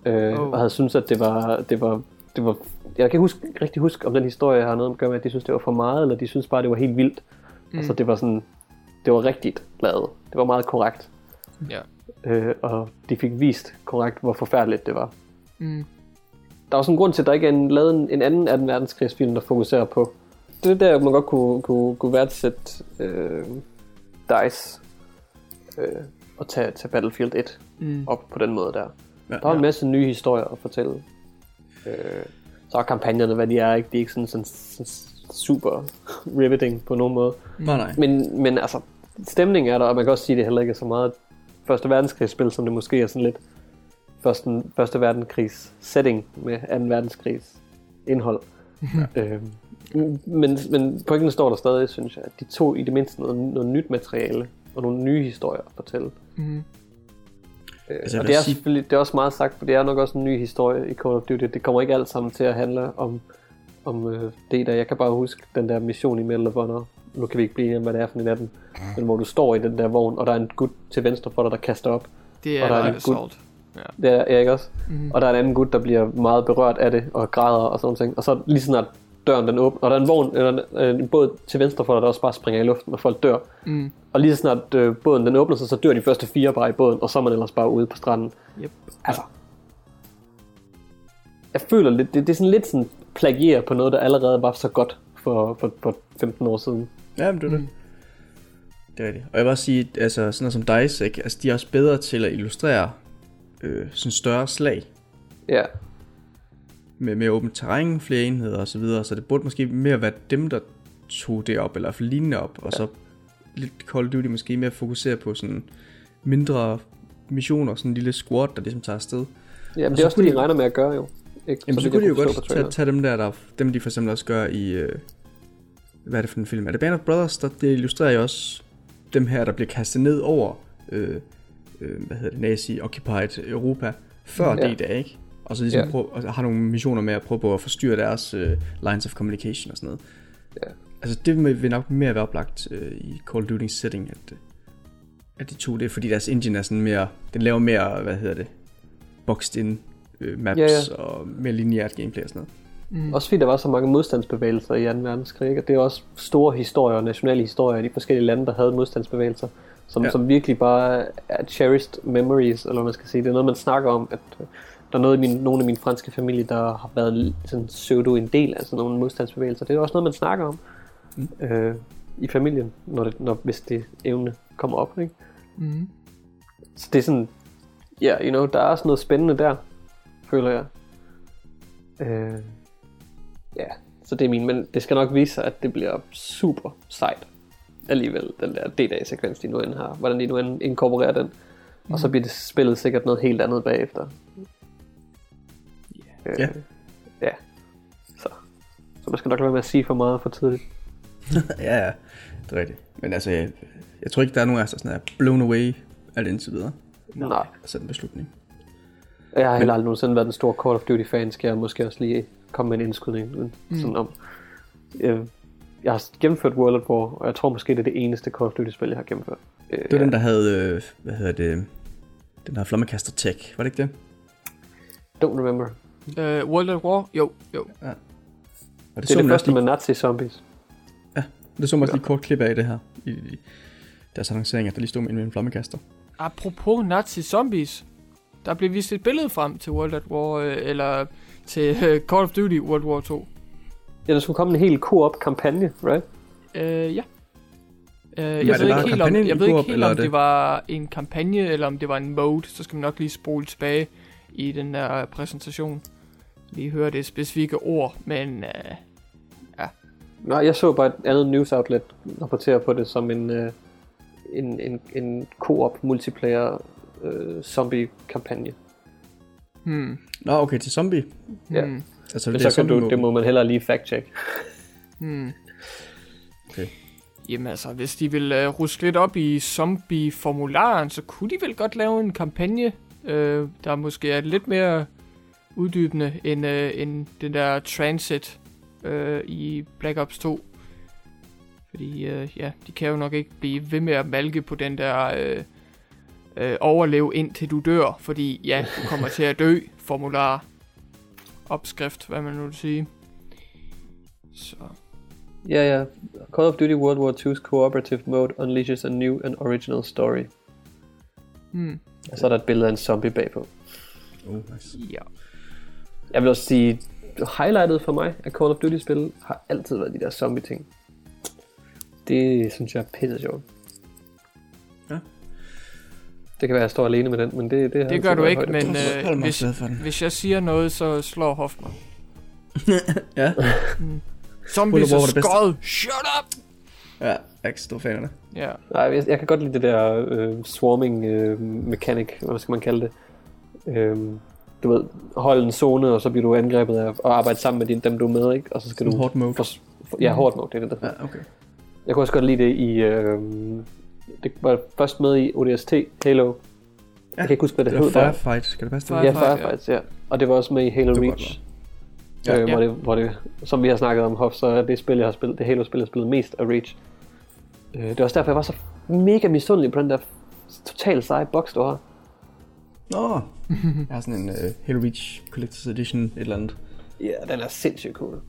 øh, oh. og havde syntes, at det var, det var, det var... Jeg kan ikke huske, rigtig huske, om den historie har noget at gøre med, at de synes det var for meget, eller de synes bare, det var helt vildt. Mm. Altså det var sådan, det var rigtigt lavet. Det var meget korrekt. Ja. Øh, og de fik vist korrekt, hvor forfærdeligt det var. Mm. Der er også en grund til, at der ikke er en, lavet en, en anden 2. verdenskrigsfilm, der fokuserer på det er der, man godt kunne, kunne, kunne værdsætte øh, DICE øh, og tage, tage Battlefield 1 mm. op på den måde der. Ja, der er en masse nye historier at fortælle. Øh, så er kampagnerne, hvad de er, ikke? de er ikke sådan, sådan, sådan super riveting på nogen måde. Nej, nej. Men, men altså, stemningen er der, og man kan også sige, at det heller ikke er så meget Første verdenskrigsspil, som det måske er sådan lidt første, første verdenskrigs setting med 2. verdenskrigs indhold. Ja. (laughs) øhm, men, men pointen står der stadig, synes jeg, at de to i det mindste noget, noget nyt materiale og nogle nye historier at fortælle. Mm. Øh, altså, og det er sige... det er også meget sagt, for det er nok også en ny historie i Call of Duty. Det kommer ikke alt sammen til at handle om, om øh, det der. Jeg kan bare huske den der mission i Medal of Honor. Nu kan vi ikke blive hvad det er for en af dem. Mm. Men hvor du står i den der vogn, og der er en gut til venstre for dig, der kaster op. Det er, og der er en gut, Ja. Det er jeg ikke også. Mm. Og der er en anden gut, der bliver meget berørt af det, og græder og sådan noget. Og så lige snart døren den åbner, og der er en vogn, eller en båd til venstre for dig, der også bare springer i luften, og folk dør. Mm. Og lige så snart øh, båden den åbner sig, så dør de første fire bare i båden, og så er man ellers bare ude på stranden. Yep. Altså, jeg føler lidt, det, det er sådan lidt sådan plagier på noget, der allerede var så godt for, for, for 15 år siden. Ja, men det er det. Mm. Det er rigtigt. Og jeg vil også sige, altså sådan noget som DICE, ikke? Altså, de er også bedre til at illustrere øh, sådan større slag. Ja med mere åbent terræn, flere enheder osv., så, videre, så det burde måske mere være dem, der tog det op, eller lignende op, og ja. så lidt Call Duty måske mere fokusere på sådan mindre missioner, sådan en lille squad, der ligesom tager afsted. Ja, men det er også det, de regner med at gøre jo. Ikke? Jamen, så, så kunne de jo godt tage, tage, dem der, der, dem de for eksempel også gør i, øh, hvad er det for en film? Er det Band of Brothers, der det illustrerer jo også dem her, der bliver kastet ned over, øh, øh, hvad hedder det, nazi-occupied Europa, før ja. det i dag, ikke? Og så ligesom yeah. prøve, og har nogle missioner med at prøve på at forstyrre deres uh, lines of communication og sådan noget. Yeah. Altså det vil nok mere være oplagt uh, i Call of Duty setting, at, uh, at de to det, fordi deres engine er sådan mere, den laver mere, hvad hedder det, boxed in uh, maps yeah, yeah. og mere lineært gameplay og sådan noget. Mm. Også fordi der var så mange modstandsbevægelser i 2. verdenskrig, og det er også store historier, nationale historier i de forskellige lande, der havde modstandsbevægelser, som, ja. som virkelig bare er cherished memories, eller hvad man skal sige. Det er noget, man snakker om, at der er noget i min, nogle af min franske familie, der har været sådan pseudo en del af sådan nogle modstandsbevægelser. Det er også noget, man snakker om mm. øh, i familien, når det, når, hvis det evne kommer op. Ikke? Mm. Så det er sådan, ja, yeah, you know, der er også noget spændende der, føler jeg. Øh, ja, så det er min, men det skal nok vise sig, at det bliver super sejt alligevel, den der D-dag-sekvens, de nu end har, hvordan de nu end inkorporerer den. Mm. Og så mm. bliver det spillet sikkert noget helt andet bagefter. Øh, ja. Ja. Så. så man skal nok lade være med at sige for meget for tidligt. (laughs) ja, ja. Det er rigtigt. Men altså, jeg, jeg tror ikke, der er nogen af os, der sådan er blown away af det indtil videre. Nej. Altså en beslutning. Jeg har heller aldrig nogensinde været en stor Call of Duty fan, skal jeg måske også lige komme med en indskydning. Mm. Sådan om. Jeg, jeg har gennemført World at War, og jeg tror måske, det er det eneste Call of Duty-spil, jeg har gennemført. Øh, Det var den, der havde, øh, hvad hedder det, den her flammekaster tech, var det ikke det? Don't remember. Uh, World at War? Jo, jo. Og det, Det så er det første lige, med nazi-zombies. det så man også lige kort klip af det her, i, i deres annoncering, at der lige stod med en flammekaster. Apropos Nazi Zombies. Der blev vist et billede frem til World at War, øh, eller til øh, Call of Duty World War 2. Ja, der skulle komme en helt co-op kampagne, right? Øh, ja. Øh, er jeg ved ikke helt, om, jeg ved ikke helt, om det? det- var en kampagne, eller om det var en mode. Så skal man nok lige spole tilbage i den der præsentation. Lige høre det specifikke ord, men øh, Nej, jeg så bare et andet news outlet rapportere på det som en, øh, en, en, en co-op multiplayer øh, zombie kampagne. hmm, Nå, okay, til zombie. Ja. hmm, Altså, Det, det så kan du, det må man heller lige fact-check. hmm. Okay. Jamen altså, hvis de vil øh, ruske lidt op i zombie-formularen, så kunne de vel godt lave en kampagne, øh, der måske er lidt mere uddybende end, øh, end den der transit øh, i Black Ops 2. Fordi øh, ja, de kan jo nok ikke blive ved med at malke på den der øh, øh, overleve indtil du dør, fordi ja, du kommer til at dø formular opskrift, hvad man nu vil sige. Så Ja, ja. Call of Duty World War II's cooperative mode unleashes a new and original story. hmm, Og så er der et billede af en zombie bagpå. Oh, nice. ja. Jeg vil også sige, highlightet for mig af Call of Duty-spil har altid været de der zombie-ting. Det synes jeg er pisse sjovt. Ja. Det kan være, at jeg står alene med den, men det, det, har Det gør du ikke, men øh, meget hvis, hvis jeg siger noget, så slår Hoff mig. (laughs) Ja, Zombies of War er skøjet. Shut up! Ja, jeg er ikke stor fan af det. Ja. Nej, jeg, jeg kan godt lide det der øh, swarming øh, mechanic, hvad skal man kalde det. Øhm, du ved, holde en zone, og så bliver du angrebet af, og arbejde sammen med din, dem, du er med, ikke? Og så skal Sådan du... hårdt mode. For, for, ja, hårdt mode, det er det, der. Ja, okay. Jeg kunne også godt lide det i... Øh, det var først med i ODST, Halo. Ja, jeg kan ikke huske, hvad det, Det var hed. Firefight, skal det passe til? Fire- Ja, Firefight, Firefights, ja. Og det var også med i Halo Det var Reach. Ja, Ja. øh, hvor, Ja. det, hvor det, som vi har snakket om, Hoff, så er det spil, jeg har spillet, det Halo-spil, jeg har spillet mest af Reach. Øh, det var også derfor, jeg var så mega misundelig på den der totalt seje box, du har. Nå, (laughs) jeg har sådan en uh, Halo Reach Collector's Edition, et eller andet. Ja, den er sindssygt cool.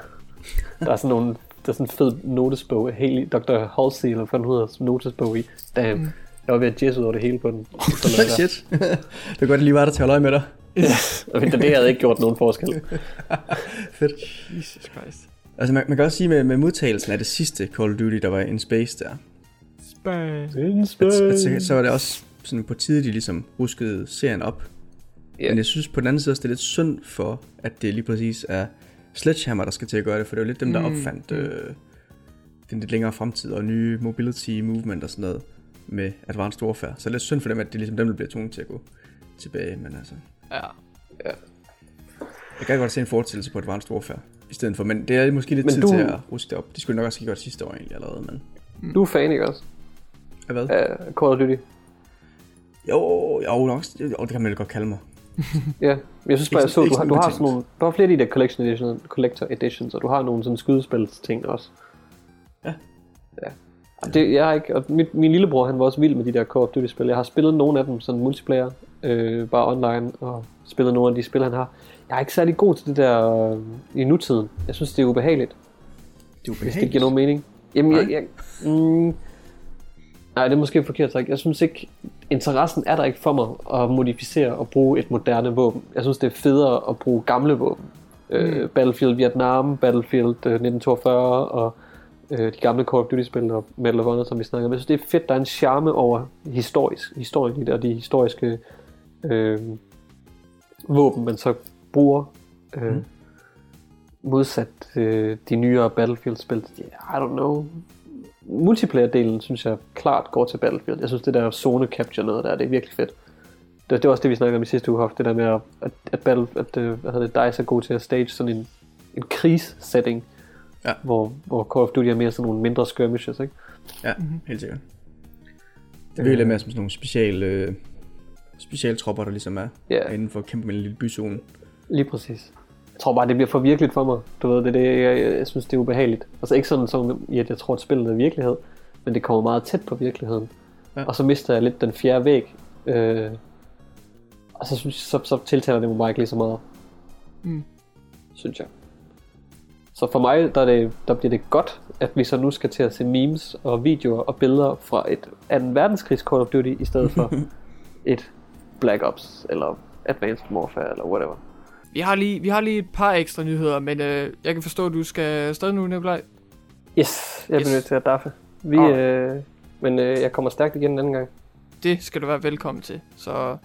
(laughs) der er sådan nogle, der er sådan en fed notesbog af hele Dr. Halsey, eller hvad den hedder, notesbog i. Damn. Mm. Jeg var ved at jizz ud over det hele på den. (laughs) Shit. det er godt, at lige var der til at holde øje med dig. Og det, det havde ikke gjort nogen forskel. (laughs) Fedt. Jesus Christ. Altså, man, man kan også sige med, med modtagelsen af det sidste Call of Duty, der var in space der, Spaz. at, at så, så var det også sådan på tide, de ligesom ruskede serien op. Ja. Men jeg synes på den anden side også, det er lidt synd for, at det lige præcis er Sledgehammer, der skal til at gøre det, for det er jo lidt dem, der Mm, opfandt øh, den lidt længere fremtid og nye mobility movement og sådan noget med Advanced Warfare. Så det er lidt synd for dem, at det er ligesom dem, der bliver tvunget til at gå tilbage, men altså... Ja. Jeg kan godt se en fortællelse på Advanced Warfare i stedet for, men det er måske lidt Men tid du- til at ruske det op. De skulle nok også have gjort det sidste år egentlig allerede, men... Du er fan, ikke også? Af hvad? Af Call of Duty. Jo, jo, nok, jo, det kan man vel godt kalde mig. (laughs) Ja, jeg synes bare, jeg så, du har, sådan du har sådan nogle, du har flere af de der collection edition, collector editions, og du har nogle sådan skydespils ting også. Ja. Ja. Og Det, jeg har ikke, og min, min lillebror, han var også vild med de der Call of Duty spil. Jeg har spillet nogle af dem, sådan multiplayer, øh, bare online, og spillet nogle af de spil, han har. Jeg er ikke særlig god til det der øh, i nutiden. Jeg synes, det er ubehageligt, Det er hvis det giver nogen mening. Jamen, jeg, Nej. jeg, mm, nej, det er måske forkert sagt. Jeg synes ikke, interessen er der ikke for mig at modificere og bruge et moderne våben. Jeg synes, det er federe at bruge gamle våben. Mm. Øh, Battlefield Vietnam, Battlefield øh, 1942 og øh, de gamle Call of Duty-spil og Medal of Honor, som vi snakker om. Jeg synes, det er fedt, der er en charme over historisk, historien i det, og de historiske øh, våben, man så bruger. Øh, Mm. Modsat øh, de nyere Battlefield-spil. Yeah, I don't know. Multiplayer-delen synes jeg klart går til Battlefield. Jeg synes, det der zone capture noget der, det er virkelig fedt. Det, det var også det, vi snakkede om i sidste uge, Hoff, det der med, at, at, at, battle, at øh, hvad hedder det, DICE er god til at stage sådan en, en krigssetting, Ja. hvor, hvor Call of Duty er mere sådan nogle mindre skirmishes, ikke? Ja, helt sikkert. Det virker lidt mere som sådan nogle special, øh, specialtropper, der ligesom er Ja. er inden for at kæmpe med en lille byzone. Lige præcis. Jeg tror bare, det bliver for virkeligt for mig. Du ved, det det, jeg, jeg, jeg synes, det er ubehageligt. Altså ikke sådan, som, at jeg tror, at spillet er virkelighed, men det kommer meget tæt på virkeligheden. Ja. Ja. Og så mister jeg lidt den fjerde væg. Øh, og så, synes, så, så tiltaler det mig bare ikke lige så meget. Mm. Synes jeg. Så for mig, der, er det, der bliver det godt, at vi så nu skal til at se memes og videoer og billeder fra et 2. verdenskrigs Call of Duty, i stedet for (laughs) et Black Ops, eller Advanced Warfare, eller whatever. Vi har lige, vi har lige et par ekstra nyheder, men øh, jeg kan forstå, at du skal afsted nu, Nikolaj. Yes, jeg Yes. bliver nødt til at daffe. Vi, Ah. øh, men øh, jeg kommer stærkt igen en anden gang. Det skal du være velkommen til. Så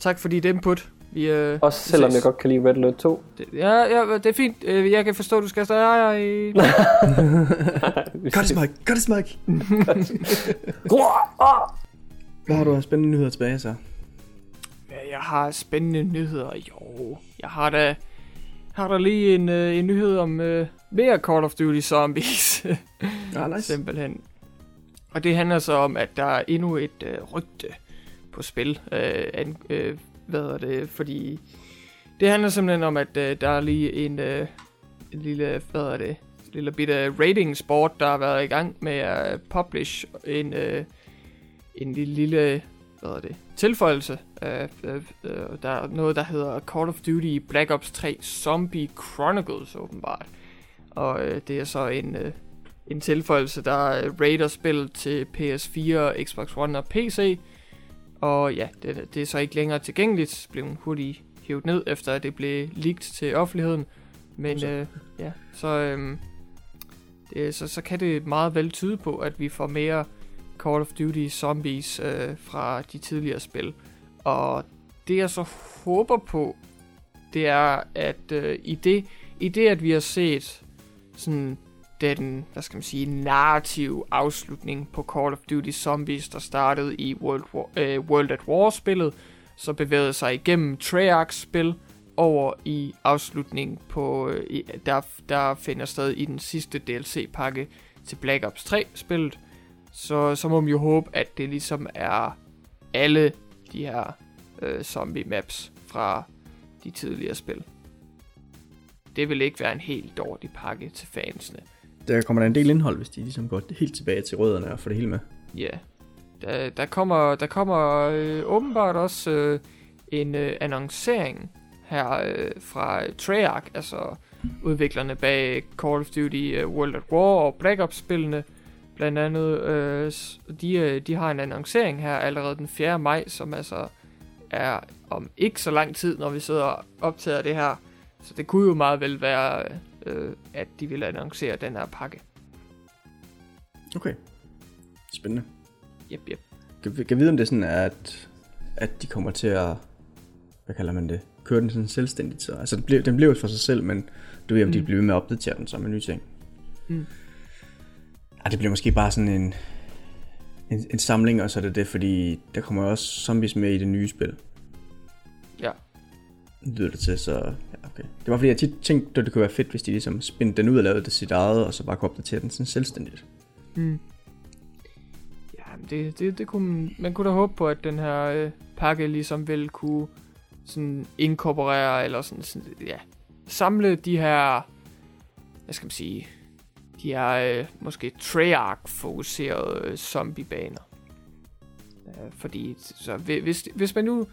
tak for dit input. Vi, øh, Også selvom ses. jeg godt kan lide Red Alert 2. Det, ja, ja, det er fint. Øh, Jeg kan forstå, at du skal afsted. Ej, ej. Cut his mic, cut his mic. (laughs) Hvad har du af spændende nyheder tilbage så? Ja, jeg har spændende nyheder. Jo, jeg har da, har da lige en, øh, en nyhed om øh, mere Call of Duty Zombies. Ah, nice. Simpelthen. Og det handler så om, at der er endnu et øh, rygte på spil. Øh, an, øh, hvad er det? Fordi det handler simpelthen om, at øh, der er lige en, øh, en lille, hvad er det? lille bitte rating sport, der har været i gang med at publish en, øh, en lille, lille hvad er det, tilføjelse. Øh, øh, øh, der er noget, der hedder Call of Duty Black Ops 3 Zombie Chronicles, åbenbart. Og øh, det er så en, øh, en tilføjelse, der raider spillet til PS4, Xbox One og PC. Og ja, det, det er så ikke længere tilgængeligt. Blev hurtigt hævet ned, efter at det blev leaked til offentligheden. Men Så. øh, ja, så, øh, det, så, så kan det meget vel tyde på, at vi får mere Call of Duty Zombies øh, fra de tidligere spil. Og det jeg så håber på, det er, at øh, i, det, i det, at vi har set sådan den, hvad skal man sige, narrative afslutning på Call of Duty Zombies, der startede i World, War, øh, World at War-spillet, så bevægede sig igennem Treyarch-spil over i afslutningen på, øh, i, der, der finder sted i den sidste DLC-pakke til Black Ops 3-spillet. Så, så må man jo håbe, at det ligesom er alle de her øh, zombie maps fra de tidligere spil. Det vil ikke være en helt dårlig pakke til fansene. Der kommer der en del indhold, hvis de ligesom går helt tilbage til rødderne og får det hele med. Ja. Yeah. Der, der kommer, der kommer øh, åbenbart også øh, en øh, annoncering her øh, fra Treyarch, altså udviklerne bag Call of Duty øh, World at War og Black Ops-spillene. Blandt andet, øh, de, øh, de har en annoncering her allerede den 4. maj, som altså er om ikke så lang tid, når vi sidder og optager det her. Så det kunne jo meget vel være, øh, at de vil annoncere den her pakke. Okay. Spændende. Yep, yep. Kan, kan vide, om det er sådan, at, at de kommer til at, hvad kalder man det, køre den sådan selvstændigt. Så. Altså, den bliver, den jo for sig selv, men du ved, om mm. de bliver med at opdatere den som en ny ting. Mm. Ej, det bliver måske bare sådan en, en, en samling, og så er det det, fordi der kommer også zombies med i det nye spil. Ja. lyder det til, så ja, okay. Det var fordi, jeg tit tænkte, at det kunne være fedt, hvis de ligesom spændte den ud og lavede det sit eget, og så bare kunne opdatere den sådan selvstændigt. Mm. Ja, men det, det, det kunne man, man kunne da håbe på, at den her øh, pakke ligesom vil kunne sådan inkorporere, eller sådan, sådan ja, samle de her, hvad skal man sige, de her øh, måske Treyarch-fokuserede øh, zombiebaner. Øh, fordi, så hvis, hvis man nu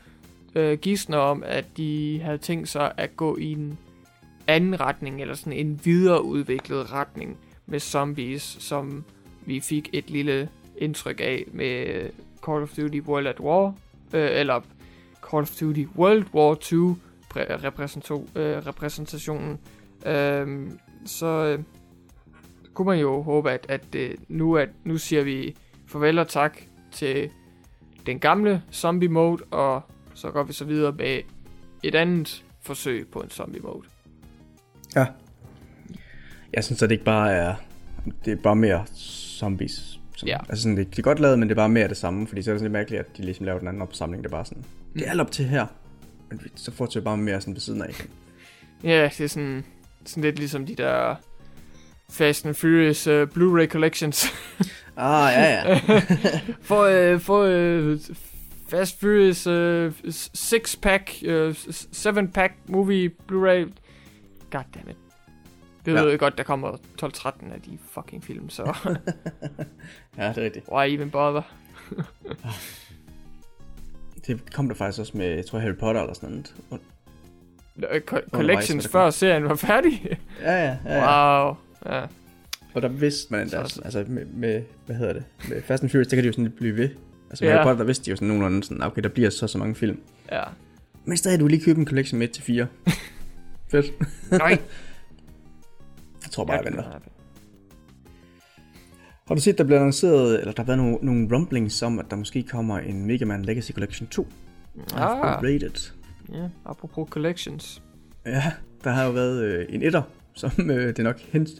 øh, gidsner om, at de havde tænkt sig at gå i en anden retning, eller sådan en videreudviklet retning med zombies, som vi fik et lille indtryk af med øh, Call of Duty World at War, øh, eller Call of Duty World War 2 øh, repræsentationen, øh, så øh, kunne man jo håbe, at, at øh, nu, at nu siger vi farvel og tak til den gamle zombie mode, og så går vi så videre med et andet forsøg på en zombie mode. Ja. Jeg synes, at det ikke bare er, det er bare mere zombies. Som, Ja. Altså sådan, det, det er godt lavet, men det er bare mere det samme, fordi så er det sådan lidt mærkeligt, at de ligesom laver den anden opsamling, det er bare sådan, det er alt op til her, men så fortsætter bare mere sådan ved siden af. Ja, det er sådan, sådan lidt ligesom de der Fast and Furious uh, Blu-ray collections. (laughs) Ah, ja, ja. (laughs) for uh, for uh, Fast Furious uh, 6-pack, uh, 7-pack movie Blu-ray. Goddammit. Vi Ja. ved jo godt, der kommer 12-13 af de fucking film, så (laughs) Ja, det er rigtigt. why even bother? Det kom der faktisk også med, jeg tror Harry Potter eller sådan noget. Og- Øh, co- Collections før serien var færdig. Ja, ja, ja. ja. Wow. Ja. Og der vidste man endda, Så- altså med, med, hvad hedder det, med Fast and Furious, der kan de jo sådan lidt blive ved. Altså med Ja. Harry Potter, der vidste de jo sådan nogenlunde sådan, okay, der bliver så så mange film. ja. Men stadig, du lige købe en collection med 1 til 4. (laughs) Fedt. Nej. (laughs) Jeg tror bare, jeg venter. Har du set, der bliver annonceret, eller der har været nogle, nogle rumblings om, at der måske kommer en Mega Man Legacy Collection 2? Ah, Rated. ja, apropos collections. Ja, der har jo været øh, en etter, som øh, det nok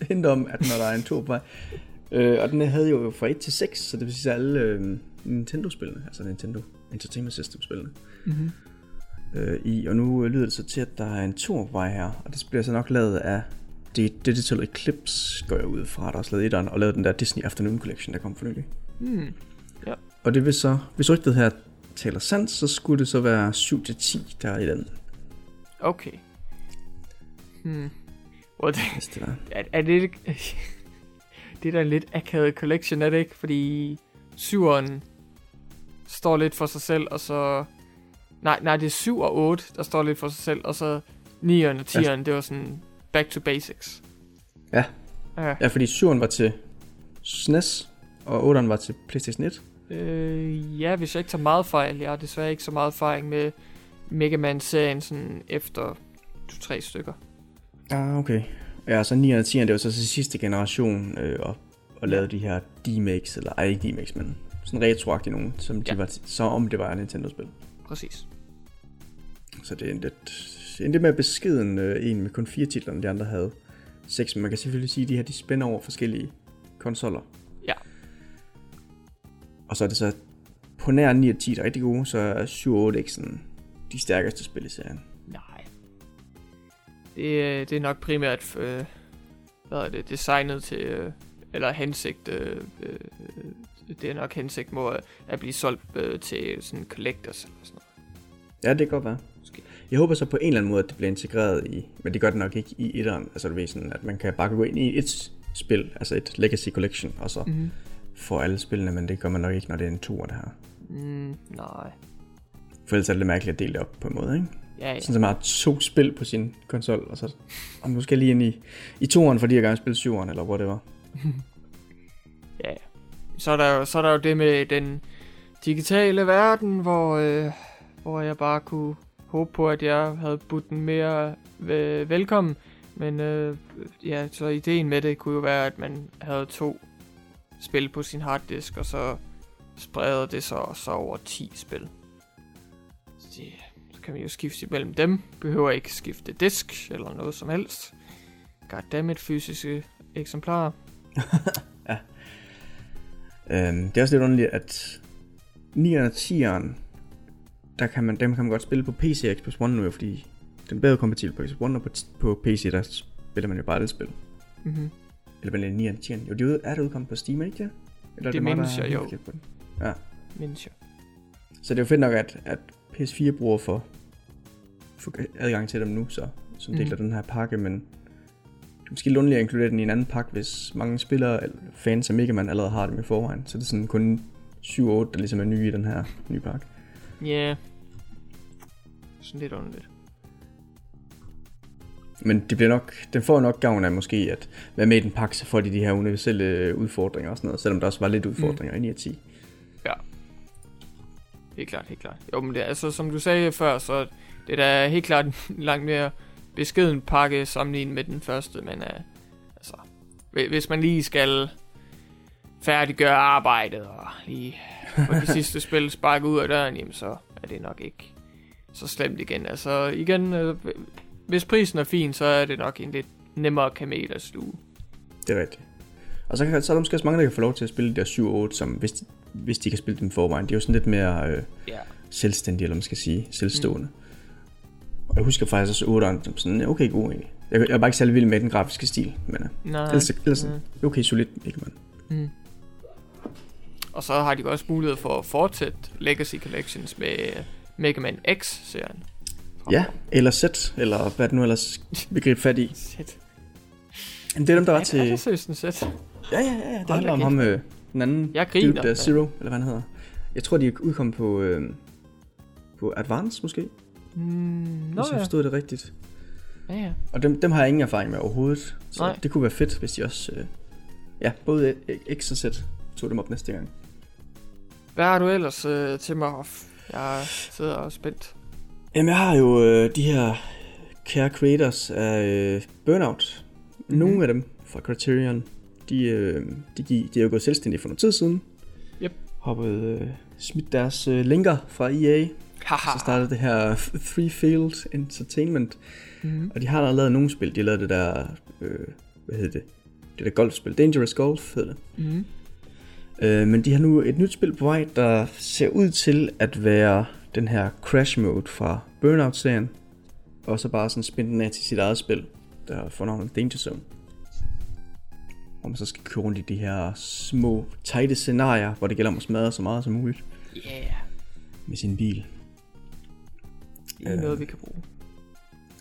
henter om, at når der er en 2 på vej. Øh, og den havde jo fra 1 til 6, så det vil sige alle øh, Nintendo-spillene, altså Nintendo Entertainment System-spillene, Mm-hmm. øh, i. Og nu øh, lyder det så til, at der er en 2 på vej her, og det bliver så nok lavet af det Digital Eclipse, går jeg ud fra, der også lavet etteren, og lavet den der Disney Afternoon Collection, der kom for nylig. Hmm. Og det vil så, hvis rygtet her taler sandt, så skulle det så være 7-10, der er i den, Okay. Hmm. Well, det, hvis det var. er, er det ikke... (laughs) det er da en lidt akavet collection, er det ikke? Fordi syveren står lidt for sig selv, og så... Nej, nej, det er 7 og 8, der står lidt for sig selv, og så 9'eren og 10'eren, det var sådan back to basics. Ja. Ja. Ja, fordi 7'eren var til SNES, og 8'eren var til PlayStation 1. Øh, ja, hvis jeg ikke tager meget fejl. Jeg har desværre ikke så meget erfaring med Mega Man-serien sådan efter to-tre stykker. Ah, okay. Ja, så 9'eren og 10'eren, det var så sidste generation, øh, og, og lavede de her D-Makes, eller ej, ikke D-Makes, men sådan retroagtige nogen, som de Ja. var, så om det var Nintendo-spil. Præcis. Så det er en lidt, en lidt mere beskeden øh, en med kun fire titler, end de andre havde seks, men man kan selvfølgelig sige, at de her de spænder over forskellige konsoller. Ja. Og så er det så på nær 9 og 10, der er rigtig gode, så er 7 og 8 ikke sådan de stærkeste spil i serien. Det, øh, det er nok primært, øh, hvad er det, designet til, øh, eller hensigt, øh, øh, det er nok hensigt må at- at blive solgt øh, til sådan collectors eller sådan noget. Ja, det kan godt være. Måske. Jeg håber så på en eller anden måde, at det bliver integreret i, men det gør det nok ikke i etteren. Altså du ved sådan, at man kan bare gå ind i et spil, altså et Legacy Collection, og så Mm-hmm. få alle spillene, men det gør man nok ikke, når det er en toer, det her. Mm, nej. For ellers er det lidt mærkeligt at dele det op på en måde, ikke? Ja, ja. Sådan som man har to spil på sin konsol, og så du skal lige ind i, i toeren, fordi jeg gerne vil spille syveren, eller whatever. (laughs) Ja, så er, der jo, så er der jo det med den digitale verden, hvor, øh, hvor jeg bare kunne håbe på, at jeg havde budt den mere øh, velkommen. Men øh, ja, så ideen med det kunne jo være, at man havde to spil på sin harddisk, og så spreder det så, så over 10 spil. Det, kan vi jo skifte imellem dem. Behøver ikke skifte disk eller noget som helst. Goddammit, fysiske eksemplarer. (laughs) Øhm, det er også lidt underligt, at 9'eren og 10'eren, der kan man, dem kan man godt spille på PC og Xbox One nu, fordi den er bedre kompatibel på Xbox One, og på, på PC, der spiller man jo bare det spil. Mm-hmm. Eller vel 9'eren og 10'eren. Jo, de er det udkommet på Steam, ikke ja? Eller er Det der mindes er jeg, jo. på den? Mindes jeg. Så det er jo fedt nok, at, at PS4 bruger for, for adgang til dem nu, så, som del af Mhm. den her pakke, men det er måske lundeligt at inkludere den i en anden pakke, hvis mange spillere, eller fans af Mega Man allerede har dem i forvejen. Så det er sådan kun 7-8, der ligesom er nye i den her nye pakke. Ja. Yeah. Sådan lidt underligt. Men det bliver nok, den får nok gavn af måske at være med i den pakke, så får de de her universelle udfordringer og sådan noget, selvom der også var lidt udfordringer mm. i 9 og 10. Helt klart, helt klart. Jo, men det, altså, som du sagde før, så det er da helt klart en (laughs) langt mere beskeden pakke sammenlignet med den første, men uh, altså, hvi- hvis man lige skal færdiggøre arbejdet og lige få de (laughs) sidste spil sparket ud af døren, jamen så er det nok ikke så slemt igen. Altså igen, øh, hvis prisen er fin, så er det nok en lidt nemmere kamel at sluge. Det er rigtigt. Og så, kan, så er der måske også mange, der kan få lov til at spille de der 7 og 8, som hvis de, hvis de kan spille dem forvejen. De er jo sådan lidt mere øh, Ja. selvstændige, eller man skal sige, selvstående. Mm. Og jeg husker faktisk også 8'eren som sådan, okay god egentlig. Jeg, jeg er bare ikke særlig vild med den grafiske stil, men øh, Nej. ellers, ellers Mm. okay solid, ikke man. Mm. Og så har de også mulighed for at fortsætte Legacy Collections med Mega Man X-serien. Ja, eller sæt, eller hvad det nu ellers vil gribe fat i. (laughs) Sæt. Men det er dem, der var Er, er til... det seriøst en sæt? Ja, ja, ja, det handler om ham, øh, den anden Jeg griner, dude, der. Zero, eller hvad han hedder. Jeg tror, de er udkommet på, øh, på Advance, måske, Mm, hvis nå jeg ja. forstod det rigtigt. ja, ja. Og dem, dem har jeg ingen erfaring med overhovedet, så Nej. det kunne være fedt, hvis de også... Øh, ja, både X og Z tog dem op næste gang. Hvad har du ellers øh, til mig? Jeg sidder og er spændt. Jamen, jeg har jo øh, de her kære creators af øh, Burnout. Mm-hmm. Nogle af dem fra Criterion, de, øh, de, de, de er jo gået selvstændige for noget tid siden. Yep. Hoppet, øh, smidt deres øh, linker fra EA, Haha. så startede det her Three Field Entertainment. Mm. Og de har allerede lavet nogle spil. De har lavet det der, øh, hvad hedder det? Det der golfspil. Dangerous Golf hedder det. Mm. Øh, men de har nu et nyt spil på vej, der ser ud til at være den her crash mode fra Burnout-serien. Og så bare sådan spænde den af til sit eget spil, der får navnet Danger Zone. Hvor man så skal køre rundt i de her små, tighte scenarier, hvor det gælder om at smadre så meget som muligt Yeah. med sin bil. Det er Øh. noget, vi kan bruge.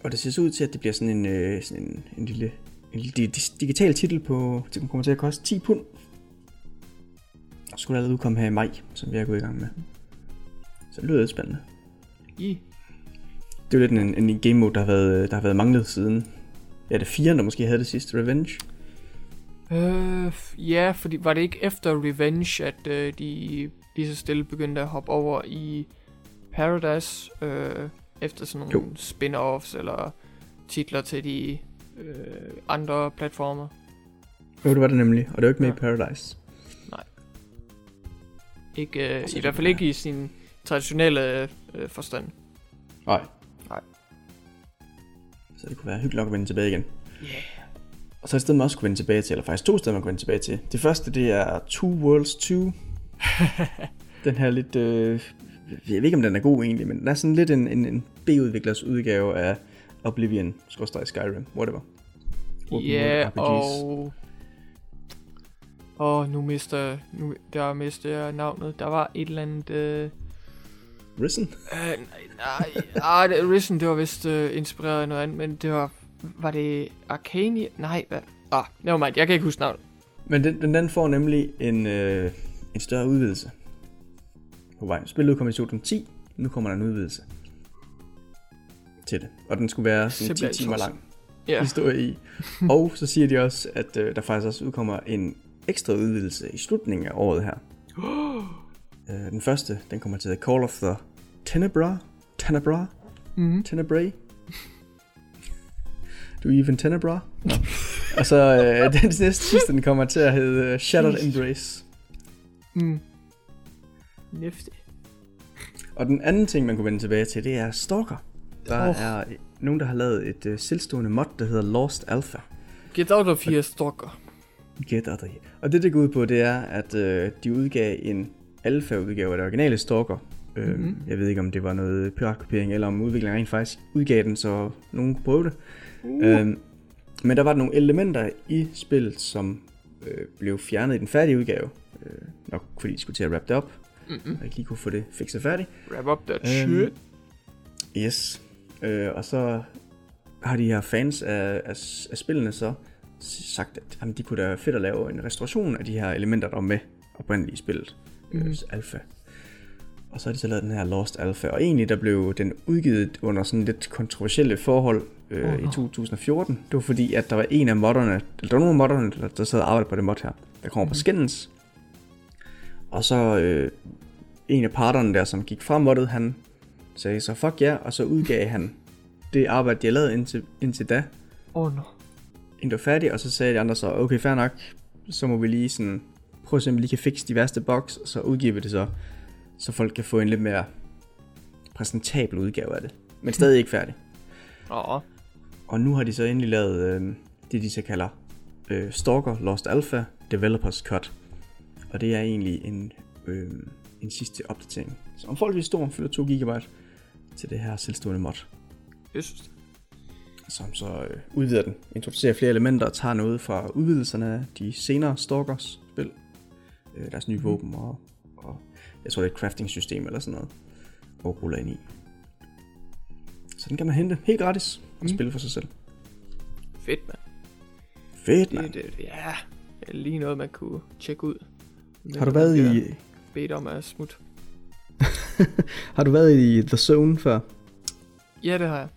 Og det ser så ud til, at det bliver sådan en, øh, sådan en, en lille en lille di- di- digital titel på, det kommer til at koste 10 pund. Og skulle allerede udkomme her i maj, som vi er gået i gang med. Så det lyder lidt spændende. I. Det er jo lidt en, en game mode, der har været, der har været manglet siden. Ja, det er fire, der måske havde det sidste, Revenge. Øh, ja, fordi var det ikke efter Revenge, at øh, de lige så stille begyndte at hoppe over i Paradise, øh, efter sådan nogle Jo. spin-offs eller titler til de øh, andre platformer. Jo, det var det nemlig, og det er jo ikke med Ja. i Paradise. Ikke, øh, Så I hvert fald ikke i sin traditionelle øh, forstand. Nej. Nej. Så det kunne være hyggeligt nok at vende tilbage igen. Yeah. Og så et sted, man også kunne vende tilbage til, eller faktisk to steder, man kunne vende tilbage til. Det første, det er Two Worlds 2. (laughs) den her lidt... Øh, jeg ved ikke, om den er god egentlig, men den er sådan lidt en, en, en B-udviklers udgave af Oblivion, Skyrim, whatever. Ja, RPGs. og... Og nu mister, nu, der mister jeg navnet. Der var et eller andet... Øh, Risen? Øh, nej, nej, nej, det- Risen, det var vist øh, inspireret af noget andet, men det var, var det Arcania? Nej, hvad? Ah, nevermind, jeg kan ikke huske navnet. Men den, den, den får nemlig en, øh, en større udvidelse på vejen. Spillet udkom i 2010, nu kommer der en udvidelse til det. Og den skulle være sådan 10 Simpelthen timer lang Ja, historie i. (laughs) Og så siger de også, at øh, der faktisk også udkommer en ekstra udvidelse i slutningen af året her. (gasps) øh, den første, den kommer til at Call of the Tenebra. Tenebra? mm-hmm. Tenebrae? Do even Tenebra? No. Og så øh, (laughs) den næste sidste, den kommer til at hedde uh, Shattered Embrace. mm. Næftig. Og den anden ting, man kunne vende tilbage til, det er Stalker. Der Oh. er nogen, der har lavet et uh, selvstående mod, der hedder Lost Alpha. Get out of here, stalker. Get out of here. Og det, det går ud på, det er, at øh, de udgav en alfa-udgave af det originale Stalker. Mm-hmm. Mhm. Jeg ved ikke, om det var noget piratkopiering, eller om udvikleren rent faktisk udgav den, så nogen kunne prøve det. Uh. Øhm, men der var nogle elementer i spillet, som øh, blev fjernet i den færdige udgave. Øh, nok fordi de skulle til at wrap det op, Mm-mm. og ikke lige kunne få det fikset færdigt. Wrap up that Øhm, shit. Yes. Øh, og så har de her fans af, af, af spillene så sagt, at jamen, de kunne da være fedt at lave en restauration af de her elementer, der var med oprindeligt i spillet. Øh, alpha. Og så har de så lavet den her Lost Alpha. Og egentlig der blev den udgivet under sådan lidt kontroversielle forhold øh, nå. i 2014. Det var fordi, at der var en af modderne, eller der var nogle af modderne, der, der sad og arbejdede på det mod her, der kommer mm. på skindens. Og så øh, en af parterne der, som gik fra moddet, han sagde så fuck ja, yeah, og så udgav han det arbejde, de havde lavet indtil, indtil da, Åh, oh, no. inden det var færdigt, og så sagde de andre så, okay, fair nok, så må vi lige sådan, prøve at se, om vi lige kan fikse de værste bugs, og så udgiver vi det så, så folk kan få en lidt mere præsentabel udgave af det. Men stadig ikke færdig. Åh, Og nu har de så endelig lavet øh, det, de så kalder øh, Stalker Lost Alpha Developers Cut. Og det er egentlig en, øh, en sidste opdatering. Så om folk stor, fylder 2 GB til det her selvstående mod. det. som så øh, udvider den, introducerer flere elementer og tager noget fra udvidelserne af de senere Stalkers spil, øh, deres nye våben og, og jeg tror det er et crafting system eller sådan noget, og ruller ind i. Så den kan man hente helt gratis og Mm. spille for sig selv. Fedt, mand. Fedt, mand. det, ja, det er lige noget, man kunne tjekke ud. Har du været i, Bedt om at smutte. (laughs) har du været i The Zone før? Ja, det har jeg.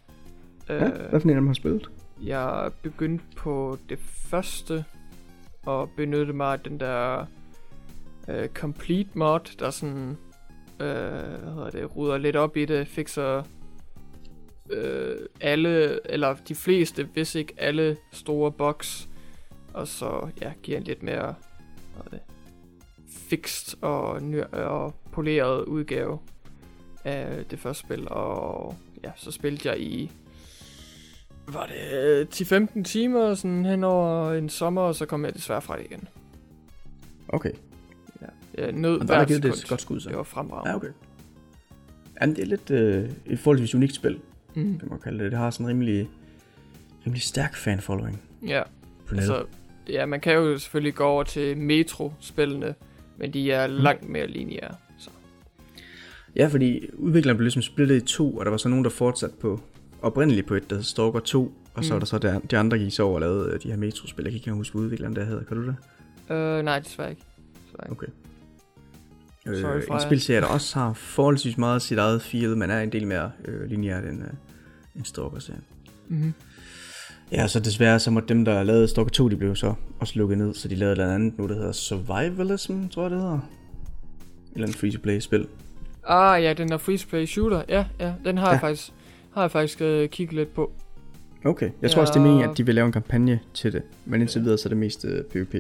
Ja, Øh, hvad for en af dem har spillet? Jeg begyndte på det første og benytte mig af den der øh, complete mod, der sådan øh, hvad hedder det, ruder lidt op i det, fikser øh, alle, eller de fleste, hvis ikke alle store bugs, og så ja, giver en lidt mere hvad det, fixed og, ny- og poleret udgave af det første spil, og ja, så spillede jeg i var det 10-15 timer sådan hen over en sommer, og så kom jeg desværre fra det igen. Okay. Jeg nød Og der givet det et godt skud, så. Det var fremragende. Ja, okay. Jamen, det er lidt øh, et forholdsvis unikt spil, Mm. kan man kalde det. Det har sådan en rimelig, rimelig stærk fan-following Ja, på altså, ja, man kan jo selvfølgelig gå over til Metro-spillene, men de er langt mere lineære. Så. Ja, fordi udvikleren blev ligesom splittet i to, og der var så nogen, der fortsatte på oprindeligt på et, der hed Stalker 2, og så Mm. var der så der, de andre gik så over og lavede øh, de her Metro-spil. Jeg kan ikke huske, hvad udvikleren der hedder. Kan du det? Øh, nej, desværre ikke. Desværre ikke. Okay. Sorry, Øh, Freja. en spilserie, der også har forholdsvis meget sit eget feel, men er en del mere øh, lineært end, øh, end Stalker-serien. Mm-hmm. Ja, så desværre så må dem, der lavede Stalker 2, de blev så også lukket ned, så de lavede blandt andet nu, der hedder Survivalism, tror jeg det hedder. Et eller andet free-to-play-spil. Ah, ja, den der free-to-play shooter. Ja, ja, den har ja. Ja. jeg faktisk, har jeg faktisk øh, kigget lidt på. Okay, jeg tror også, det er Ja. meningen, at de vil lave en kampagne til det, men indtil videre så er det mest øh, PvP.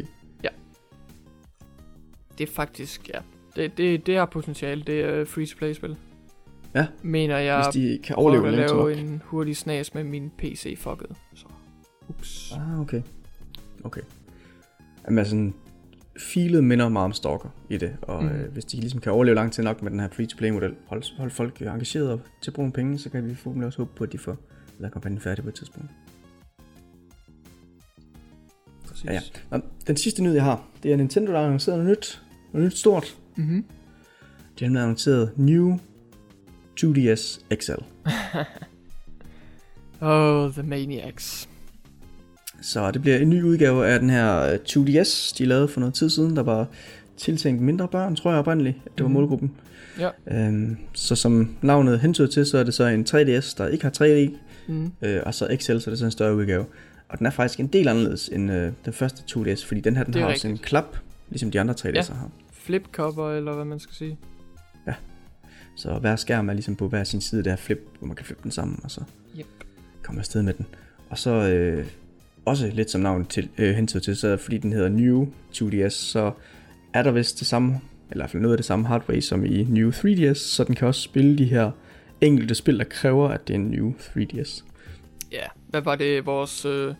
Det er faktisk, ja, det, det, det har potentiale. Det er free-to-play-spil. Ja, Mener jeg, Hvis de kan overleve at længe nok. lave en hurtig snas med min PC fucket. Så, ups. Ah, okay. Okay. Jamen altså, feelet minder meget om Stalker i det, og mm. øh, hvis de ligesom kan overleve lang tid nok med den her free-to-play-model, hold, hold folk engageret og til at bruge nogle penge, så kan vi forhåbentlig også håbe på, at de får lavet kampagnen færdig på et tidspunkt. Præcis. Ja, ja. Nå, den sidste nyhed, jeg har, det er Nintendo, der har annonceret noget nyt. Noget nyt stort. Mm-hmm. De har nemlig annonceret New 2DS XL. (laughs) Oh, The Maniacs. Så det bliver en ny udgave af den her øh, 2DS, de lavede for noget tid siden, der var tiltænkt mindre børn, tror jeg oprindeligt, at det var Mhm. målgruppen. Ja. Øhm, så som navnet hentyder til, så er det så en 3DS, der ikke har 3D, Mm. øh, og så XL, så det er så en større udgave. Og den er faktisk en del anderledes end øh, den første 2DS, fordi den her den Det har også en rigtigt. klap, ligesom de andre 3DS'er Ja. har. Flip cover, eller hvad man skal sige. Så hver skærm er ligesom på hver sin side af det her flip, hvor man kan flippe den sammen, og så Yep. komme afsted med den. Og så øh, også lidt som navnet til, øh, hentyder til, så fordi den hedder New 2DS, så er der vist det samme, eller i hvert fald noget af det samme hardware som i New 3DS, så den kan også spille de her enkelte spil, der kræver, at det er en New 3DS. Ja, hvad var det, vores, øh,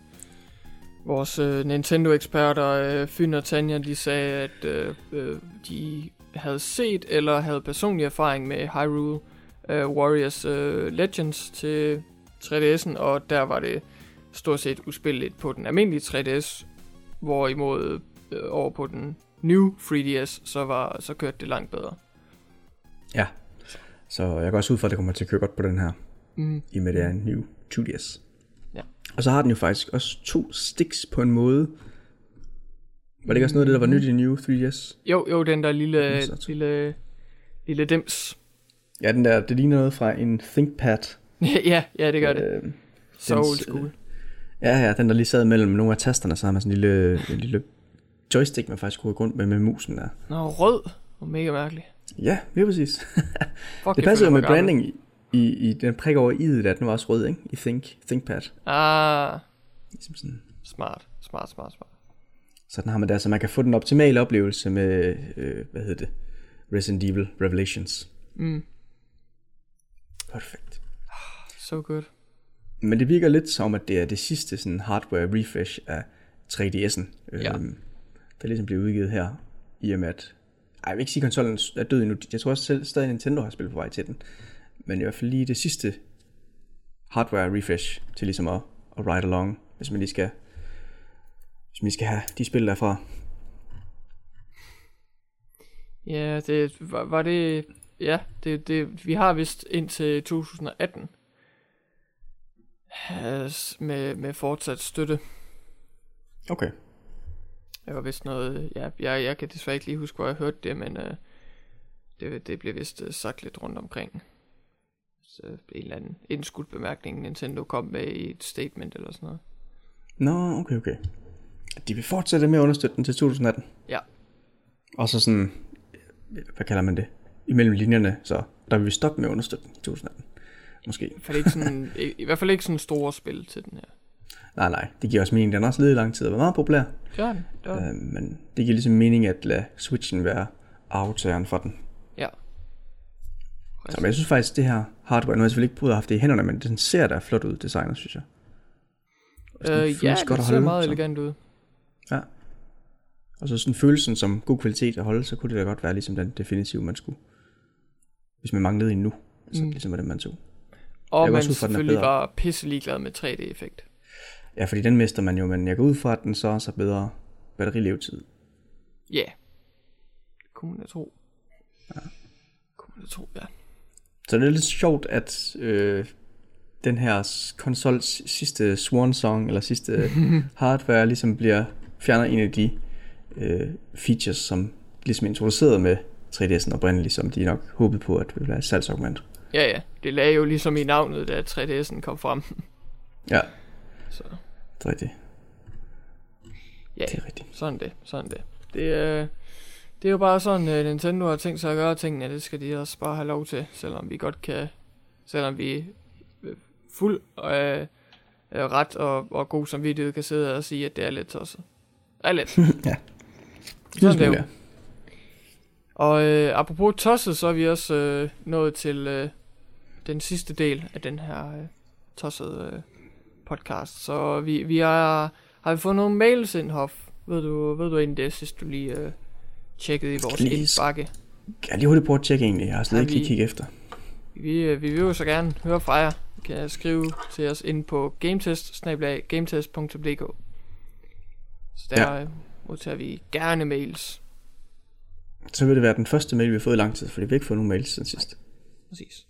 vores øh, Nintendo-eksperter, øh, Fyn og Tanja, de sagde, at øh, øh, de havde set eller havde personlig erfaring med Hyrule øh, Warriors øh, Legends til 3DS'en, og der var det stort set uspilligt på den almindelige 3DS, hvorimod øh, over på den New 3DS, så, var, så kørte det langt bedre. Ja, så jeg går også ud fra, at det kommer til at køre godt på den her, Mm. i med det er en New 2DS. Og så har den jo faktisk også to sticks på en måde. Var det ikke også noget af det, der var nyt i New 3DS? Jo, jo, den der lille, Så lille, lille dims. Ja, den der, det ligner noget fra en ThinkPad. (laughs) ja, ja, det gør det. Øh, Så dens, old school. Ja, ja, den der lige sad mellem nogle af tasterne, så har man sådan en lille, en lille joystick, man faktisk kunne gå rundt med med musen der. Nå, rød. Og mega mærkeligt. Ja, lige præcis. (laughs) Det passer jo med branding i, i, den prik over i'et, at den var også rød, ikke? I Think, ThinkPad. Ah, Ligesom sådan. smart, smart, smart, smart. Sådan har man der, så man kan få den optimale oplevelse med, øh, hvad hedder det, Resident Evil Revelations. Mm, Perfekt. so good. Men det virker lidt som, at det er det sidste sådan hardware refresh af 3DS'en. Ja. Øhm, der ligesom bliver udgivet her, i og med at... Ej, jeg vil ikke sige, at konsollen er død endnu. Jeg tror også selv, stadig Nintendo har spillet på vej til den. Men i hvert fald lige det sidste hardware refresh til ligesom at, at ride along, hvis man lige skal, hvis man lige skal have de spil derfra. Ja, det var, var det... Ja, det, det, vi har vist indtil 2018. øh, s- med, med fortsat støtte. Okay. Det var vist noget, ja, jeg, jeg kan desværre ikke lige huske, hvor jeg hørte det, men øh, det, det blev vist øh, sagt lidt rundt omkring. Så en eller anden indskudt bemærkning, Nintendo kom med i et statement eller sådan noget. Nå, okay, okay. De vil fortsætte med at understøtte den til 2018. Ja. Og så sådan, hvad kalder man det? Imellem linjerne, så der vil vi stoppe med at understøtte den i 2018. Måske. I hvert fald ikke sådan, (laughs) i, i hvert fald ikke sådan store spil til den her. Nej, nej, det giver også mening. Den har også levet i lang tid og været meget populær. Var den. Øh, men det giver ligesom mening at lade Switchen være aftageren for den. Ja. Så men jeg synes faktisk, det her hardware, nu har jeg selvfølgelig ikke prøvet at have det i hænderne, men den ser da flot ud, designet, synes jeg. Sådan Øh, ja, føles godt det ser meget så. elegant ud. Ja. Og så sådan følelsen som god kvalitet at holde, så kunne det da godt være ligesom den definitive, man skulle, hvis man manglede en nu. Så Mm. ligesom var det, man tog. Og man ud fra, selvfølgelig var pisse ligeglad med 3D-effekt. Ja, fordi den mister man jo, men jeg går ud fra, at den så også har bedre batterilevetid. Ja. Yeah. Kunne man da tro. Ja. Kunne man da tro, ja. Så det er lidt sjovt, at øh, den her konsols sidste swan song, eller sidste (laughs) hardware, ligesom bliver fjernet en af de øh, features, som ligesom er introduceret med 3DS'en oprindeligt, som de nok håbede på, at ville være et salgsargument. Ja, ja. Det lagde jo ligesom i navnet, da 3DS'en kom frem. Ja, Så det er rigtigt. ja, Det er rigtigt. sådan det. Sådan det. Det er, det er jo bare sådan, at Nintendo har tænkt sig at gøre tingene. Det skal de også bare have lov til, selvom vi godt kan... Selvom vi øh, fuld øh, øh, ret og, og god samvittighed kan sidde og sige, at det er lidt tosset. Er lidt. (laughs) Ja. Sådan det er jo. Og øh, apropos tosset, så er vi også øh, nået til øh, den sidste del af den her øh, tossede øh, podcast. Så vi, vi har, har vi fået nogle mails ind, Hoff? Ved du, ved du egentlig det, sidst du lige øh, tjekkede i vores Lige indbakke? Jeg er lige hurtigt på at tjekke egentlig. Jeg har slet Har ikke lige kigget efter. Vi, øh, vi vil jo så gerne høre fra jer. I kan skrive til os ind på gametest gametest.dk Så der ja. modtager vi gerne mails. Så vil det være den første mail, vi har fået i lang tid, fordi vi har ikke fået nogen mails siden sidst. Præcis.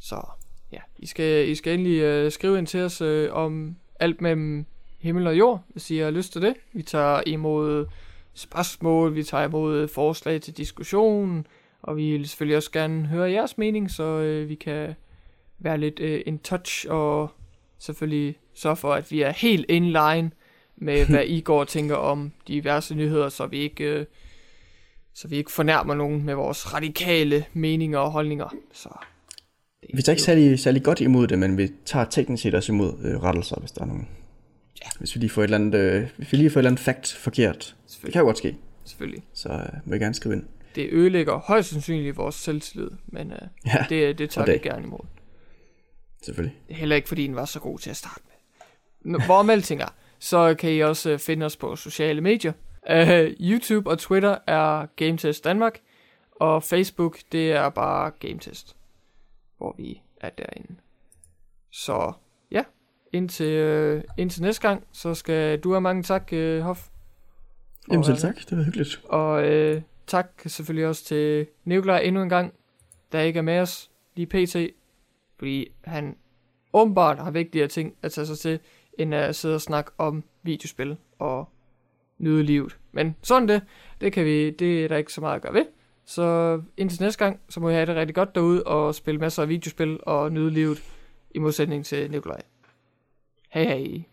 Så ja, I skal, I skal endelig øh, skrive ind til os øh, om alt mellem himmel og jord, hvis I har lyst til det. Vi tager imod spørgsmål, vi tager imod forslag til diskussion, og vi vil selvfølgelig også gerne høre jeres mening, så øh, vi kan være lidt øh, in touch og selvfølgelig sørge for, at vi er helt in line med, (laughs) hvad I går og tænker om diverse nyheder, så vi ikke... Øh, så vi ikke fornærmer nogen med vores radikale meninger og holdninger. Så det, Vi tager ikke særlig, særlig godt imod det, men vi tager teknisk set også imod øh, rettelser, hvis der er nogen. Ja. Hvis vi lige får et eller andet, øh, hvis vi lige får et eller andet fact forkert. Det kan jo godt ske, Selvfølgelig. så øh, må jeg gerne skrive ind. Det ødelægger højst sandsynligt vores selvtillid, men øh, Ja, det, det tager vi gerne imod. selvfølgelig. Er heller ikke, fordi den var så god til at starte med. Nå, Hvorom alting er, så kan I også øh, finde os på sociale medier. Uh, YouTube og Twitter er GameTest Danmark, og Facebook, det er bare GameTest, hvor vi er derinde. Så indtil, øh, indtil næste gang, så skal du have mange tak, øh, for Jamen selv med. tak, det var hyggeligt. Og øh, tak selvfølgelig også til Nikolaj endnu en gang, der ikke er med os lige pt. Fordi han åbenbart har vigtigere ting at tage sig til, end at sidde og snakke om videospil og nyde livet. Men sådan det, det, kan vi, det er der ikke så meget at gøre ved. Så indtil næste gang, så må I have det rigtig godt derude og spille masser af videospil og nyde livet i modsætning til Nikolaj. Hey!